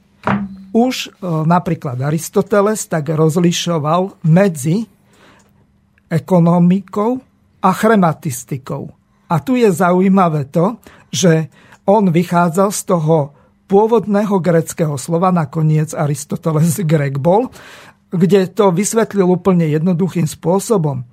už napríklad Aristoteles tak rozlišoval medzi ekonomikou a chrematistikou. A tu je zaujímavé to, že on vychádzal z toho pôvodného greckého slova, nakoniec Aristoteles Grek bol, kde to vysvetlil úplne jednoduchým spôsobom.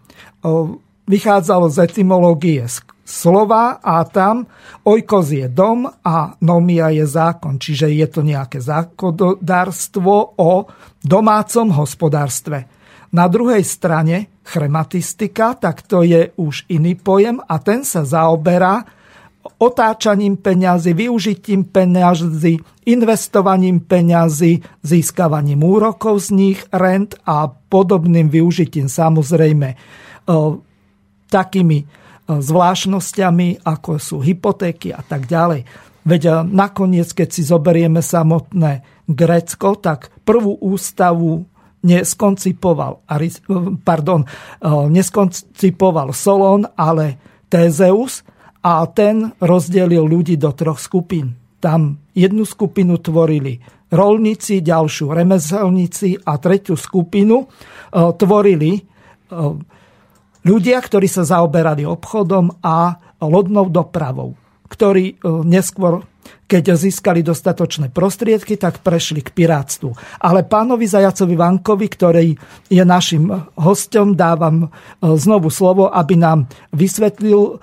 Vychádzalo z etymológie slova a tam oikos je dom a nomia je zákon, čiže je to nejaké zákonodárstvo o domácom hospodárstve. Na druhej strane chrematistika, tak to je už iný pojem a ten sa zaoberá otáčaním peňazí, využitím peňazí, investovaním peňazí, získavaním úrokov z nich, rent a podobným využitím samozrejme e, takými e, zvláštnosťami, ako sú hypotéky a tak ďalej. Veď e, nakoniec, keď si zoberieme samotné Grécko, tak prvú ústavu neskoncipoval, pardon, neskoncipoval Solon, ale Tézeus a ten rozdelil ľudí do troch skupín. Tam jednu skupinu tvorili rolníci, ďalšiu remeselníci a tretiu skupinu tvorili ľudia, ktorí sa zaoberali obchodom a lodnou dopravou, ktorí neskôr keď získali dostatočné prostriedky, tak prešli k pirátstvu. Ale pánovi Zajacovi Vankovi, ktorý je našim hostom, dávam e, znovu slovo, aby nám vysvetlil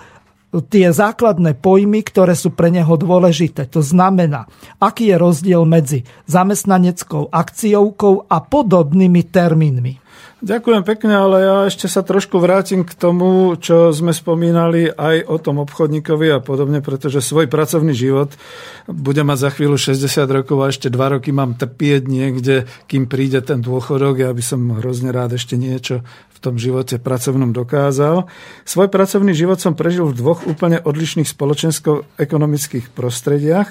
tie základné pojmy, ktoré sú pre neho dôležité. To znamená, aký je rozdiel medzi zamestnaneckou akciovkou a podobnými termínmi. Ďakujem pekne, ale ja ešte sa trošku vrátim k tomu, čo sme spomínali aj o tom obchodníkovi a podobne, pretože svoj pracovný život bude mať za chvíľu 60 rokov a ešte 2 roky mám trpieť niekde, kým príde ten dôchodok. Ja by som hrozne rád ešte niečo tom živote pracovnom dokázal. Svoj pracovný život som prežil v dvoch úplne odlišných spoločensko-ekonomických prostrediach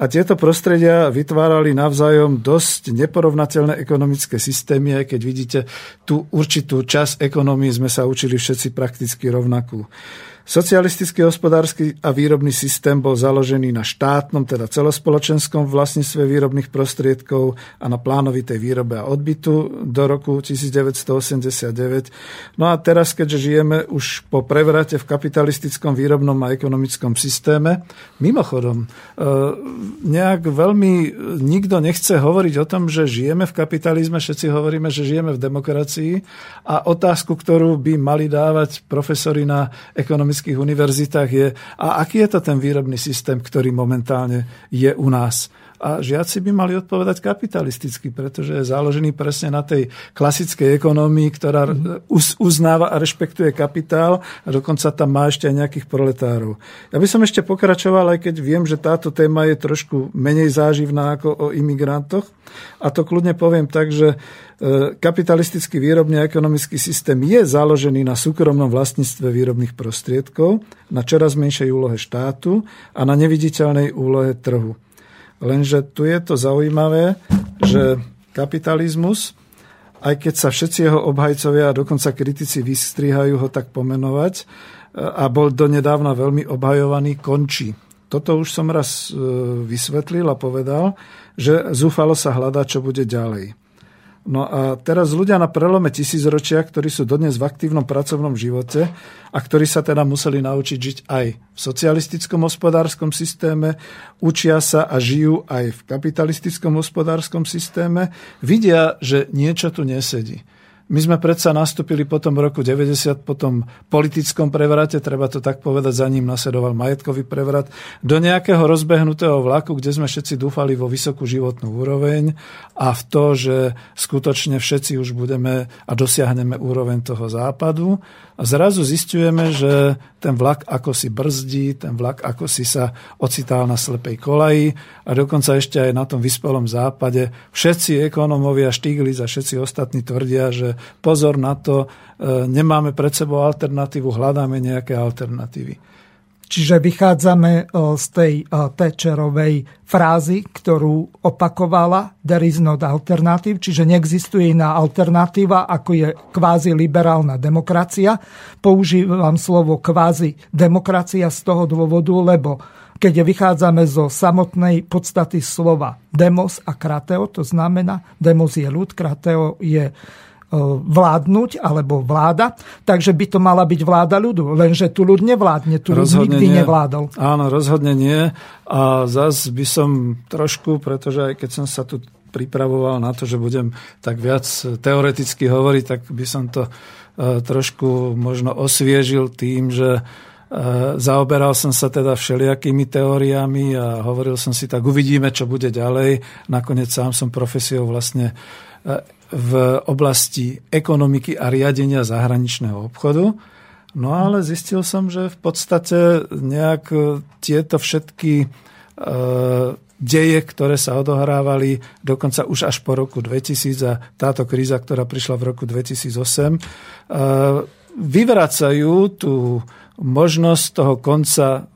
a tieto prostredia vytvárali navzájom dosť neporovnateľné ekonomické systémy, aj keď vidíte tú určitú časť ekonomii sme sa učili všetci prakticky rovnakú. Socialistický hospodársky a výrobný systém bol založený na štátnom, teda celospoločenskom vlastníctve výrobných prostriedkov a na plánovitej výrobe a odbytu do roku 1989. No a teraz, keďže žijeme už po prevrate v kapitalistickom výrobnom a ekonomickom systéme, mimochodom, e, nejak veľmi nikto nechce hovoriť o tom, že žijeme v kapitalizme, všetci hovoríme, že žijeme v demokracii a otázku, ktorú by mali dávať profesori na ekonomický ekonomických univerzitách je, a aký je to ten výrobný systém, ktorý momentálne je u nás. A žiaci by mali odpovedať kapitalisticky, pretože je založený presne na tej klasickej ekonomii, ktorá mhm. uznáva a rešpektuje kapitál a dokonca tam má ešte aj nejakých proletárov. Ja by som ešte pokračoval, aj keď viem, že táto téma je trošku menej záživná ako o imigrantoch. A to kľudne poviem tak, že E, kapitalistický výrobný a ekonomický systém je založený na súkromnom vlastníctve výrobných prostriedkov, na čoraz menšej úlohe štátu a na neviditeľnej úlohe trhu. Lenže tu je to zaujímavé, že kapitalizmus, aj keď sa všetci jeho obhajcovia a dokonca kritici vystrihajú ho tak pomenovať e, a bol donedávna veľmi obhajovaný, končí. Toto už som raz e, vysvetlil a povedal, že zúfalo sa hľadá, čo bude ďalej. No a teraz ľudia na prelome tisícročia, ktorí sú dodnes v aktívnom pracovnom živote a ktorí sa teda museli naučiť žiť aj v socialistickom hospodárskom systéme, učia sa a žijú aj v kapitalistickom hospodárskom systéme, vidia, že niečo tu nesedí. My sme predsa nastúpili po tom roku 90, po tom politickom prevrate, treba to tak povedať, za ním nasledoval majetkový prevrat, do nejakého rozbehnutého vlaku, kde sme všetci dúfali vo vysokú životnú úroveň a v to, že skutočne všetci už budeme a dosiahneme úroveň toho západu. A zrazu zistujeme, že ten vlak ako si brzdí, ten vlak ako si sa ocital na slepej kolaji a dokonca ešte aj na tom vyspelom západe všetci ekonómovia Štiglic a všetci ostatní tvrdia, že pozor na to, e, nemáme pred sebou alternatívu, hľadáme nejaké alternatívy. Čiže vychádzame z tej Thatcherovej frázy, ktorú opakovala there is not alternative, čiže neexistuje iná alternatíva, ako je kvázi liberálna demokracia. Používam slovo kvázi demokracia z toho dôvodu, lebo keď vychádzame zo samotnej podstaty slova demos a krateo, to znamená, demos je ľud, krateo je E, vládnuť alebo vláda, takže by to mala byť vláda ľudu. Lenže tu ľud nevládne, tu ľud nikdy nie. nevládol. Áno, rozhodne nie. A zas by som trošku, pretože aj keď som sa tu pripravoval na to, že budem tak viac teoreticky hovoriť, tak by som to e, trošku možno osviežil tým, že e, zaoberal som sa teda všelijakými teóriami a hovoril som si, tak uvidíme, čo bude ďalej. Nakoniec sám som profesiou vlastne v oblasti ekonomiky a riadenia zahraničného obchodu. No ale zistil som, že v podstate nejak e, tieto všetky e, deje, ktoré sa odohrávali dokonca už až po roku 2000 a táto kríza, ktorá prišla v roku 2008, e, vyvracajú tú možnosť toho konca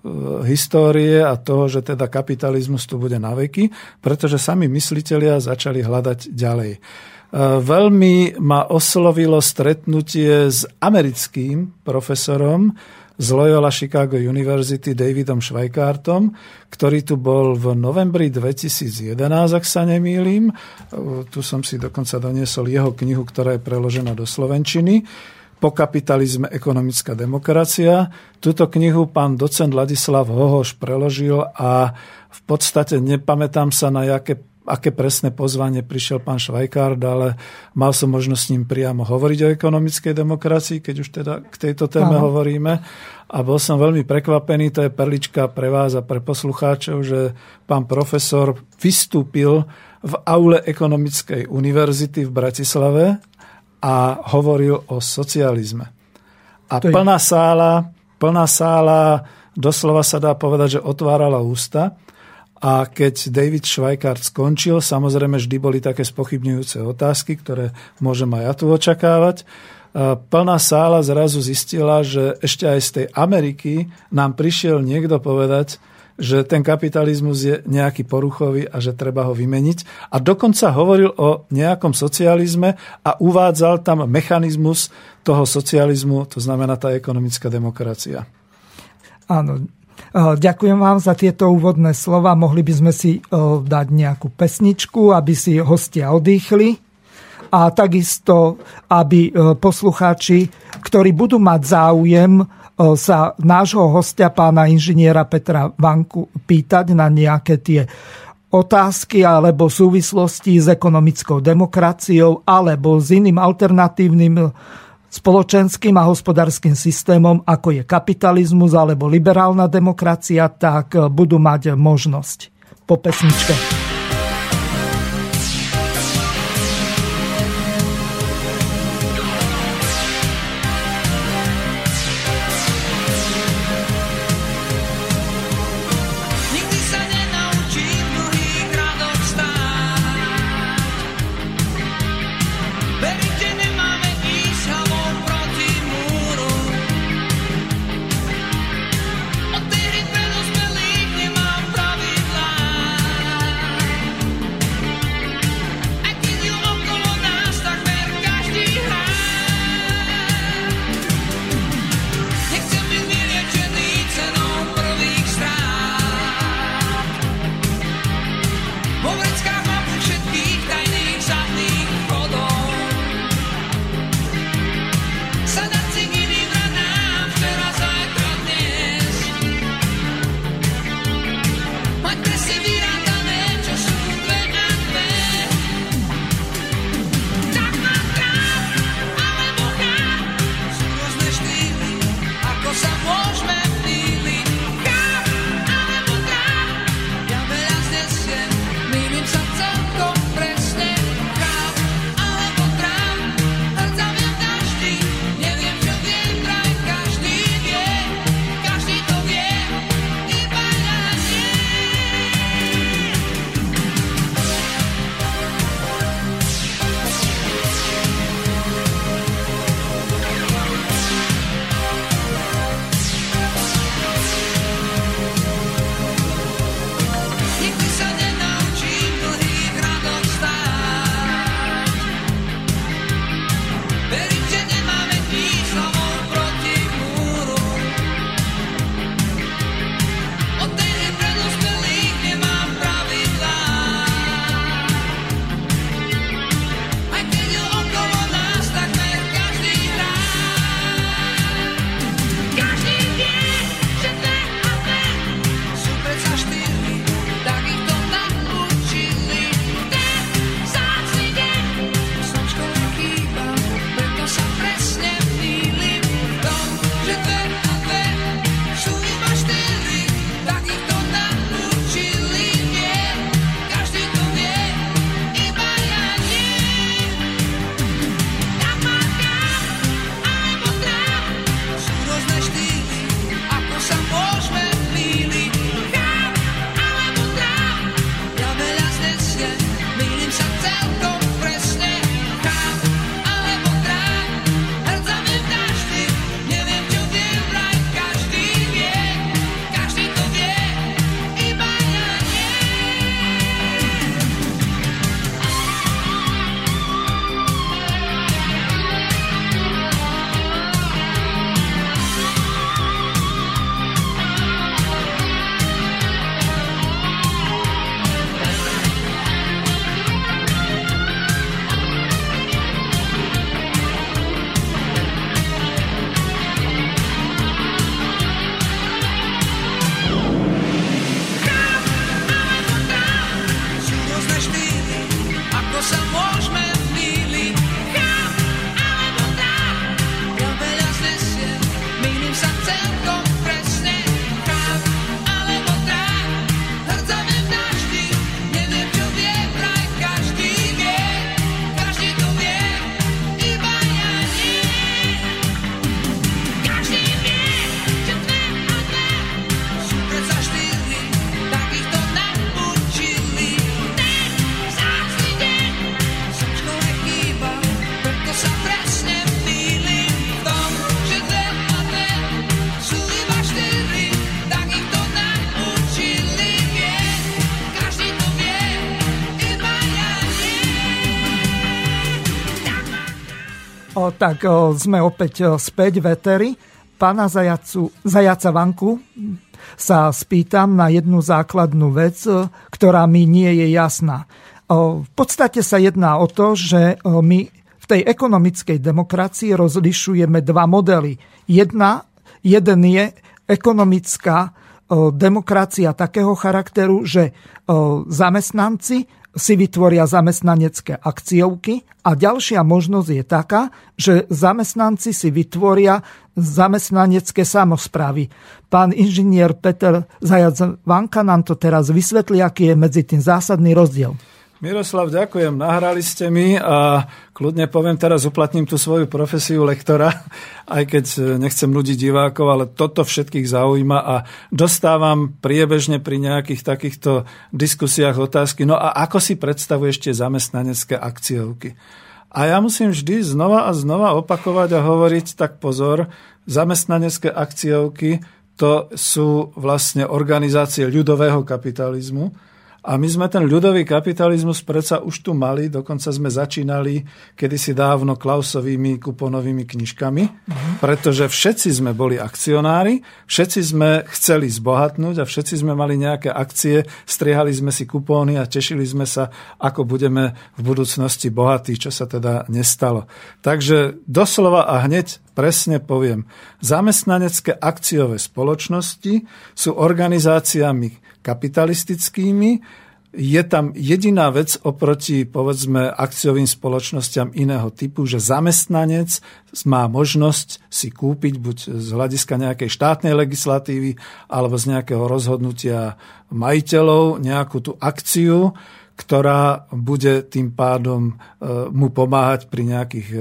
histórie a toho, že teda kapitalizmus tu bude na veky, pretože sami myslitelia začali hľadať ďalej. E, veľmi ma oslovilo stretnutie s americkým profesorom z Loyola Chicago University Davidom Schweikartom, ktorý tu bol v novembri 2011, ak sa nemýlim. E, tu som si dokonca doniesol jeho knihu, ktorá je preložená do Slovenčiny. Po kapitalizme ekonomická demokracia. Túto knihu pán docent Ladislav Hohoš preložil a v podstate nepamätám sa na jaké aké presné pozvanie prišiel pán Švajkárd, ale mal som možnosť s ním priamo hovoriť o ekonomickej demokracii, keď už teda k tejto téme Aha. hovoríme. A bol som veľmi prekvapený, to je perlička pre vás a pre poslucháčov, že pán profesor vystúpil v aule Ekonomickej univerzity v Bratislave a hovoril o socializme. A plná sála, plná sála, doslova sa dá povedať, že otvárala ústa a keď David Schweikart skončil, samozrejme vždy boli také spochybňujúce otázky, ktoré môžem aj ja tu očakávať. Plná sála zrazu zistila, že ešte aj z tej Ameriky nám prišiel niekto povedať, že ten kapitalizmus je nejaký poruchový a že treba ho vymeniť. A dokonca hovoril o nejakom socializme a uvádzal tam mechanizmus toho socializmu, to znamená tá ekonomická demokracia. Áno, Ďakujem vám za tieto úvodné slova. Mohli by sme si dať nejakú pesničku, aby si hostia odýchli a takisto, aby poslucháči, ktorí budú mať záujem sa nášho hostia, pána inžiniera Petra Vanku, pýtať na nejaké tie otázky alebo súvislosti s ekonomickou demokraciou alebo s iným alternatívnym spoločenským a hospodárskym systémom, ako je kapitalizmus alebo liberálna demokracia, tak budú mať možnosť po pesničke. Tak o, sme opäť o, späť veteri. Pána Zajacu, Zajaca Vanku sa spýtam na jednu základnú vec, o, ktorá mi nie je jasná. V podstate sa jedná o to, že my v tej ekonomickej demokracii rozlišujeme dva modely. Jedna, jeden je ekonomická demokracia takého charakteru, že zamestnanci si vytvoria zamestnanecké akciovky a ďalšia možnosť je taká, že zamestnanci si vytvoria zamestnanecké samozprávy. Pán inžinier Peter Zajac Vanka nám to teraz vysvetlí, aký je medzi tým zásadný rozdiel. Miroslav, ďakujem. Nahrali ste mi a kľudne poviem teraz, uplatním tú svoju profesiu lektora, (laughs) aj keď e, nechcem ľudí divákov, ale toto všetkých zaujíma a dostávam priebežne pri nejakých takýchto diskusiách otázky. No a ako si predstavuješ tie zamestnanecké akciovky? A ja musím vždy znova a znova opakovať a hovoriť, tak pozor, zamestnanecké akciovky to sú vlastne organizácie ľudového kapitalizmu, a my sme ten ľudový kapitalizmus predsa už tu mali, dokonca sme začínali kedysi dávno Klausovými kuponovými knižkami, pretože všetci sme boli akcionári, všetci sme chceli zbohatnúť a všetci sme mali nejaké akcie, striehali sme si kupóny a tešili sme sa, ako budeme v budúcnosti bohatí, čo sa teda nestalo. Takže doslova a hneď presne poviem, zamestnanecké akciové spoločnosti sú organizáciami kapitalistickými, je tam jediná vec oproti, povedzme, akciovým spoločnosťam iného typu, že zamestnanec má možnosť si kúpiť buď z hľadiska nejakej štátnej legislatívy alebo z nejakého rozhodnutia majiteľov nejakú tú akciu, ktorá bude tým pádom e, mu pomáhať pri nejakých e,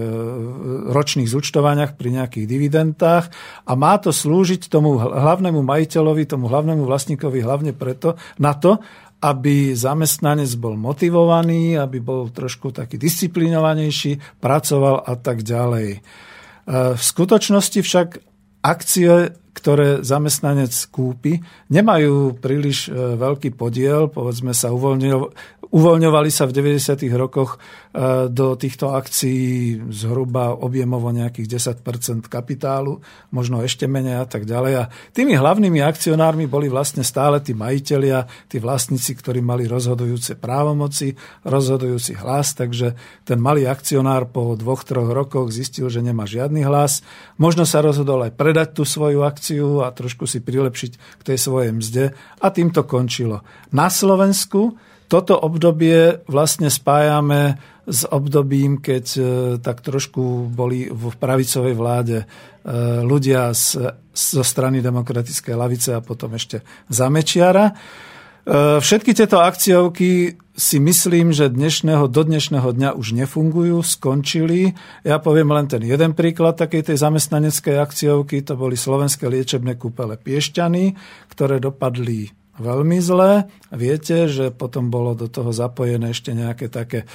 ročných zúčtovaniach, pri nejakých dividendách a má to slúžiť tomu hlavnému majiteľovi, tomu hlavnému vlastníkovi hlavne preto, na to, aby zamestnanec bol motivovaný, aby bol trošku taký disciplinovanejší, pracoval a tak ďalej. E, v skutočnosti však akcie ktoré zamestnanec kúpi, nemajú príliš veľký podiel, povedzme sa uvoľňovali sa v 90. rokoch e, do týchto akcií zhruba objemovo nejakých 10% kapitálu, možno ešte menej a tak ďalej. A tými hlavnými akcionármi boli vlastne stále tí majiteľia, tí vlastníci, ktorí mali rozhodujúce právomoci, rozhodujúci hlas, takže ten malý akcionár po dvoch, troch rokoch zistil, že nemá žiadny hlas. Možno sa rozhodol aj predať tú svoju akciu a trošku si prilepšiť k tej svojej mzde a tým to končilo. Na Slovensku toto obdobie vlastne spájame s obdobím, keď e, tak trošku boli v pravicovej vláde e, ľudia z, zo strany demokratickej lavice a potom ešte za Mečiara. E, všetky tieto akciovky si myslím, že dnešného, do dnešného dňa už nefungujú, skončili. Ja poviem len ten jeden príklad takej tej zamestnaneckej akciovky. To boli slovenské liečebné kúpele Piešťany, ktoré dopadli veľmi zle. Viete, že potom bolo do toho zapojené ešte nejaké také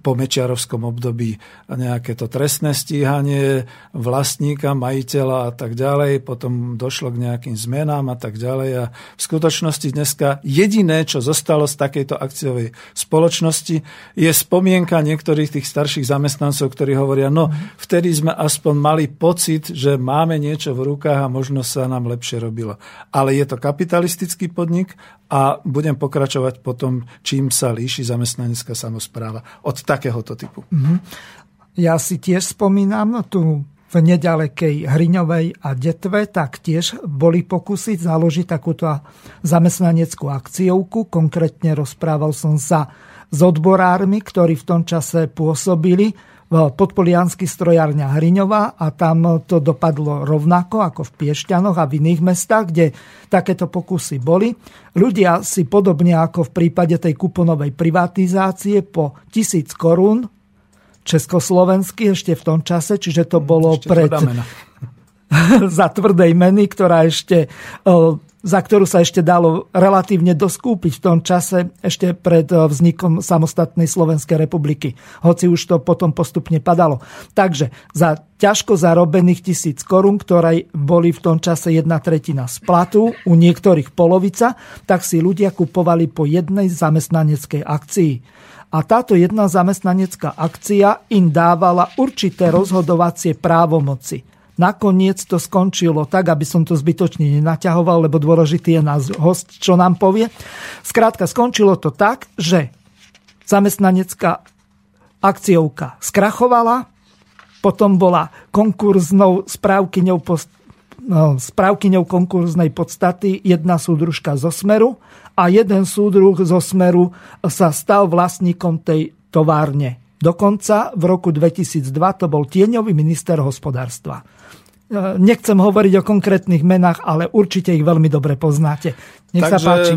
po Mečiarovskom období nejaké to trestné stíhanie vlastníka, majiteľa a tak ďalej, potom došlo k nejakým zmenám a tak ďalej a v skutočnosti dneska jediné, čo zostalo z takejto akciovej spoločnosti je spomienka niektorých tých starších zamestnancov, ktorí hovoria, no vtedy sme aspoň mali pocit, že máme niečo v rukách a možno sa nám lepšie robilo. Ale je to kapitalistický podnik a budem pokračovať potom, čím sa líši zamestnanecká samozpráva od takéhoto typu. Mm-hmm. Ja si tiež spomínam tu v nedalekej Hriňovej a Detve, tak tiež boli pokusy založiť takúto zamestnaneckú akciovku. Konkrétne rozprával som sa s odborármi, ktorí v tom čase pôsobili podpoliansky strojárňa Hriňová a tam to dopadlo rovnako ako v Piešťanoch a v iných mestách, kde takéto pokusy boli. Ľudia si podobne ako v prípade tej kuponovej privatizácie po tisíc korún československý ešte v tom čase, čiže to bolo ešte pred (laughs) za tvrdej meny, ktorá ešte za ktorú sa ešte dalo relatívne doskúpiť v tom čase ešte pred eh, vznikom samostatnej Slovenskej republiky. Hoci už to potom postupne padalo. Takže za ťažko zarobených tisíc korún, ktoré boli v tom čase jedna tretina z platu, u niektorých polovica, tak si ľudia kupovali po jednej zamestnaneckej akcii. a táto jedna zamestnanecká akcia im dávala určité rozhodovacie právomoci. Nakoniec to skončilo tak, aby som to zbytočne nenaťahoval, lebo dôležitý je nás host, čo nám povie. Skrátka, skončilo to tak, že zamestnanecká akciovka skrachovala, potom bola konkurznou správkyňou, post, no, správkyňou konkurznej podstaty jedna súdružka zo Smeru a jeden súdruh zo Smeru sa stal vlastníkom tej továrne. Dokonca v roku 2002 to bol tieňový minister hospodárstva. E, nechcem hovoriť o konkrétnych menách, ale určite ich veľmi dobre poznáte. Nech Takže sa páči.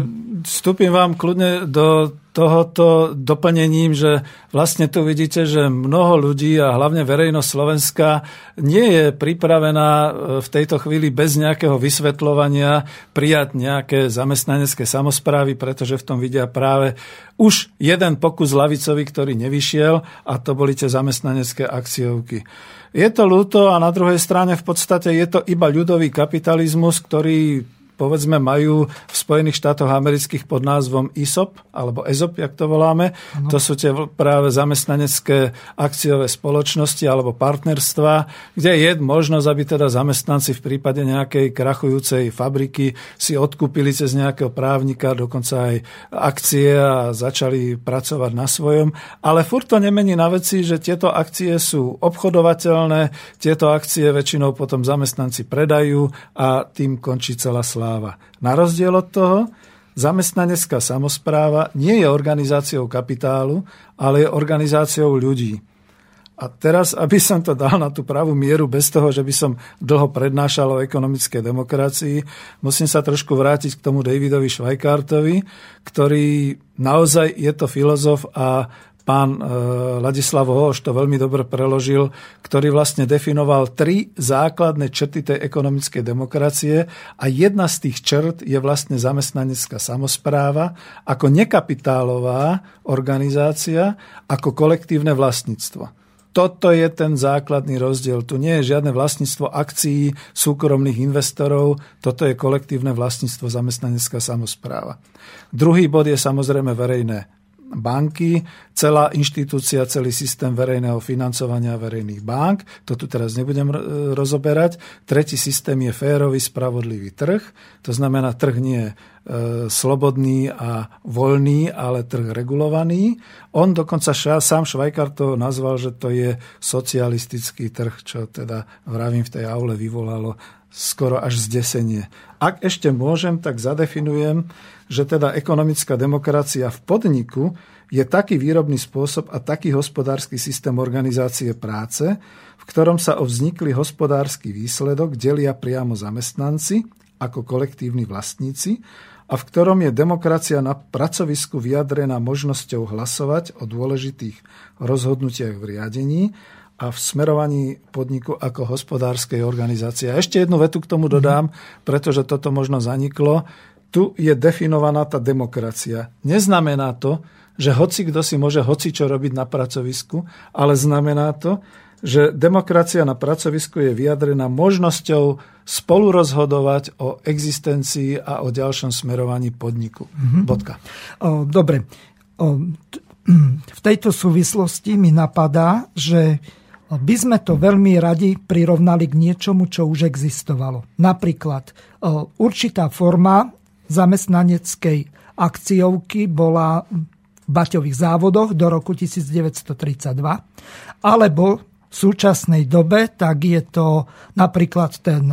vstúpim vám kľudne do tohoto doplnením, že vlastne tu vidíte, že mnoho ľudí a hlavne verejnosť Slovenska nie je pripravená e, v tejto chvíli bez nejakého vysvetľovania prijať nejaké zamestnanecké samozprávy, pretože v tom vidia práve už jeden pokus lavicový, ktorý nevyšiel a to boli tie zamestnanecké akciovky. Je to ľúto a na druhej strane v podstate je to iba ľudový kapitalizmus, ktorý povedzme majú v Spojených štátoch amerických pod názvom ISOP, alebo ESOP, jak to voláme. Ano. To sú tie práve zamestnanecké akciové spoločnosti alebo partnerstva, kde je možnosť, aby teda zamestnanci v prípade nejakej krachujúcej fabriky si odkúpili cez nejakého právnika dokonca aj akcie a začali pracovať na svojom. Ale furt to nemení na veci, že tieto akcie sú obchodovateľné, tieto akcie väčšinou potom zamestnanci predajú a tým končí celá sláva správa. Na rozdiel od toho, zamestnanecká samozpráva nie je organizáciou kapitálu, ale je organizáciou ľudí. A teraz, aby som to dal na tú pravú mieru, bez toho, že by som dlho prednášal o ekonomickej demokracii, musím sa trošku vrátiť k tomu Davidovi Švajkártovi, ktorý naozaj je to filozof a pán e, Ladislav Hoš to veľmi dobre preložil, ktorý vlastne definoval tri základné črty tej ekonomickej demokracie a jedna z tých črt je vlastne zamestnanecká samozpráva ako nekapitálová organizácia, ako kolektívne vlastníctvo. Toto je ten základný rozdiel. Tu nie je žiadne vlastníctvo akcií súkromných investorov, toto je kolektívne vlastníctvo zamestnanecká samozpráva. Druhý bod je samozrejme verejné banky, celá inštitúcia, celý systém verejného financovania verejných bank. To tu teraz nebudem rozoberať. Tretí systém je férový, spravodlivý trh. To znamená, trh nie je slobodný a voľný, ale trh regulovaný. On dokonca sám Švajkar to nazval, že to je socialistický trh, čo teda vravím v tej aule vyvolalo skoro až zdesenie. Ak ešte môžem, tak zadefinujem, že teda ekonomická demokracia v podniku je taký výrobný spôsob a taký hospodársky systém organizácie práce, v ktorom sa o vzniklý hospodársky výsledok delia priamo zamestnanci ako kolektívni vlastníci a v ktorom je demokracia na pracovisku vyjadrená možnosťou hlasovať o dôležitých rozhodnutiach v riadení a v smerovaní podniku ako hospodárskej organizácie. A ešte jednu vetu k tomu dodám, pretože toto možno zaniklo. Tu je definovaná tá demokracia. Neznamená to, že hoci kto si môže hoci čo robiť na pracovisku, ale znamená to, že demokracia na pracovisku je vyjadrená možnosťou spolurozhodovať o existencii a o ďalšom smerovaní podniku. Mm-hmm. Bodka. O, dobre. O, t- (clears throat) v tejto súvislosti mi napadá, že by sme to veľmi radi prirovnali k niečomu, čo už existovalo. Napríklad určitá forma zamestnaneckej akciovky bola v baťových závodoch do roku 1932, alebo v súčasnej dobe, tak je to napríklad ten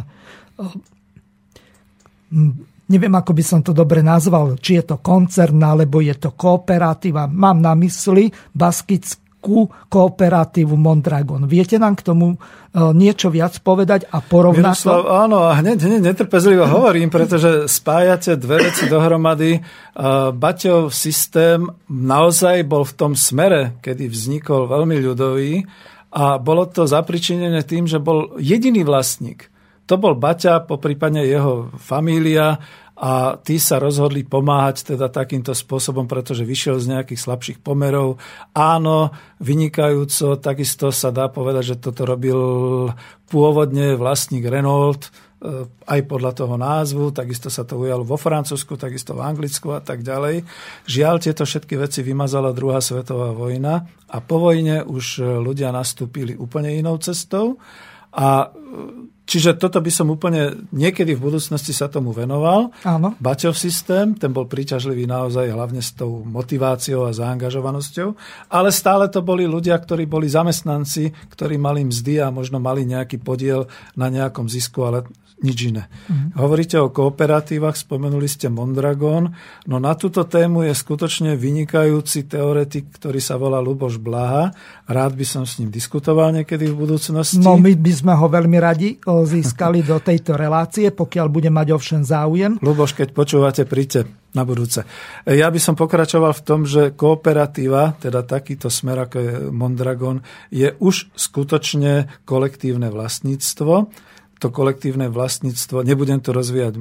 neviem, ako by som to dobre nazval, či je to koncern, alebo je to kooperatíva. Mám na mysli baskický ku kooperatívu Mondragon. Viete nám k tomu e, niečo viac povedať a porovnať Miroslav, to? Áno, a hneď, hneď netrpezlivo hovorím, pretože spájate dve veci dohromady. E, Baťov systém naozaj bol v tom smere, kedy vznikol veľmi ľudový a bolo to zapričinené tým, že bol jediný vlastník. To bol Baťa, po prípade jeho família a tí sa rozhodli pomáhať teda takýmto spôsobom, pretože vyšiel z nejakých slabších pomerov. Áno, vynikajúco, takisto sa dá povedať, že toto robil pôvodne vlastník Renault, e, aj podľa toho názvu, takisto sa to ujalo vo Francúzsku, takisto v Anglicku a tak ďalej. Žiaľ, tieto všetky veci vymazala druhá svetová vojna a po vojne už ľudia nastúpili úplne inou cestou a Čiže toto by som úplne niekedy v budúcnosti sa tomu venoval. Áno. Baťov systém, ten bol príťažlivý naozaj hlavne s tou motiváciou a zaangažovanosťou, ale stále to boli ľudia, ktorí boli zamestnanci, ktorí mali mzdy a možno mali nejaký podiel na nejakom zisku, ale nič iné. Mm. Hovoríte o kooperatívach, spomenuli ste Mondragon, no na túto tému je skutočne vynikajúci teoretik, ktorý sa volá Luboš Blaha. Rád by som s ním diskutoval niekedy v budúcnosti. No my by sme ho veľmi radi získali do tejto relácie, pokiaľ bude mať ovšem záujem. Luboš, keď počúvate, príďte na budúce. Ja by som pokračoval v tom, že kooperatíva, teda takýto smer, ako je Mondragon, je už skutočne kolektívne vlastníctvo to kolektívne vlastníctvo, nebudem tu rozvíjať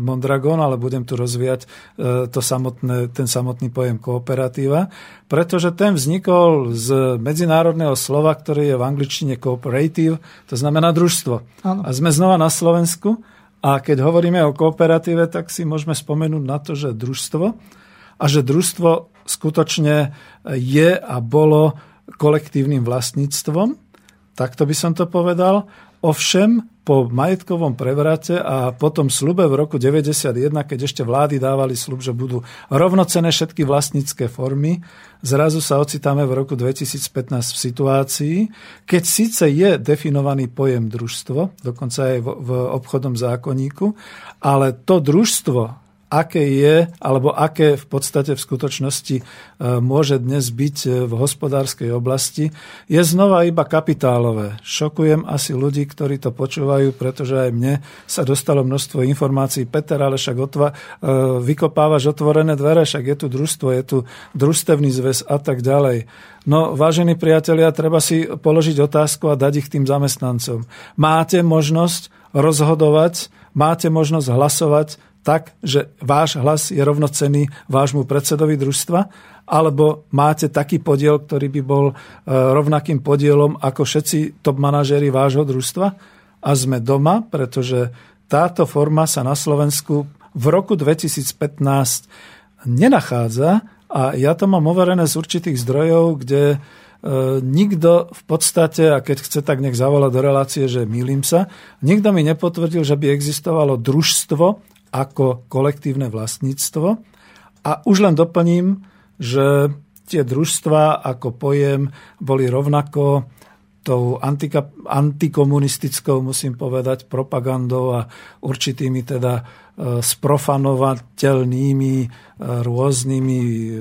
Mondragon, ale budem tu rozvíjať e, to samotné, ten samotný pojem kooperatíva, pretože ten vznikol z medzinárodného slova, ktoré je v angličtine cooperative, to znamená družstvo. Ano. A sme znova na Slovensku a keď hovoríme o kooperatíve, tak si môžeme spomenúť na to, že družstvo a že družstvo skutočne je a bolo kolektívnym vlastníctvom, takto by som to povedal. Ovšem, po majetkovom prevrate a potom slube v roku 91, keď ešte vlády dávali slub, že budú rovnocené všetky vlastnícke formy, zrazu sa ocitáme v roku 2015 v situácii, keď síce je definovaný pojem družstvo, dokonca aj v, v obchodnom zákonníku, ale to družstvo, aké je, alebo aké v podstate v skutočnosti e, môže dnes byť e, v hospodárskej oblasti, je znova iba kapitálové. Šokujem asi ľudí, ktorí to počúvajú, pretože aj mne sa dostalo množstvo informácií. Peter, ale však otva, e, vykopávaš otvorené dvere, však je tu družstvo, je tu družstevný zväz a tak ďalej. No, vážení priatelia, treba si položiť otázku a dať ich tým zamestnancom. Máte možnosť rozhodovať, máte možnosť hlasovať tak, že váš hlas je rovnocený vášmu predsedovi družstva, alebo máte taký podiel, ktorý by bol e, rovnakým podielom ako všetci top manažéri vášho družstva? A sme doma, pretože táto forma sa na Slovensku v roku 2015 nenachádza a ja to mám overené z určitých zdrojov, kde e, nikto v podstate, a keď chce, tak nech zavolá do relácie, že mýlim sa, nikto mi nepotvrdil, že by existovalo družstvo ako kolektívne vlastníctvo. A už len doplním, že tie družstva ako pojem boli rovnako tou antika, antikomunistickou, musím povedať, propagandou a určitými teda e, sprofanovateľnými e, rôznymi e,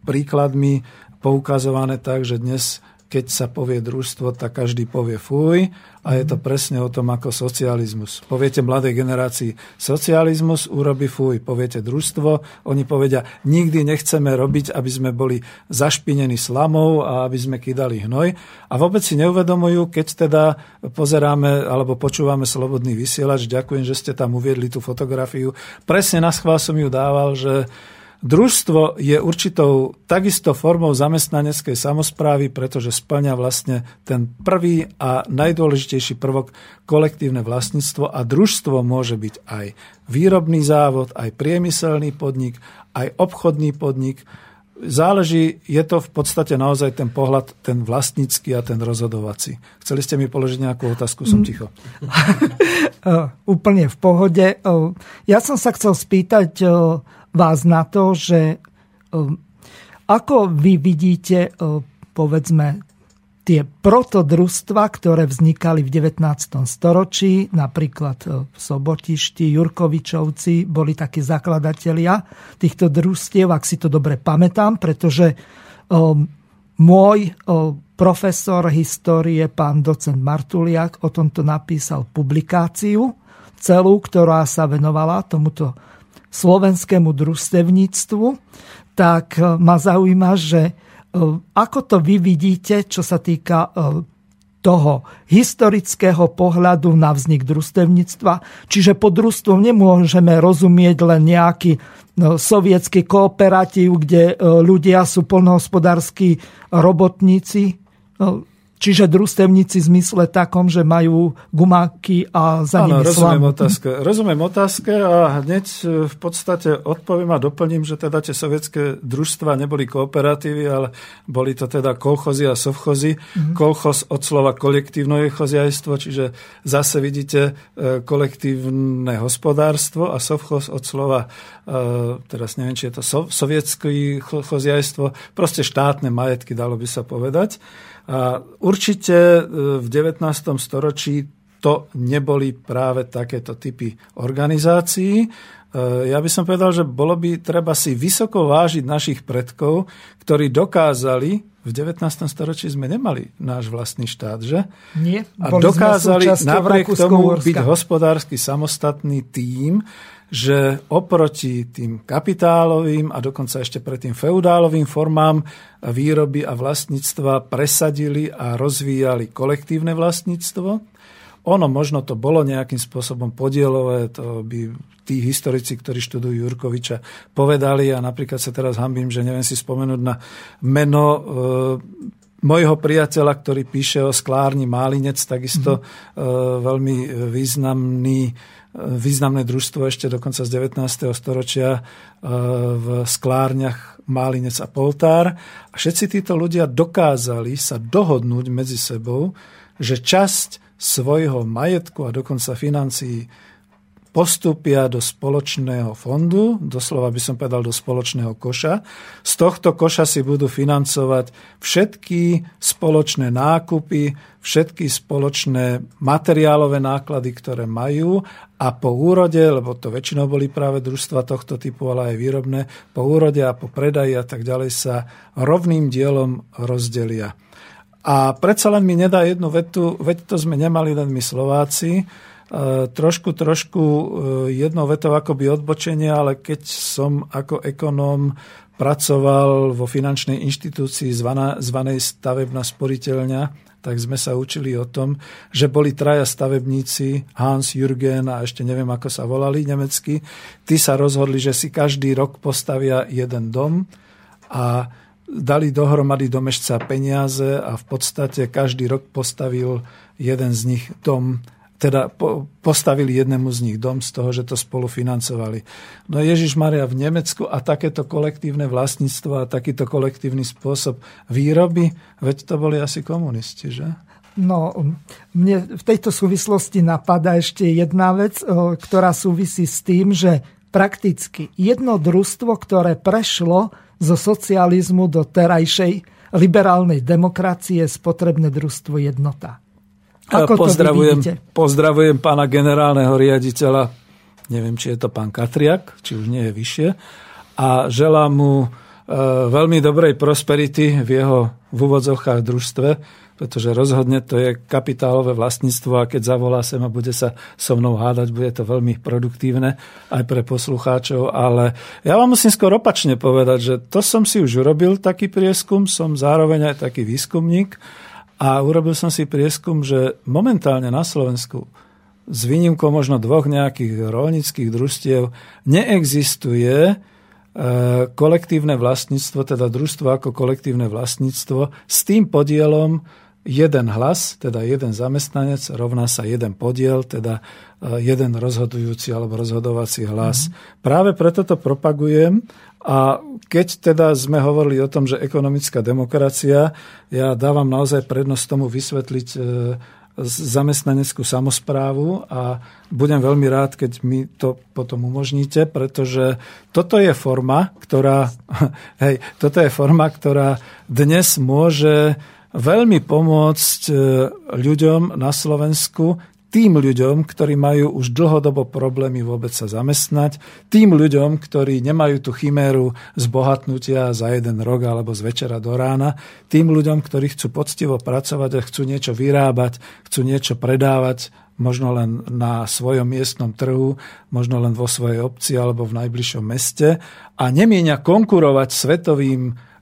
príkladmi poukazované tak, že dnes keď sa povie družstvo, tak každý povie fuj a je to presne o tom ako socializmus. Poviete mladej generácii socializmus, urobi fuj. Poviete družstvo, oni povedia, nikdy nechceme robiť, aby sme boli zašpinení slamou a aby sme kydali hnoj. A vôbec si neuvedomujú, keď teda pozeráme alebo počúvame slobodný vysielač, ďakujem, že ste tam uviedli tú fotografiu. Presne na schvál som ju dával, že Družstvo je určitou takisto formou zamestnaneckej samozprávy, pretože splňa vlastne ten prvý a najdôležitejší prvok kolektívne vlastníctvo a družstvo môže byť aj výrobný závod, aj priemyselný podnik, aj obchodný podnik. Záleží, je to v podstate naozaj ten pohľad, ten vlastnícky a ten rozhodovací. Chceli ste mi položiť nejakú otázku, som mm. ticho. (laughs) Úplne v pohode. Ja som sa chcel spýtať vás na to, že um, ako vy vidíte, uh, povedzme, tie protodružstva, ktoré vznikali v 19. storočí, napríklad v Sobotišti, Jurkovičovci boli takí zakladatelia týchto družstiev, ak si to dobre pamätám, pretože um, môj um, profesor histórie, pán docent Martuliak, o tomto napísal publikáciu celú, ktorá sa venovala tomuto slovenskému družstevníctvu, tak e, ma zaujíma, že e, ako to vy vidíte, čo sa týka e, toho historického pohľadu na vznik družstevníctva. Čiže pod družstvom nemôžeme rozumieť len nejaký sovietský kooperatív, kde ľudia sú polnohospodárskí robotníci, Čiže družstevníci v zmysle takom, že majú gumáky a za Áno, nimi rozumiem slamu. otázke. Rozumiem otázke a hneď e, v podstate odpoviem a doplním, že teda tie sovietské družstva neboli kooperatívy, ale boli to teda kolchozy a sovchozy. Mm-hmm. Kolchoz od slova kolektívne chozajstvo, čiže zase vidíte e, kolektívne hospodárstvo a sovchoz od slova, e, teraz neviem, či je to sovietské chozajstvo, proste štátne majetky, dalo by sa povedať. Určite e, v 19. storočí to neboli práve takéto typy organizácií. E, ja by som povedal, že bolo by treba si vysoko vážiť našich predkov, ktorí dokázali v 19. storočí sme nemali náš vlastný štát, že? Nie, a dokázali napriek tomu byť hospodársky samostatný tým, že oproti tým kapitálovým a dokonca ešte predtým feudálovým formám výroby a vlastníctva presadili a rozvíjali kolektívne vlastníctvo. Ono možno to bolo nejakým spôsobom podielové, to by tí historici, ktorí študujú Jurkoviča, povedali a napríklad sa teraz hambím, že neviem si spomenúť na meno e, mojho priateľa, ktorý píše o sklárni Málinec, takisto mm-hmm. e, veľmi významný významné družstvo ešte dokonca z 19. storočia e, v sklárniach Málinec a Poltár. A všetci títo ľudia dokázali sa dohodnúť medzi sebou, že časť svojho majetku a dokonca financií postupia do spoločného fondu, doslova by som povedal do spoločného koša. Z tohto koša si budú financovať všetky spoločné nákupy, všetky spoločné materiálové náklady, ktoré majú a po úrode, lebo to väčšinou boli práve družstva tohto typu, ale aj výrobné, po úrode a po predaji a tak ďalej sa rovným dielom rozdelia. A predsa len mi nedá jednu vetu, veď to sme nemali len my Slováci, trošku, trošku e, jednou vetou akoby odbočenie, ale keď som ako ekonóm pracoval vo finančnej inštitúcii zvaná, zvanej stavebná sporiteľňa, tak sme sa učili o tom, že boli traja stavebníci, Hans Jürgen a ešte neviem, ako sa volali nemecky. Tí sa rozhodli, že si každý rok postavia jeden dom a dali dohromady do peniaze a v podstate každý rok postavil jeden z nich dom teda po, postavili jednému z nich dom z toho, že to spolu financovali. No Ježiš Maria v Nemecku a takéto kolektívne vlastníctvo a takýto kolektívny spôsob výroby, veď to boli asi komunisti, že? No, mne v tejto súvislosti napadá ešte jedna vec, ktorá súvisí s tým, že prakticky jedno družstvo, ktoré prešlo zo socializmu do terajšej liberálnej demokracie, je spotrebné družstvo jednota. Ako pozdravujem, pozdravujem pána generálneho riaditeľa, neviem, či je to pán Katriak, či už nie je vyššie, a želám mu e, veľmi dobrej prosperity v jeho v úvodzovkách družstve, pretože rozhodne to je kapitálové vlastníctvo a keď zavolá sem a bude sa so mnou hádať, bude to veľmi produktívne aj pre poslucháčov, ale ja vám musím skôr opačne povedať, že to som si už urobil taký prieskum, som zároveň aj taký výskumník a urobil som si prieskum, že momentálne na Slovensku s výnimkou možno dvoch nejakých rolnických družstiev neexistuje e, kolektívne vlastníctvo, teda družstvo ako kolektívne vlastníctvo s tým podielom jeden hlas, teda jeden zamestnanec rovná sa jeden podiel, teda e, jeden rozhodujúci alebo rozhodovací hlas. Mm. Práve preto to propagujem a keď teda sme hovorili o tom, že ekonomická demokracia, ja dávam naozaj prednosť tomu vysvetliť e, zamestnaneckú samozprávu a budem veľmi rád, keď mi to potom umožníte, pretože toto je forma, ktorá, (laughs) hej, toto je forma, ktorá dnes môže veľmi pomôcť e, ľuďom na Slovensku, tým ľuďom, ktorí majú už dlhodobo problémy vôbec sa zamestnať, tým ľuďom, ktorí nemajú tú chiméru zbohatnutia za jeden rok alebo z večera do rána, tým ľuďom, ktorí chcú poctivo pracovať a chcú niečo vyrábať, chcú niečo predávať, možno len na svojom miestnom trhu, možno len vo svojej obci alebo v najbližšom meste a nemienia konkurovať svetovým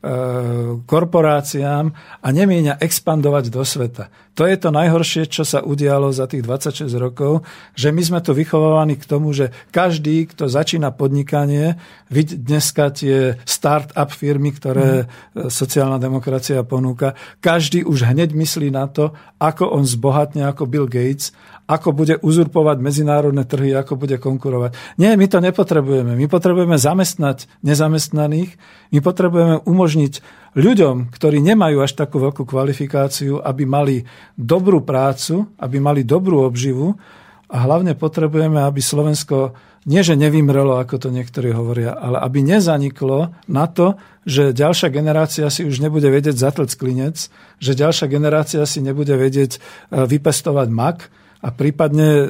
korporáciám a nemieňa expandovať do sveta. To je to najhoršie, čo sa udialo za tých 26 rokov, že my sme tu vychovávaní k tomu, že každý, kto začína podnikanie, dneska tie start-up firmy, ktoré mm. sociálna demokracia ponúka, každý už hneď myslí na to, ako on zbohatne ako Bill Gates ako bude uzurpovať medzinárodné trhy, ako bude konkurovať. Nie, my to nepotrebujeme. My potrebujeme zamestnať nezamestnaných, my potrebujeme umožniť ľuďom, ktorí nemajú až takú veľkú kvalifikáciu, aby mali dobrú prácu, aby mali dobrú obživu a hlavne potrebujeme, aby Slovensko nie, že nevymrelo, ako to niektorí hovoria, ale aby nezaniklo na to, že ďalšia generácia si už nebude vedieť zatlc klinec, že ďalšia generácia si nebude vedieť e, vypestovať mak, a prípadne e,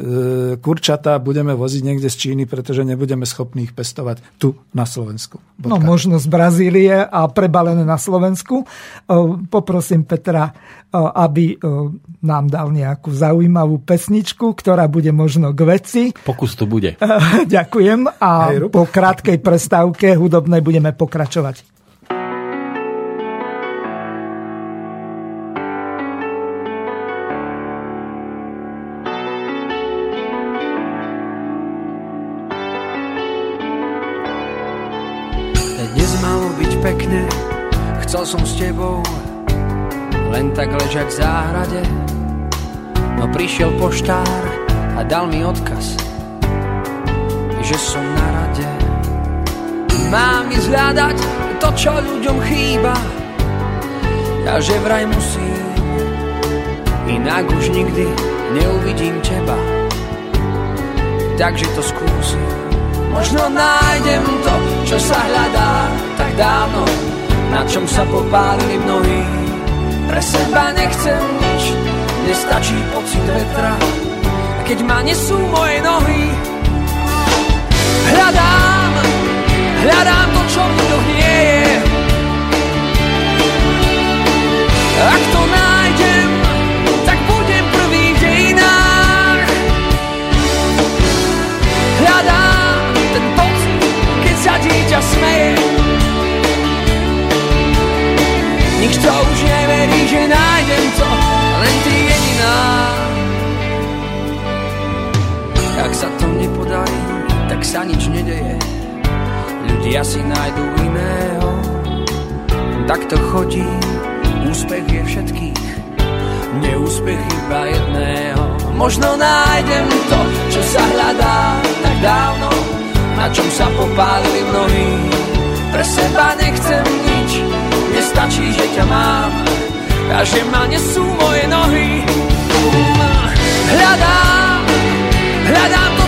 kurčatá budeme voziť niekde z Číny, pretože nebudeme schopní ich pestovať tu na Slovensku. Bodka. No možno z Brazílie a prebalené na Slovensku. E, poprosím Petra, e, aby nám dal nejakú zaujímavú pesničku, ktorá bude možno k veci. Pokus tu bude. (laughs) Ďakujem a po krátkej prestávke hudobnej budeme pokračovať. Tebou len tak ležať v záhrade. No prišiel poštár a dal mi odkaz Že som na rade. Mám ísť hľadať to, čo ľuďom chýba. Ja že vraj musím Inak už nikdy neuvidím teba. Takže to skúsim. Možno nájdem to, čo sa hľadá tak dávno na čom sa popálili mnohí. Pre seba nechcem nič, nestačí pocit vetra, keď ma nesú moje nohy. Hľadám, hľadám to, čo v ľuďoch nie je. Ak to nájdem, tak budem prvý v dejinách. Hľadám ten pocit, keď sa dieťa smeje. Nikto už neverí, že nájdem to, len ty jediná. Ak sa to nepodarí, tak sa nič nedeje. Ľudia si nájdú iného. Tak to chodí, úspech je všetkých, neúspech iba jedného. Možno nájdem to, čo sa hľadá tak dávno, na čom sa popálili mnohí. Pre seba nechcem nič, Nestačí, že ťa mám a že ma nesú moje nohy. Hľadám, hľadám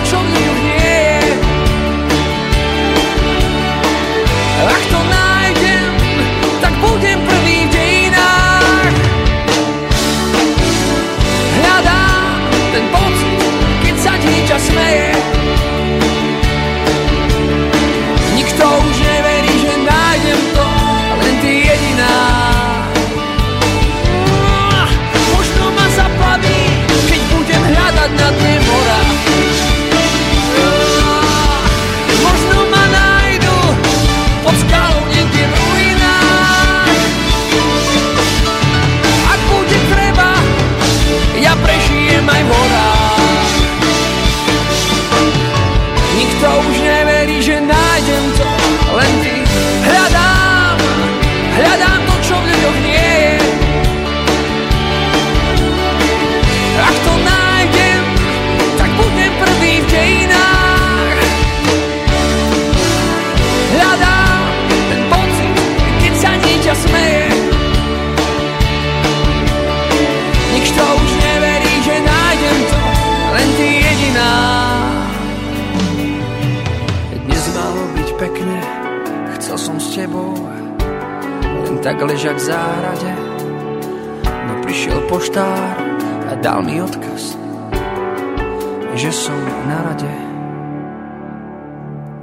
dal mi odkaz, že som na rade.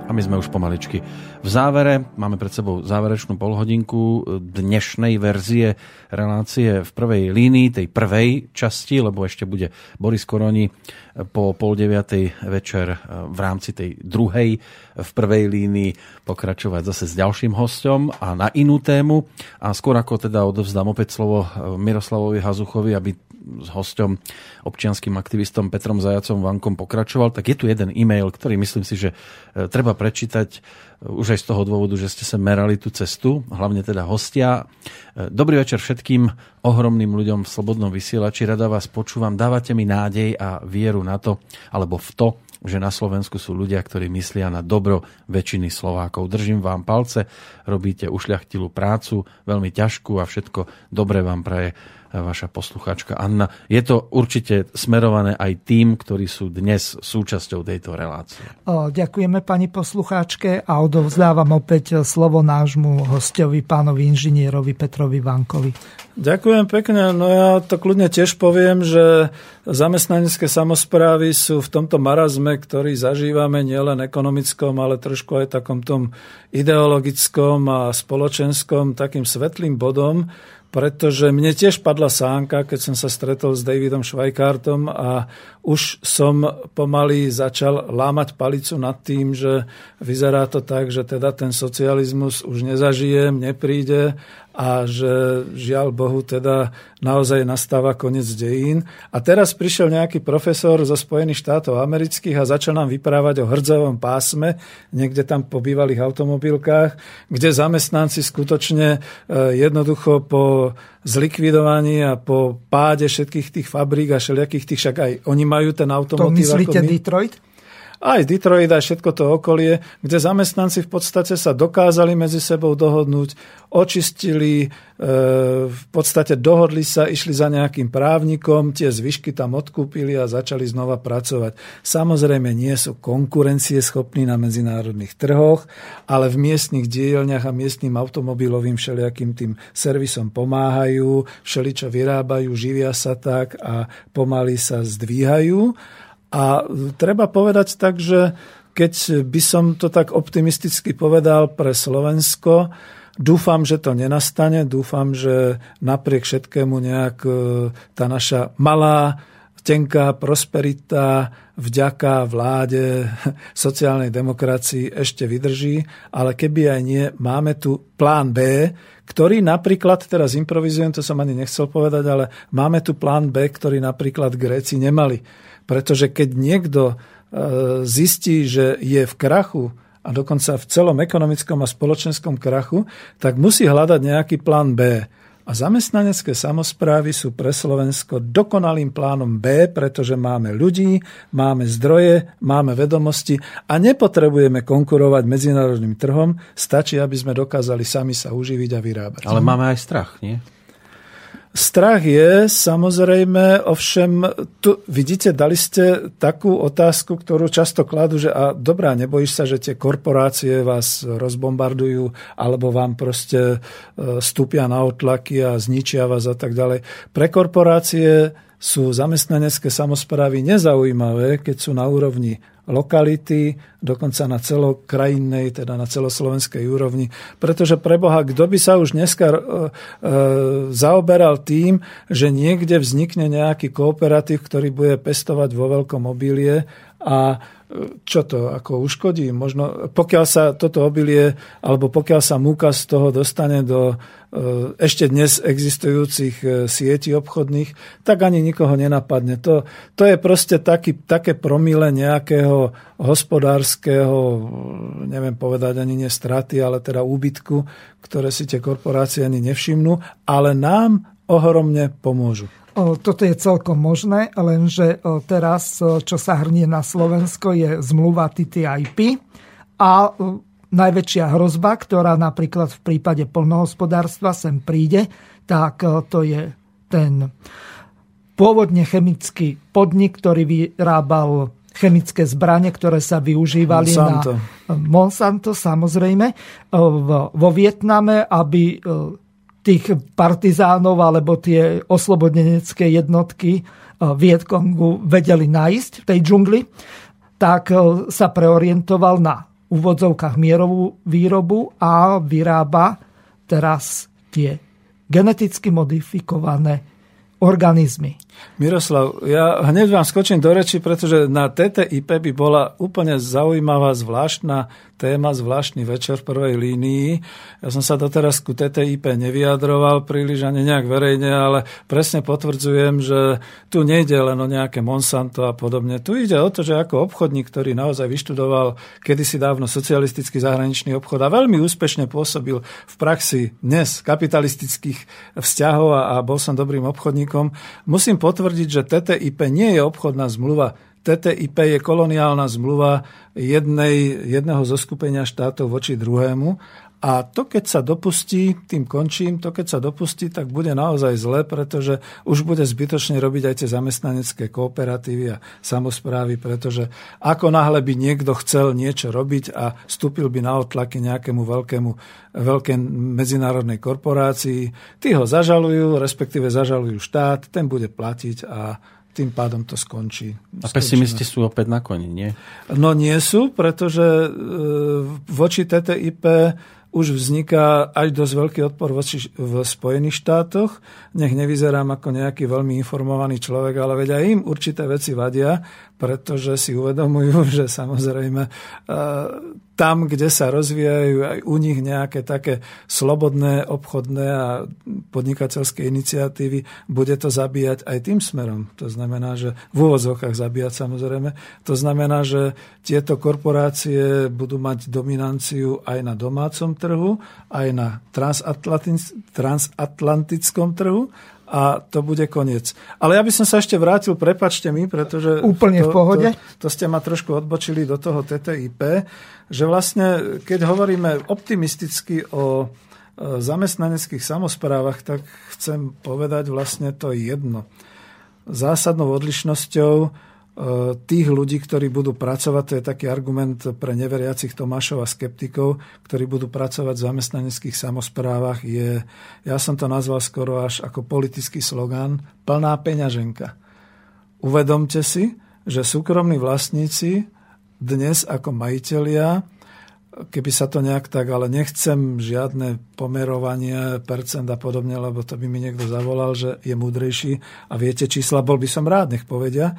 a my sme už pomaličky v závere. Máme pred sebou záverečnú polhodinku dnešnej verzie relácie v prvej línii, tej prvej časti, lebo ešte bude Boris Koroni po pol deviatej večer v rámci tej druhej v prvej línii pokračovať zase s ďalším hostom a na inú tému. A skôr ako teda odovzdám opäť slovo Miroslavovi Hazuchovi, aby s hosťom, občianským aktivistom Petrom Zajacom Vankom pokračoval, tak je tu jeden e-mail, ktorý myslím si, že e, treba prečítať e, už aj z toho dôvodu, že ste sa merali tú cestu, hlavne teda hostia. E, dobrý večer všetkým ohromným ľuďom v Slobodnom vysielači. Rada vás počúvam. Dávate mi nádej a vieru na to, alebo v to, že na Slovensku sú ľudia, ktorí myslia na dobro väčšiny Slovákov. Držím vám palce, robíte ušľachtilú prácu, veľmi ťažkú a všetko dobre vám praje vaša poslucháčka Anna. Je to určite smerované aj tým, ktorí sú dnes súčasťou tejto relácie. Ďakujeme pani poslucháčke a odovzdávam opäť slovo nášmu hostovi, pánovi inžinierovi Petrovi Vankovi. Ďakujem pekne. No ja to kľudne tiež poviem, že zamestnanecké samozprávy sú v tomto marazme, ktorý zažívame nielen ekonomickom, ale trošku aj takom tom ideologickom a spoločenskom takým svetlým bodom, pretože mne tiež padla sánka, keď som sa stretol s Davidom Švajkártom a už som pomaly začal lámať palicu nad tým, že vyzerá to tak, že teda ten socializmus už nezažijem, nepríde a že žiaľ Bohu teda naozaj nastáva koniec dejín. A teraz prišiel nejaký profesor zo Spojených štátov amerických a začal nám vyprávať o hrdzovom pásme, niekde tam po bývalých automobilkách, kde zamestnanci skutočne e, jednoducho po zlikvidovaní a po páde všetkých tých fabrík a všelijakých tých, však aj oni majú ten automotív. To myslíte Detroit? Aj Detroit, aj všetko to okolie, kde zamestnanci v podstate sa dokázali medzi sebou dohodnúť, očistili, e, v podstate dohodli sa, išli za nejakým právnikom, tie zvyšky tam odkúpili a začali znova pracovať. Samozrejme nie sú konkurencie schopní na medzinárodných trhoch, ale v miestnych dielniach a miestnym automobilovým všelijakým tým servisom pomáhajú, všeličo vyrábajú, živia sa tak a pomaly sa zdvíhajú. A treba povedať tak, že keď by som to tak optimisticky povedal pre Slovensko, dúfam, že to nenastane, dúfam, že napriek všetkému nejak e, tá naša malá, tenká prosperita vďaka vláde sociálnej demokracii ešte vydrží, ale keby aj nie, máme tu plán B, ktorý napríklad, teraz improvizujem, to som ani nechcel povedať, ale máme tu plán B, ktorý napríklad Gréci nemali pretože keď niekto e, zistí, že je v krachu a dokonca v celom ekonomickom a spoločenskom krachu, tak musí hľadať nejaký plán B. A zamestnanecké samozprávy sú pre Slovensko dokonalým plánom B, pretože máme ľudí, máme zdroje, máme vedomosti a nepotrebujeme konkurovať medzinárodným trhom, stačí, aby sme dokázali sami sa uživiť a vyrábať. Ale máme aj strach, nie? Strach je samozrejme, ovšem, tu vidíte, dali ste takú otázku, ktorú často kladú, že a dobrá, nebojíš sa, že tie korporácie vás rozbombardujú, alebo vám proste e, stúpia na otlaky a zničia vás a tak ďalej. Pre korporácie sú zamestnanecké samozprávy nezaujímavé, keď sú na úrovni lokality, dokonca na celokrajinnej, teda na celoslovenskej úrovni. Pretože pre Boha, kto by sa už dneska e, e, zaoberal tým, že niekde vznikne nejaký kooperatív, ktorý bude pestovať vo veľkom obilie a čo to ako uškodí? Možno, pokiaľ sa toto obilie, alebo pokiaľ sa múka z toho dostane do e, ešte dnes existujúcich e, sietí obchodných, tak ani nikoho nenapadne. To, to je proste taký, také promile nejakého hospodárskeho, neviem povedať ani nie straty, ale teda úbytku, ktoré si tie korporácie ani nevšimnú, ale nám ohromne pomôžu. Toto je celkom možné, lenže teraz, čo sa hrnie na Slovensko, je zmluva TTIP a najväčšia hrozba, ktorá napríklad v prípade plnohospodárstva sem príde, tak to je ten pôvodne chemický podnik, ktorý vyrábal chemické zbranie, ktoré sa využívali Monsanto. na Monsanto, samozrejme, vo Vietname, aby tých partizánov alebo tie oslobodenecké jednotky eh, Vietkongu vedeli nájsť v tej džungli, tak eh, sa preorientoval na úvodzovkách mierovú výrobu a vyrába teraz tie geneticky modifikované organizmy. Miroslav, ja hneď vám skočím do reči, pretože na TTIP by bola úplne zaujímavá zvláštna téma, zvláštny večer v prvej línii. Ja som sa doteraz ku TTIP nevyjadroval príliš ani nejak verejne, ale presne potvrdzujem, že tu nejde len o nejaké Monsanto a podobne. Tu ide o to, že ako obchodník, ktorý naozaj vyštudoval kedysi dávno socialistický zahraničný obchod a veľmi úspešne pôsobil v praxi dnes kapitalistických vzťahov a, a bol som dobrým obchodníkom, musím potvrdiť, že TTIP nie je obchodná zmluva TTIP je koloniálna zmluva jednej, jedného zo skupenia štátov voči druhému. A to, keď sa dopustí, tým končím, to, keď sa dopustí, tak bude naozaj zle, pretože už bude zbytočne robiť aj tie zamestnanecké kooperatívy a samozprávy, pretože ako náhle by niekto chcel niečo robiť a vstúpil by na otlaky nejakému veľkému, veľké medzinárodnej korporácii, tí ho zažalujú, respektíve zažalujú štát, ten bude platiť a tým pádom to skončí. A pesimisti sú opäť na koni, nie? No nie sú, pretože e, voči TTIP už vzniká aj dosť veľký odpor v Spojených štátoch. Nech nevyzerám ako nejaký veľmi informovaný človek, ale veď aj im určité veci vadia, pretože si uvedomujú, (laughs) že samozrejme e, tam, kde sa rozvíjajú aj u nich nejaké také slobodné obchodné a podnikateľské iniciatívy, bude to zabíjať aj tým smerom. To znamená, že v úvodzovkách zabíjať samozrejme. To znamená, že tieto korporácie budú mať dominanciu aj na domácom trhu, aj na transatlantickom trhu a to bude koniec. Ale ja by som sa ešte vrátil, prepačte mi, pretože... Úplne to, v pohode. To, to ste ma trošku odbočili do toho TTIP, že vlastne, keď hovoríme optimisticky o e, zamestnaneckých samozprávach, tak chcem povedať vlastne to jedno. Zásadnou odlišnosťou tých ľudí, ktorí budú pracovať, to je taký argument pre neveriacich Tomášov a skeptikov, ktorí budú pracovať v zamestnaneckých samozprávach, je, ja som to nazval skoro až ako politický slogán, plná peňaženka. Uvedomte si, že súkromní vlastníci dnes ako majitelia keby sa to nejak tak, ale nechcem žiadne pomerovanie percent a podobne, lebo to by mi niekto zavolal, že je múdrejší a viete čísla, bol by som rád, nech povedia. E,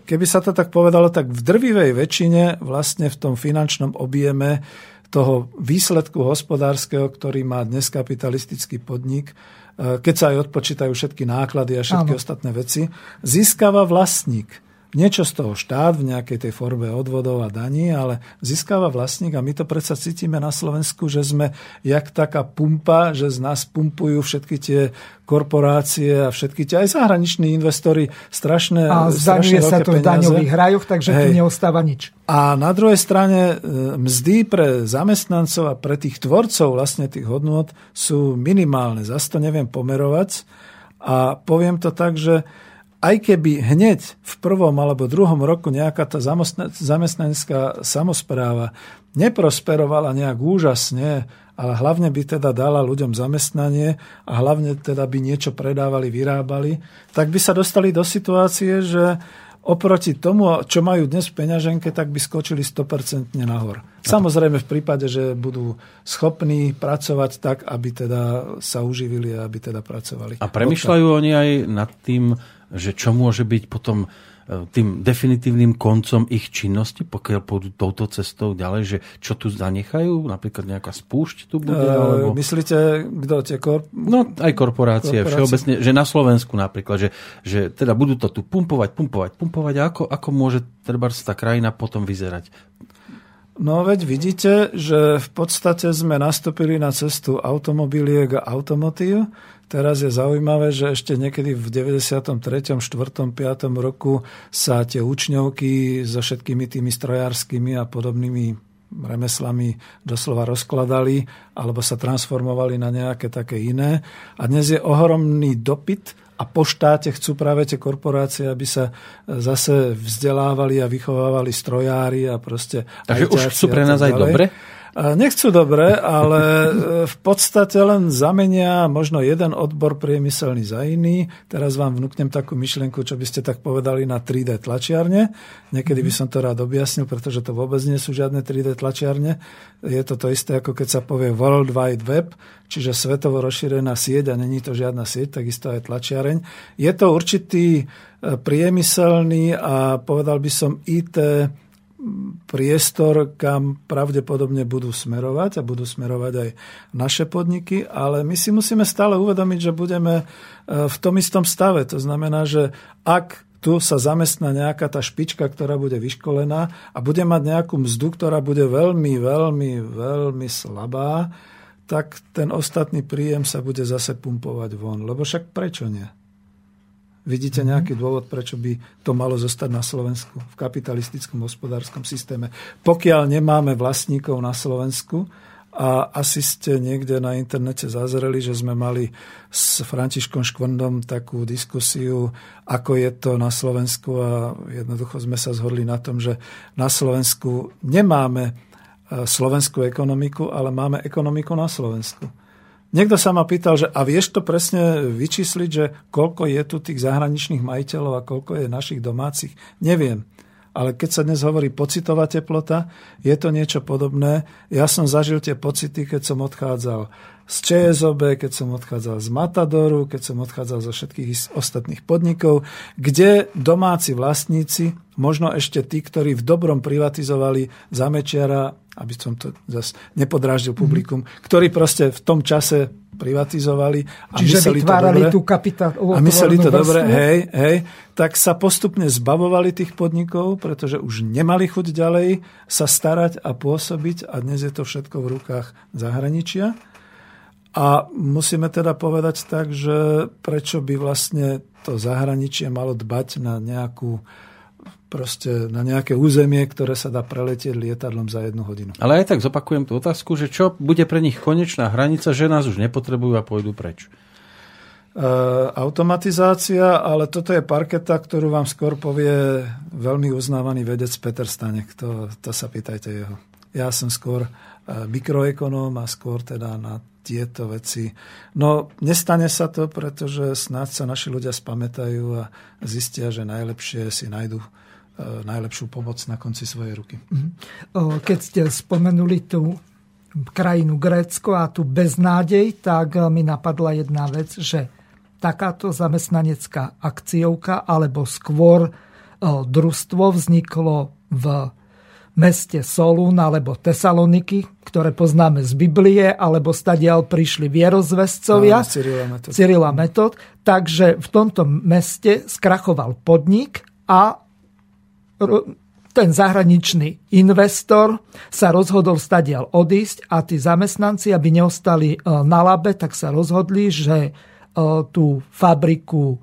keby sa to tak povedalo, tak v drvivej väčšine vlastne v tom finančnom objeme toho výsledku hospodárskeho, ktorý má dnes kapitalistický podnik, e, keď sa aj odpočítajú všetky náklady a všetky Áno. ostatné veci, získava vlastník niečo z toho štát v nejakej tej forme odvodov a daní, ale získava vlastník a my to predsa cítime na Slovensku, že sme jak taká pumpa, že z nás pumpujú všetky tie korporácie a všetky tie aj zahraniční investori strašné A zdaňuje sa to v daňových rajoch, takže Hej. tu neostáva nič. A na druhej strane e, mzdy pre zamestnancov a pre tých tvorcov vlastne tých hodnot sú minimálne. Zas to neviem pomerovať. A poviem to tak, že aj keby hneď v prvom alebo druhom roku nejaká tá zamestnanecká samozpráva neprosperovala nejak úžasne, ale hlavne by teda dala ľuďom zamestnanie a hlavne teda by niečo predávali, vyrábali, tak by sa dostali do situácie, že oproti tomu, čo majú dnes v peňaženke, tak by skočili 100% nahor. Samozrejme v prípade, že budú schopní pracovať tak, aby teda sa uživili a aby teda pracovali. A premyšľajú oni aj nad tým, že čo môže byť potom e, tým definitívnym koncom ich činnosti, pokiaľ pôjdu touto cestou ďalej, že čo tu zanechajú, napríklad nejaká spúšť tu bude? Alebo... Myslíte, kto tie korp... No aj korporácie, korporácie, všeobecne, že na Slovensku napríklad, že, že teda budú to tu pumpovať, pumpovať, pumpovať a ako, ako môže treba tá krajina potom vyzerať? No veď vidíte, že v podstate sme nastúpili na cestu automobiliek a automotív, Teraz je zaujímavé, že ešte niekedy v 93., 4., 5. roku sa tie učňovky so všetkými tými strojárskymi a podobnými remeslami doslova rozkladali alebo sa transformovali na nejaké také iné. A dnes je ohromný dopyt a po štáte chcú práve tie korporácie, aby sa zase vzdelávali a vychovávali strojári a proste... Takže už sú pre nás aj dobre? Nechcú dobre, ale e, v podstate len zamenia možno jeden odbor priemyselný za iný. Teraz vám vnúknem takú myšlienku, čo by ste tak povedali na 3D tlačiarne. Niekedy by som to rád objasnil, pretože to vôbec nie sú žiadne 3D tlačiarne. Je to to isté, ako keď sa povie World Wide Web, čiže svetovo rozšírená sieť a není to žiadna sieť, takisto aj tlačiareň. Je to určitý e, priemyselný a povedal by som IT priestor, kam pravdepodobne budú smerovať a budú smerovať aj naše podniky, ale my si musíme stále uvedomiť, že budeme e, v tom istom stave. To znamená, že ak tu sa zamestná nejaká tá špička, ktorá bude vyškolená a bude mať nejakú mzdu, ktorá bude veľmi, veľmi, veľmi slabá, tak ten ostatný príjem sa bude zase pumpovať von. Lebo však prečo nie? Vidíte mhm. nejaký dôvod, prečo by to malo zostať na Slovensku v kapitalistickom hospodárskom systéme? Pokiaľ nemáme vlastníkov na Slovensku, a asi ste niekde na internete zazreli, že sme mali s Františkom Škvondom takú diskusiu, ako je to na Slovensku a jednoducho sme sa zhodli na tom, že na Slovensku nemáme e, slovenskú ekonomiku, ale máme ekonomiku na Slovensku. Niekto sa ma pýtal, že a vieš to presne vyčísliť, že koľko je tu tých zahraničných majiteľov a koľko je našich domácich? Neviem. Ale keď sa dnes hovorí pocitová teplota, je to niečo podobné. Ja som zažil tie pocity, keď som odchádzal z ČSOB, keď som odchádzal z Matadoru, keď som odchádzal zo všetkých ostatných podnikov, kde domáci vlastníci, možno ešte tí, ktorí v dobrom privatizovali zamečiara aby som to zase nepodráždil mhm. publikum, ktorí proste v tom čase privatizovali a Čiže mysleli to dobre, tú kapitál, a mysleli to dobre, hej, hej, tak sa postupne zbavovali tých podnikov, pretože už nemali chuť ďalej sa starať a pôsobiť a dnes je to všetko v rukách zahraničia. A musíme teda povedať tak, že prečo by vlastne to zahraničie malo dbať na nejakú proste na nejaké územie, ktoré sa dá preletieť lietadlom za jednu hodinu. Ale aj tak zopakujem tú otázku, že čo bude pre nich konečná hranica, že nás už nepotrebujú a pôjdu preč? E, automatizácia, ale toto je parketa, ktorú vám skôr povie veľmi uznávaný vedec Peter Stanek. To, to sa pýtajte jeho. Ja som skôr e, mikroekonóm a skôr teda na tieto veci. No, nestane sa to, pretože snáď sa naši ľudia spamätajú a zistia, že najlepšie si nájdu E, najlepšiu pomoc na konci svojej ruky. Mhm. Keď ste spomenuli tú krajinu Grécko a tú beznádej, tak mi napadla jedna vec, že takáto zamestnanecká akciovka alebo skôr družstvo vzniklo v meste Solún alebo Tesaloniky, ktoré poznáme z Biblie, alebo stadiaľ prišli vierozvescovia, Cyrila Metod. Takže v tomto meste skrachoval podnik a ten zahraničný investor sa rozhodol stadiaľ odísť a tí zamestnanci, aby neostali e, na labe, tak sa rozhodli, že e, tú fabriku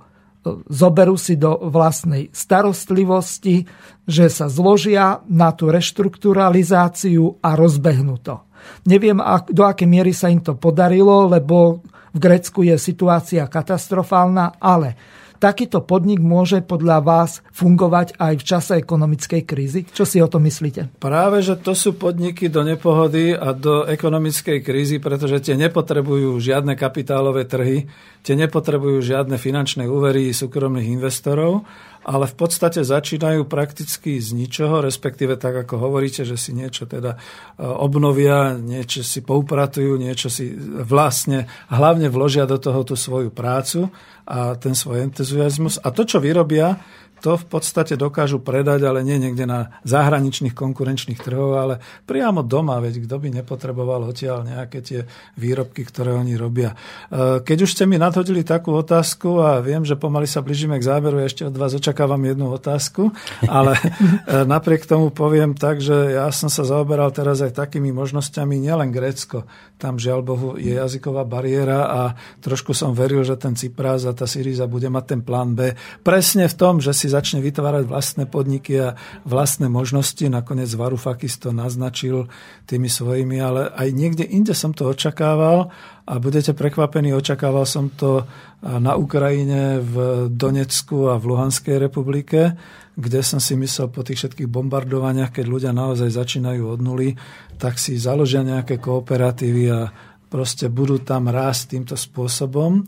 zoberú si do vlastnej starostlivosti, že sa zložia na tú reštrukturalizáciu a rozbehnú to. Neviem, do akej miery sa im to podarilo, lebo v Grécku je situácia katastrofálna, ale takýto podnik môže podľa vás fungovať aj v čase ekonomickej krízy? Čo si o to myslíte? Práve, že to sú podniky do nepohody a do ekonomickej krízy, pretože tie nepotrebujú žiadne kapitálové trhy, tie nepotrebujú žiadne finančné úvery súkromných investorov, ale v podstate začínajú prakticky z ničoho, respektíve tak, ako hovoríte, že si niečo teda e, obnovia, niečo si poupratujú, niečo si vlastne hlavne vložia do toho tú svoju prácu a ten svoj entuziasmus. A to, čo vyrobia, to v podstate dokážu predať, ale nie niekde na zahraničných konkurenčných trhoch, ale priamo doma, veď kto by nepotreboval odtiaľ nejaké tie výrobky, ktoré oni robia. E, keď už ste mi nadhodili takú otázku a viem, že pomaly sa blížime k záberu, ešte od vás očakávam jednu otázku, ale e, napriek tomu poviem tak, že ja som sa zaoberal teraz aj takými možnosťami, nielen Grécko, tam žiaľ Bohu je jazyková bariéra a trošku som veril, že ten Cyprás a tá Syriza bude mať ten plán B. Presne v tom, že si začne vytvárať vlastné podniky a vlastné možnosti. Nakoniec Varoufakis to naznačil tými svojimi, ale aj niekde inde som to očakával a budete prekvapení, očakával som to na Ukrajine, v Donecku a v Luhanskej republike, kde som si myslel po tých všetkých bombardovaniach, keď ľudia naozaj začínajú od nuly, tak si založia nejaké kooperatívy a proste budú tam rásť týmto spôsobom.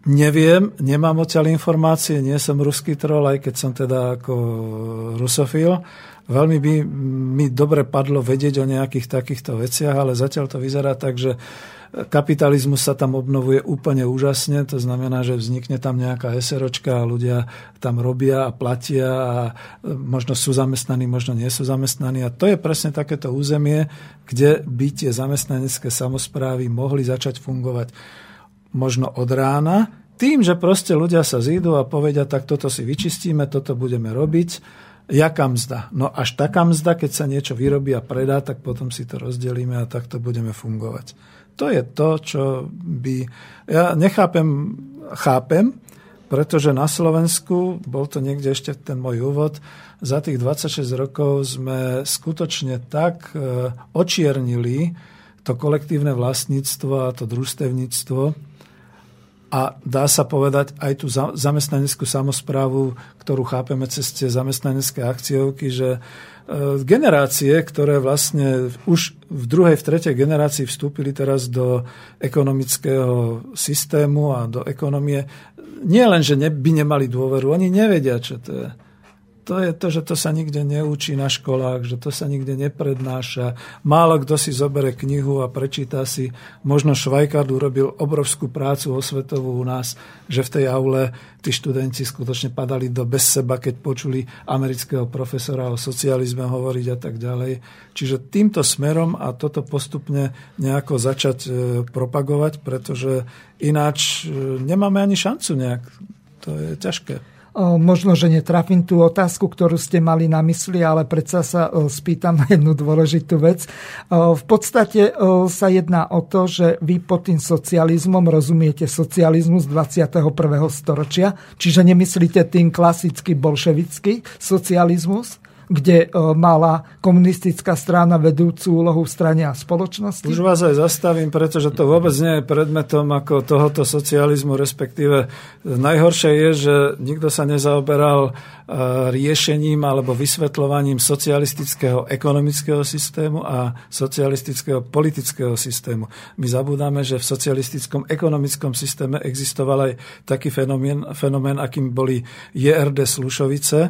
Neviem, nemám odtiaľ informácie, nie som ruský troll, aj keď som teda ako rusofil. Veľmi by mi dobre padlo vedieť o nejakých takýchto veciach, ale zatiaľ to vyzerá tak, že kapitalizmus sa tam obnovuje úplne úžasne, to znamená, že vznikne tam nejaká SROčka a ľudia tam robia a platia a možno sú zamestnaní, možno nie sú zamestnaní. A to je presne takéto územie, kde by tie zamestnanecké samozprávy mohli začať fungovať možno od rána, tým, že proste ľudia sa zídu a povedia, tak toto si vyčistíme, toto budeme robiť Jaká mzda? No až taká mzda, keď sa niečo vyrobí a predá, tak potom si to rozdelíme a takto budeme fungovať. To je to, čo by... Ja nechápem, chápem, pretože na Slovensku, bol to niekde ešte ten môj úvod, za tých 26 rokov sme skutočne tak e, očiernili to kolektívne vlastníctvo a to družstevníctvo, a dá sa povedať aj tú zamestnaneckú samozprávu, ktorú chápeme cez tie zamestnanecké akciovky, že e, generácie, ktoré vlastne už v druhej, v tretej generácii vstúpili teraz do ekonomického systému a do ekonomie, nie len, že by nemali dôveru, oni nevedia, čo to je to je to, že to sa nikde neučí na školách, že to sa nikde neprednáša. Málo kto si zobere knihu a prečíta si. Možno Švajkard urobil obrovskú prácu osvetovú u nás, že v tej aule tí študenti skutočne padali do bez seba, keď počuli amerického profesora o socializme hovoriť a tak ďalej. Čiže týmto smerom a toto postupne nejako začať e, propagovať, pretože ináč e, nemáme ani šancu nejak. To je ťažké. Možno, že netrafím tú otázku, ktorú ste mali na mysli, ale predsa sa spýtam na jednu dôležitú vec. V podstate sa jedná o to, že vy pod tým socializmom rozumiete socializmus 21. storočia, čiže nemyslíte tým klasický bolševický socializmus? Kde e, mala komunistická strana vedúcu úlohu v strane a spoločnosti? Už vás aj zastavím, pretože to vôbec nie je predmetom ako tohoto socializmu, respektíve najhoršie je, že nikto sa nezaoberal riešením alebo vysvetľovaním socialistického ekonomického systému a socialistického politického systému. My zabúdame, že v socialistickom ekonomickom systéme existoval aj taký fenomén, fenomén akým boli JRD Slušovice,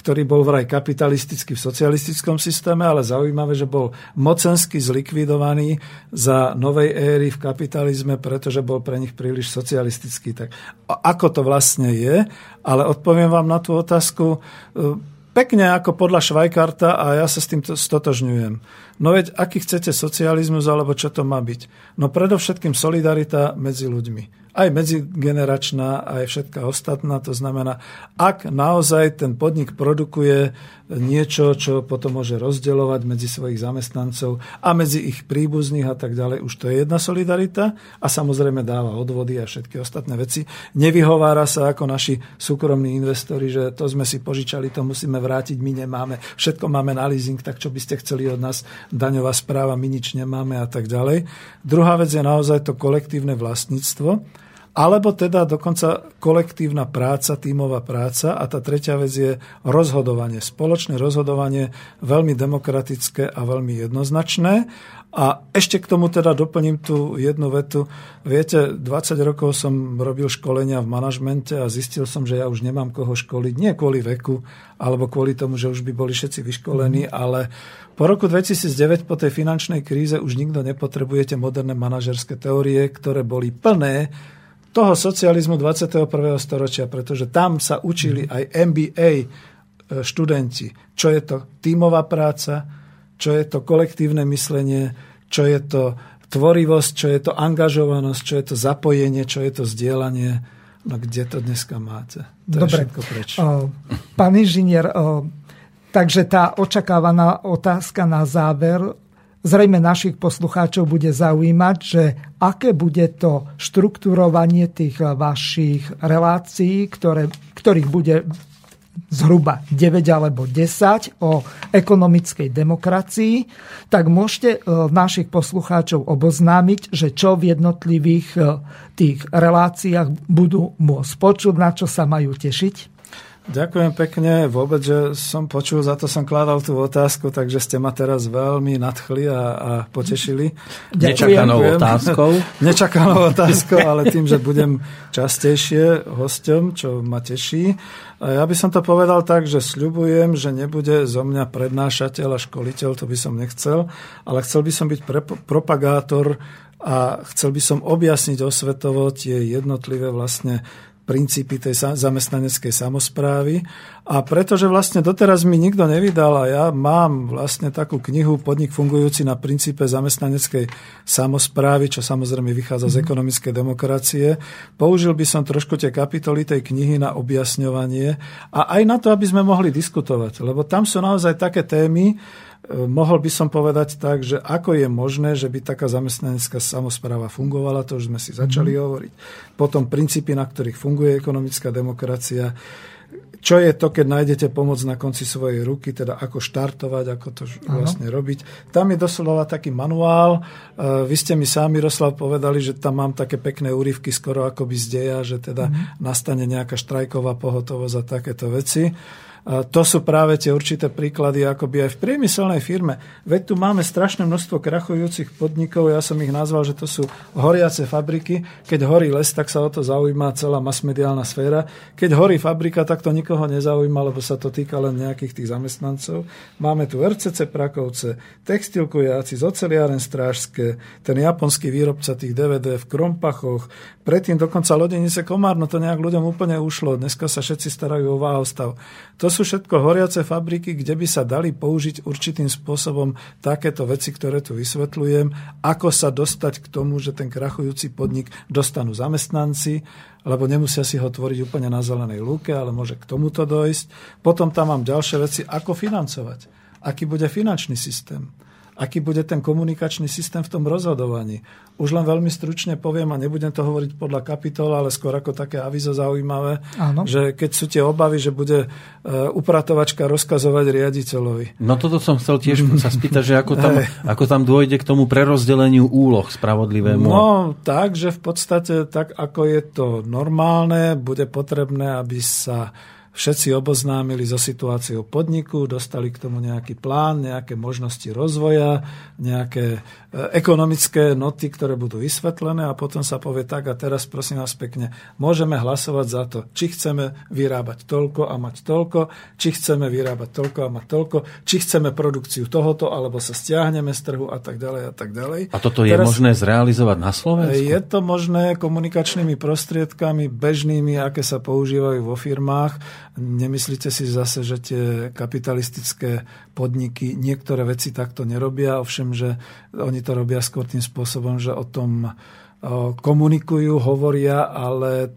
ktorý bol vraj kapitalistický v socialistickom systéme, ale zaujímavé, že bol mocensky zlikvidovaný za novej éry v kapitalizme, pretože bol pre nich príliš socialistický. Tak ako to vlastne je? Ale odpoviem vám na tú otázku E, pekne ako podľa Švajkarta a ja sa s tým stotožňujem. No veď, aký chcete socializmus, alebo čo to má byť? No predovšetkým solidarita medzi ľuďmi aj medzigeneračná, aj všetká ostatná. To znamená, ak naozaj ten podnik produkuje niečo, čo potom môže rozdeľovať medzi svojich zamestnancov a medzi ich príbuzných a tak ďalej, už to je jedna solidarita a samozrejme dáva odvody a všetky ostatné veci. Nevyhovára sa ako naši súkromní investori, že to sme si požičali, to musíme vrátiť, my nemáme, všetko máme na leasing, tak čo by ste chceli od nás, daňová správa, my nič nemáme a tak ďalej. Druhá vec je naozaj to kolektívne vlastníctvo, alebo teda dokonca kolektívna práca, tímová práca a tá tretia vec je rozhodovanie. Spoločné rozhodovanie, veľmi demokratické a veľmi jednoznačné. A ešte k tomu teda doplním tú jednu vetu. Viete, 20 rokov som robil školenia v manažmente a zistil som, že ja už nemám koho školiť. Nie kvôli veku, alebo kvôli tomu, že už by boli všetci vyškolení, ale po roku 2009, po tej finančnej kríze, už nikto nepotrebujete moderné manažerské teórie, ktoré boli plné toho socializmu 21. storočia, pretože tam sa učili aj MBA e, študenti, čo je to tímová práca, čo je to kolektívne myslenie, čo je to tvorivosť, čo je to angažovanosť, čo je to zapojenie, čo je to zdieľanie. No kde to dneska máte? To Dobre. je všetko preč. Pán inžinier, takže tá očakávaná otázka na záver Zrejme našich poslucháčov bude zaujímať, že aké bude to štruktúrovanie tých vašich relácií, ktoré, ktorých bude zhruba 9 alebo 10 o ekonomickej demokracii, tak môžete našich poslucháčov oboznámiť, že čo v jednotlivých tých reláciách budú môcť počuť, na čo sa majú tešiť. Ďakujem pekne. Vôbec, že som počul, za to som kladal tú otázku, takže ste ma teraz veľmi nadchli a, a potešili. Nečakanou otázkou. (laughs) Nečakanou otázkou, ale tým, že budem častejšie hosťom, čo ma teší. Ja by som to povedal tak, že sľubujem, že nebude zo mňa prednášateľ a školiteľ, to by som nechcel, ale chcel by som byť pre, propagátor a chcel by som objasniť osvetovo tie jednotlivé vlastne princípy tej zamestnaneckej samozprávy. A pretože vlastne doteraz mi nikto nevydal a ja mám vlastne takú knihu Podnik fungujúci na princípe zamestnaneckej samozprávy, čo samozrejme vychádza z mhm. ekonomickej demokracie, použil by som trošku tie kapitoly tej knihy na objasňovanie a aj na to, aby sme mohli diskutovať. Lebo tam sú naozaj také témy, Mohol by som povedať tak, že ako je možné, že by taká zamestnanecká samozpráva fungovala, to už sme si začali mm. hovoriť. Potom princípy, na ktorých funguje ekonomická demokracia, čo je to, keď nájdete pomoc na konci svojej ruky, teda ako štartovať, ako to Aha. vlastne robiť. Tam je doslova taký manuál. E, vy ste mi sám, Miroslav, povedali, že tam mám také pekné úryvky skoro ako by z deja, že teda mm. nastane nejaká štrajková pohotovosť a takéto veci. To sú práve tie určité príklady, akoby aj v priemyselnej firme. Veď tu máme strašné množstvo krachujúcich podnikov, ja som ich nazval, že to sú horiace fabriky. Keď horí les, tak sa o to zaujíma celá masmediálna sféra. Keď horí fabrika, tak to nikoho nezaujíma, lebo sa to týka len nejakých tých zamestnancov. Máme tu RCC Prakovce, textilkujáci, zoceliáren strážske, ten japonský výrobca tých DVD v Krompachoch, predtým dokonca lodenice Komárno, to nejak ľuďom úplne ušlo. Dneska sa všetci starajú o váhostav. To sú všetko horiace fabriky, kde by sa dali použiť určitým spôsobom takéto veci, ktoré tu vysvetľujem, ako sa dostať k tomu, že ten krachujúci podnik dostanú zamestnanci, lebo nemusia si ho tvoriť úplne na zelenej lúke, ale môže k tomuto dojsť. Potom tam mám ďalšie veci, ako financovať. Aký bude finančný systém aký bude ten komunikačný systém v tom rozhodovaní. Už len veľmi stručne poviem, a nebudem to hovoriť podľa kapitola, ale skôr ako také avizo zaujímavé, Áno. že keď sú tie obavy, že bude e, upratovačka rozkazovať riaditeľovi. No toto som chcel tiež (laughs) sa spýtať, že ako tam, ako tam dôjde k tomu prerozdeleniu úloh spravodlivému. No tak, že v podstate tak, ako je to normálne, bude potrebné, aby sa všetci oboznámili so situáciou podniku, dostali k tomu nejaký plán, nejaké možnosti rozvoja, nejaké e, ekonomické noty, ktoré budú vysvetlené a potom sa povie tak a teraz prosím vás pekne, môžeme hlasovať za to, či chceme vyrábať toľko a mať toľko, či chceme vyrábať toľko a mať toľko, či chceme produkciu tohoto, alebo sa stiahneme z trhu a tak ďalej a tak ďalej. A toto je teraz, možné zrealizovať na Slovensku? Je to možné komunikačnými prostriedkami bežnými, aké sa používajú vo firmách Nemyslíte si zase, že tie kapitalistické podniky niektoré veci takto nerobia, ovšem, že oni to robia skôr tým spôsobom, že o tom komunikujú, hovoria, ale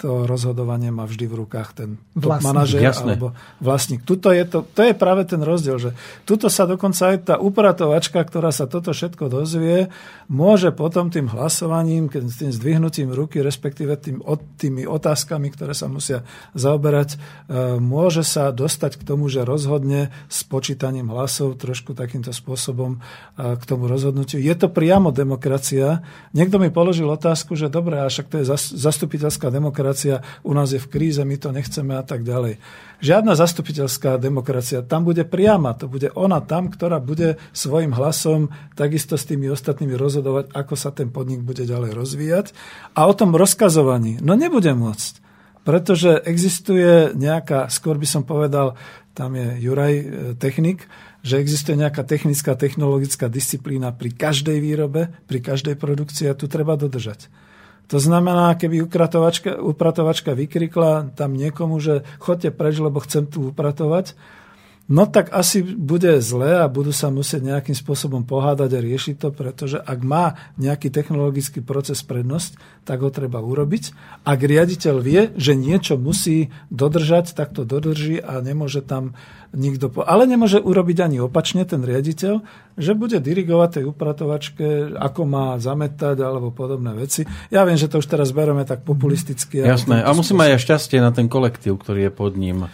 to rozhodovanie má vždy v rukách ten top manažer alebo vlastník. Tuto je to, to je práve ten rozdiel, že tuto sa dokonca aj tá upratovačka, ktorá sa toto všetko dozvie, môže potom tým hlasovaním, keď tým zdvihnutím ruky, respektíve tým, tými otázkami, ktoré sa musia zaoberať, e, môže sa dostať k tomu, že rozhodne s počítaním hlasov trošku takýmto spôsobom e, k tomu rozhodnutiu. Je to priamo demokracia. Niekto mi položil otázku, že dobre, a však to je zastupiteľská demokracia, demokracia u nás je v kríze, my to nechceme a tak ďalej. Žiadna zastupiteľská demokracia tam bude priama, to bude ona tam, ktorá bude svojim hlasom takisto s tými ostatnými rozhodovať, ako sa ten podnik bude ďalej rozvíjať. A o tom rozkazovaní, no nebude môcť. Pretože existuje nejaká, skôr by som povedal, tam je Juraj e, technik, že existuje nejaká technická, technologická disciplína pri každej výrobe, pri každej produkcii a tu treba dodržať. To znamená, keby upratovačka, upratovačka vykrikla tam niekomu, že chodte preč, lebo chcem tu upratovať, No tak asi bude zle a budú sa musieť nejakým spôsobom pohádať a riešiť to, pretože ak má nejaký technologický proces prednosť, tak ho treba urobiť. Ak riaditeľ vie, že niečo musí dodržať, tak to dodrží a nemôže tam nikto... Po... Ale nemôže urobiť ani opačne ten riaditeľ, že bude dirigovať tej upratovačke, ako má zametať alebo podobné veci. Ja viem, že to už teraz bereme tak populisticky. Jasné. A musí mať aj šťastie na ten kolektív, ktorý je pod ním.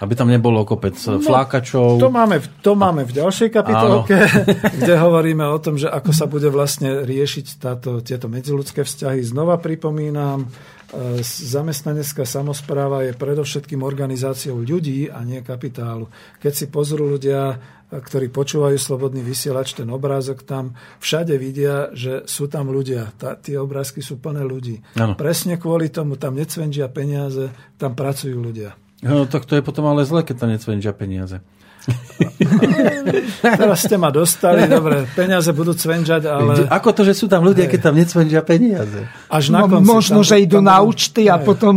Aby tam nebolo kopec no, flákačov. To máme, to máme v ďalšej kapitolke, (laughs) kde hovoríme o tom, že ako sa bude vlastne riešiť táto, tieto medziludské vzťahy. Znova pripomínam, zamestnanecká samozpráva je predovšetkým organizáciou ľudí a nie kapitálu. Keď si pozrú ľudia, e, ktorí počúvajú slobodný vysielač, ten obrázok tam, všade vidia, že sú tam ľudia. Tá, tie obrázky sú plné ľudí. Ano. Presne kvôli tomu tam necvenžia peniaze, tam pracujú ľudia. No tak to je potom ale zle, keď tam necvenčia peniaze. (laughs) (laughs) Teraz ste ma dostali, dobre, peniaze budú cvenžať, ale... Ako to, že sú tam ľudia, keď tam necvenčia peniaze? Až na no, konci, možno, tam, že idú tam... na účty a potom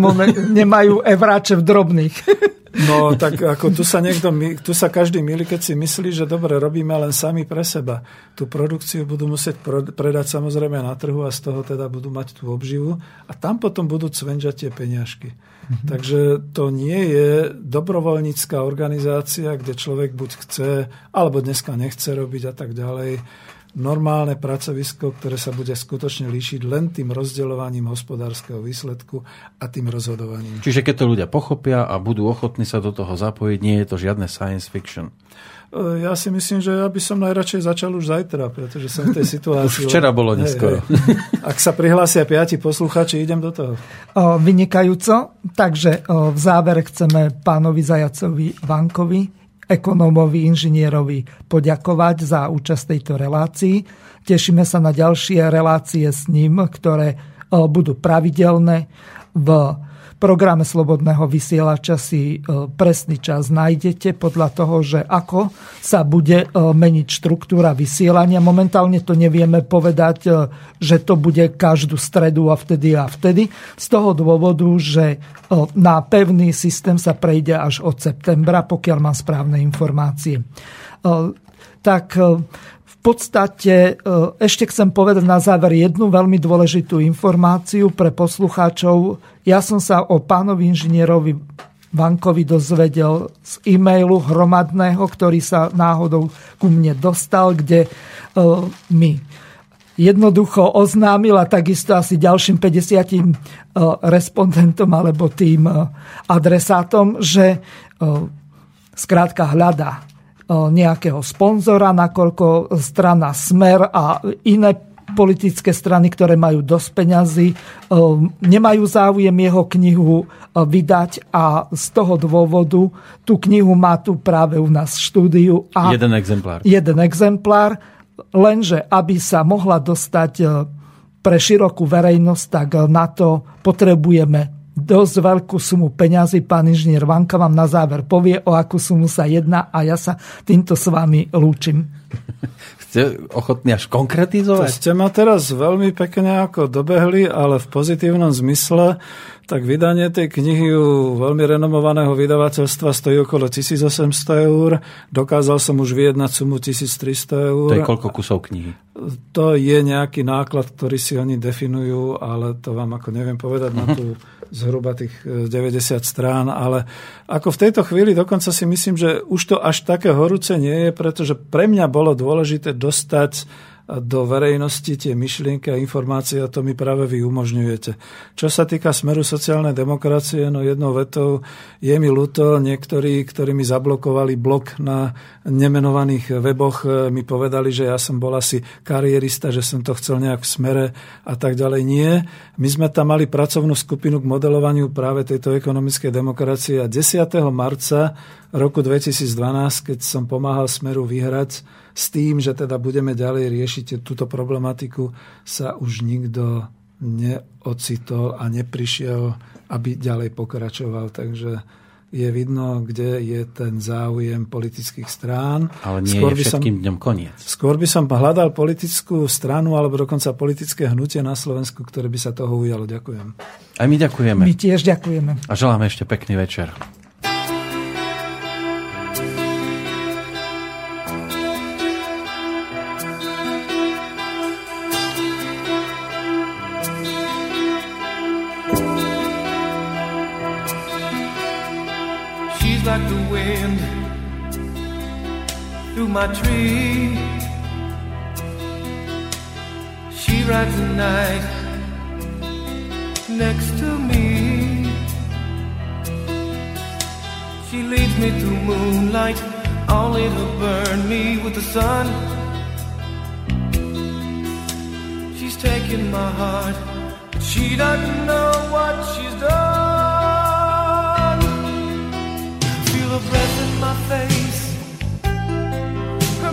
nemajú evráče v drobných. (laughs) No tak ako tu sa niekto, tu sa každý milí, keď si myslí, že dobre, robíme len sami pre seba. Tú produkciu budú musieť predať samozrejme na trhu a z toho teda budú mať tú obživu a tam potom budú cvenžať tie peňažky. Mm-hmm. Takže to nie je dobrovoľnícká organizácia, kde človek buď chce, alebo dneska nechce robiť a tak ďalej normálne pracovisko, ktoré sa bude skutočne líšiť len tým rozdeľovaním hospodárskeho výsledku a tým rozhodovaním. Čiže keď to ľudia pochopia a budú ochotní sa do toho zapojiť, nie je to žiadne science fiction. E, ja si myslím, že ja by som najradšej začal už zajtra, pretože som v tej (laughs) situácii. Už včera bolo neskoro. Hej, hej. Ak sa prihlásia piati posluchači, idem do toho. O, vynikajúco. Takže o, v závere chceme pánovi Zajacovi Vankovi ekonómovi, inžinierovi poďakovať za účasť tejto relácii. Tešíme sa na ďalšie relácie s ním, ktoré budú pravidelné v programe Slobodného vysielača si e, presný čas nájdete podľa toho, že ako sa bude e, meniť štruktúra vysielania. Momentálne to nevieme povedať, e, že to bude každú stredu a vtedy a vtedy. Z toho dôvodu, že na pevný systém sa prejde až od septembra, pokiaľ mám správne informácie. Tak podstate e, ešte chcem povedať na záver jednu veľmi dôležitú informáciu pre poslucháčov. Ja som sa o pánovi inžinierovi Vankovi dozvedel z e-mailu hromadného, ktorý sa náhodou ku mne dostal, kde e, mi jednoducho oznámil a takisto asi ďalším 50 e, respondentom alebo tým adresátom, že skrátka hľadá nejakého sponzora, nakoľko strana Smer a iné politické strany, ktoré majú dosť peňazí, nemajú záujem jeho knihu vydať a z toho dôvodu tú knihu má tu práve u nás v štúdiu. A jeden exemplár. Jeden exemplár, lenže aby sa mohla dostať pre širokú verejnosť, tak na to potrebujeme dosť veľkú sumu peňazí. Pán inžinier Vanka vám na záver povie, o akú sumu sa jedná a ja sa týmto s vami lúčim. (laughs) Ste ochotní až konkretizovať? To ste ma teraz veľmi pekne ako dobehli, ale v pozitívnom zmysle tak vydanie tej knihy u veľmi renomovaného vydavateľstva stojí okolo 1800 eur. Dokázal som už vyjednať sumu 1300 eur. To je koľko kusov knihy? To je nejaký náklad, ktorý si oni definujú, ale to vám ako neviem povedať na tú (laughs) zhruba tých 90 e, strán, ale ako v tejto chvíli dokonca si myslím, že už to až také horúce nie je, pretože pre mňa bolo dôležité dostať do verejnosti tie myšlienky a informácie a to mi práve vy umožňujete. Čo sa týka smeru sociálnej demokracie, no jednou vetou je mi ľúto, niektorí, ktorí mi zablokovali blok na nemenovaných weboch, mi povedali, že ja som bol asi karierista, že som to chcel nejak v smere a tak ďalej. Nie. My sme tam mali pracovnú skupinu k modelovaniu práve tejto ekonomickej demokracie a 10. marca roku 2012, keď som pomáhal Smeru vyhrať s tým, že teda budeme ďalej riešiť túto problematiku, sa už nikto neocitol a neprišiel, aby ďalej pokračoval. Takže je vidno, kde je ten záujem politických strán. Ale nie skôr je všetkým som, dňom koniec. Skôr by som hľadal politickú stranu alebo dokonca politické hnutie na Slovensku, ktoré by sa toho ujalo. Ďakujem. Aj my ďakujeme. My tiež ďakujeme. A želáme ešte pekný večer. Through my tree. She rides the night next to me. She leads me through moonlight, only to burn me with the sun. She's taking my heart, but she doesn't know what she's done. Feel her breath in my face,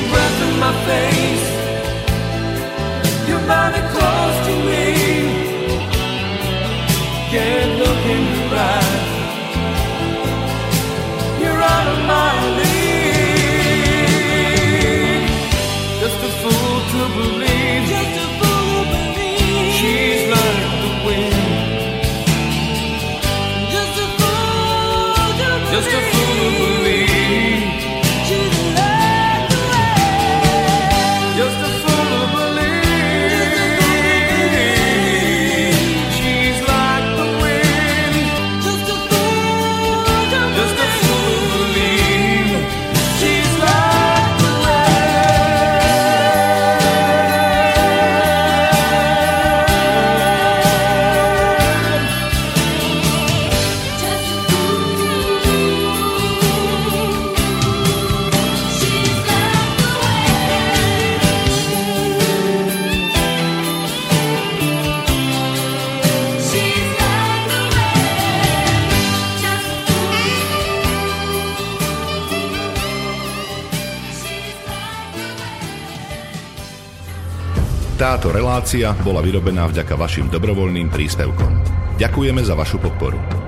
Your breath in my face. Your body close to me. Can't look in your eyes. You're out of my league. Just a fool to believe. Táto relácia bola vyrobená vďaka vašim dobrovoľným príspevkom. Ďakujeme za vašu podporu.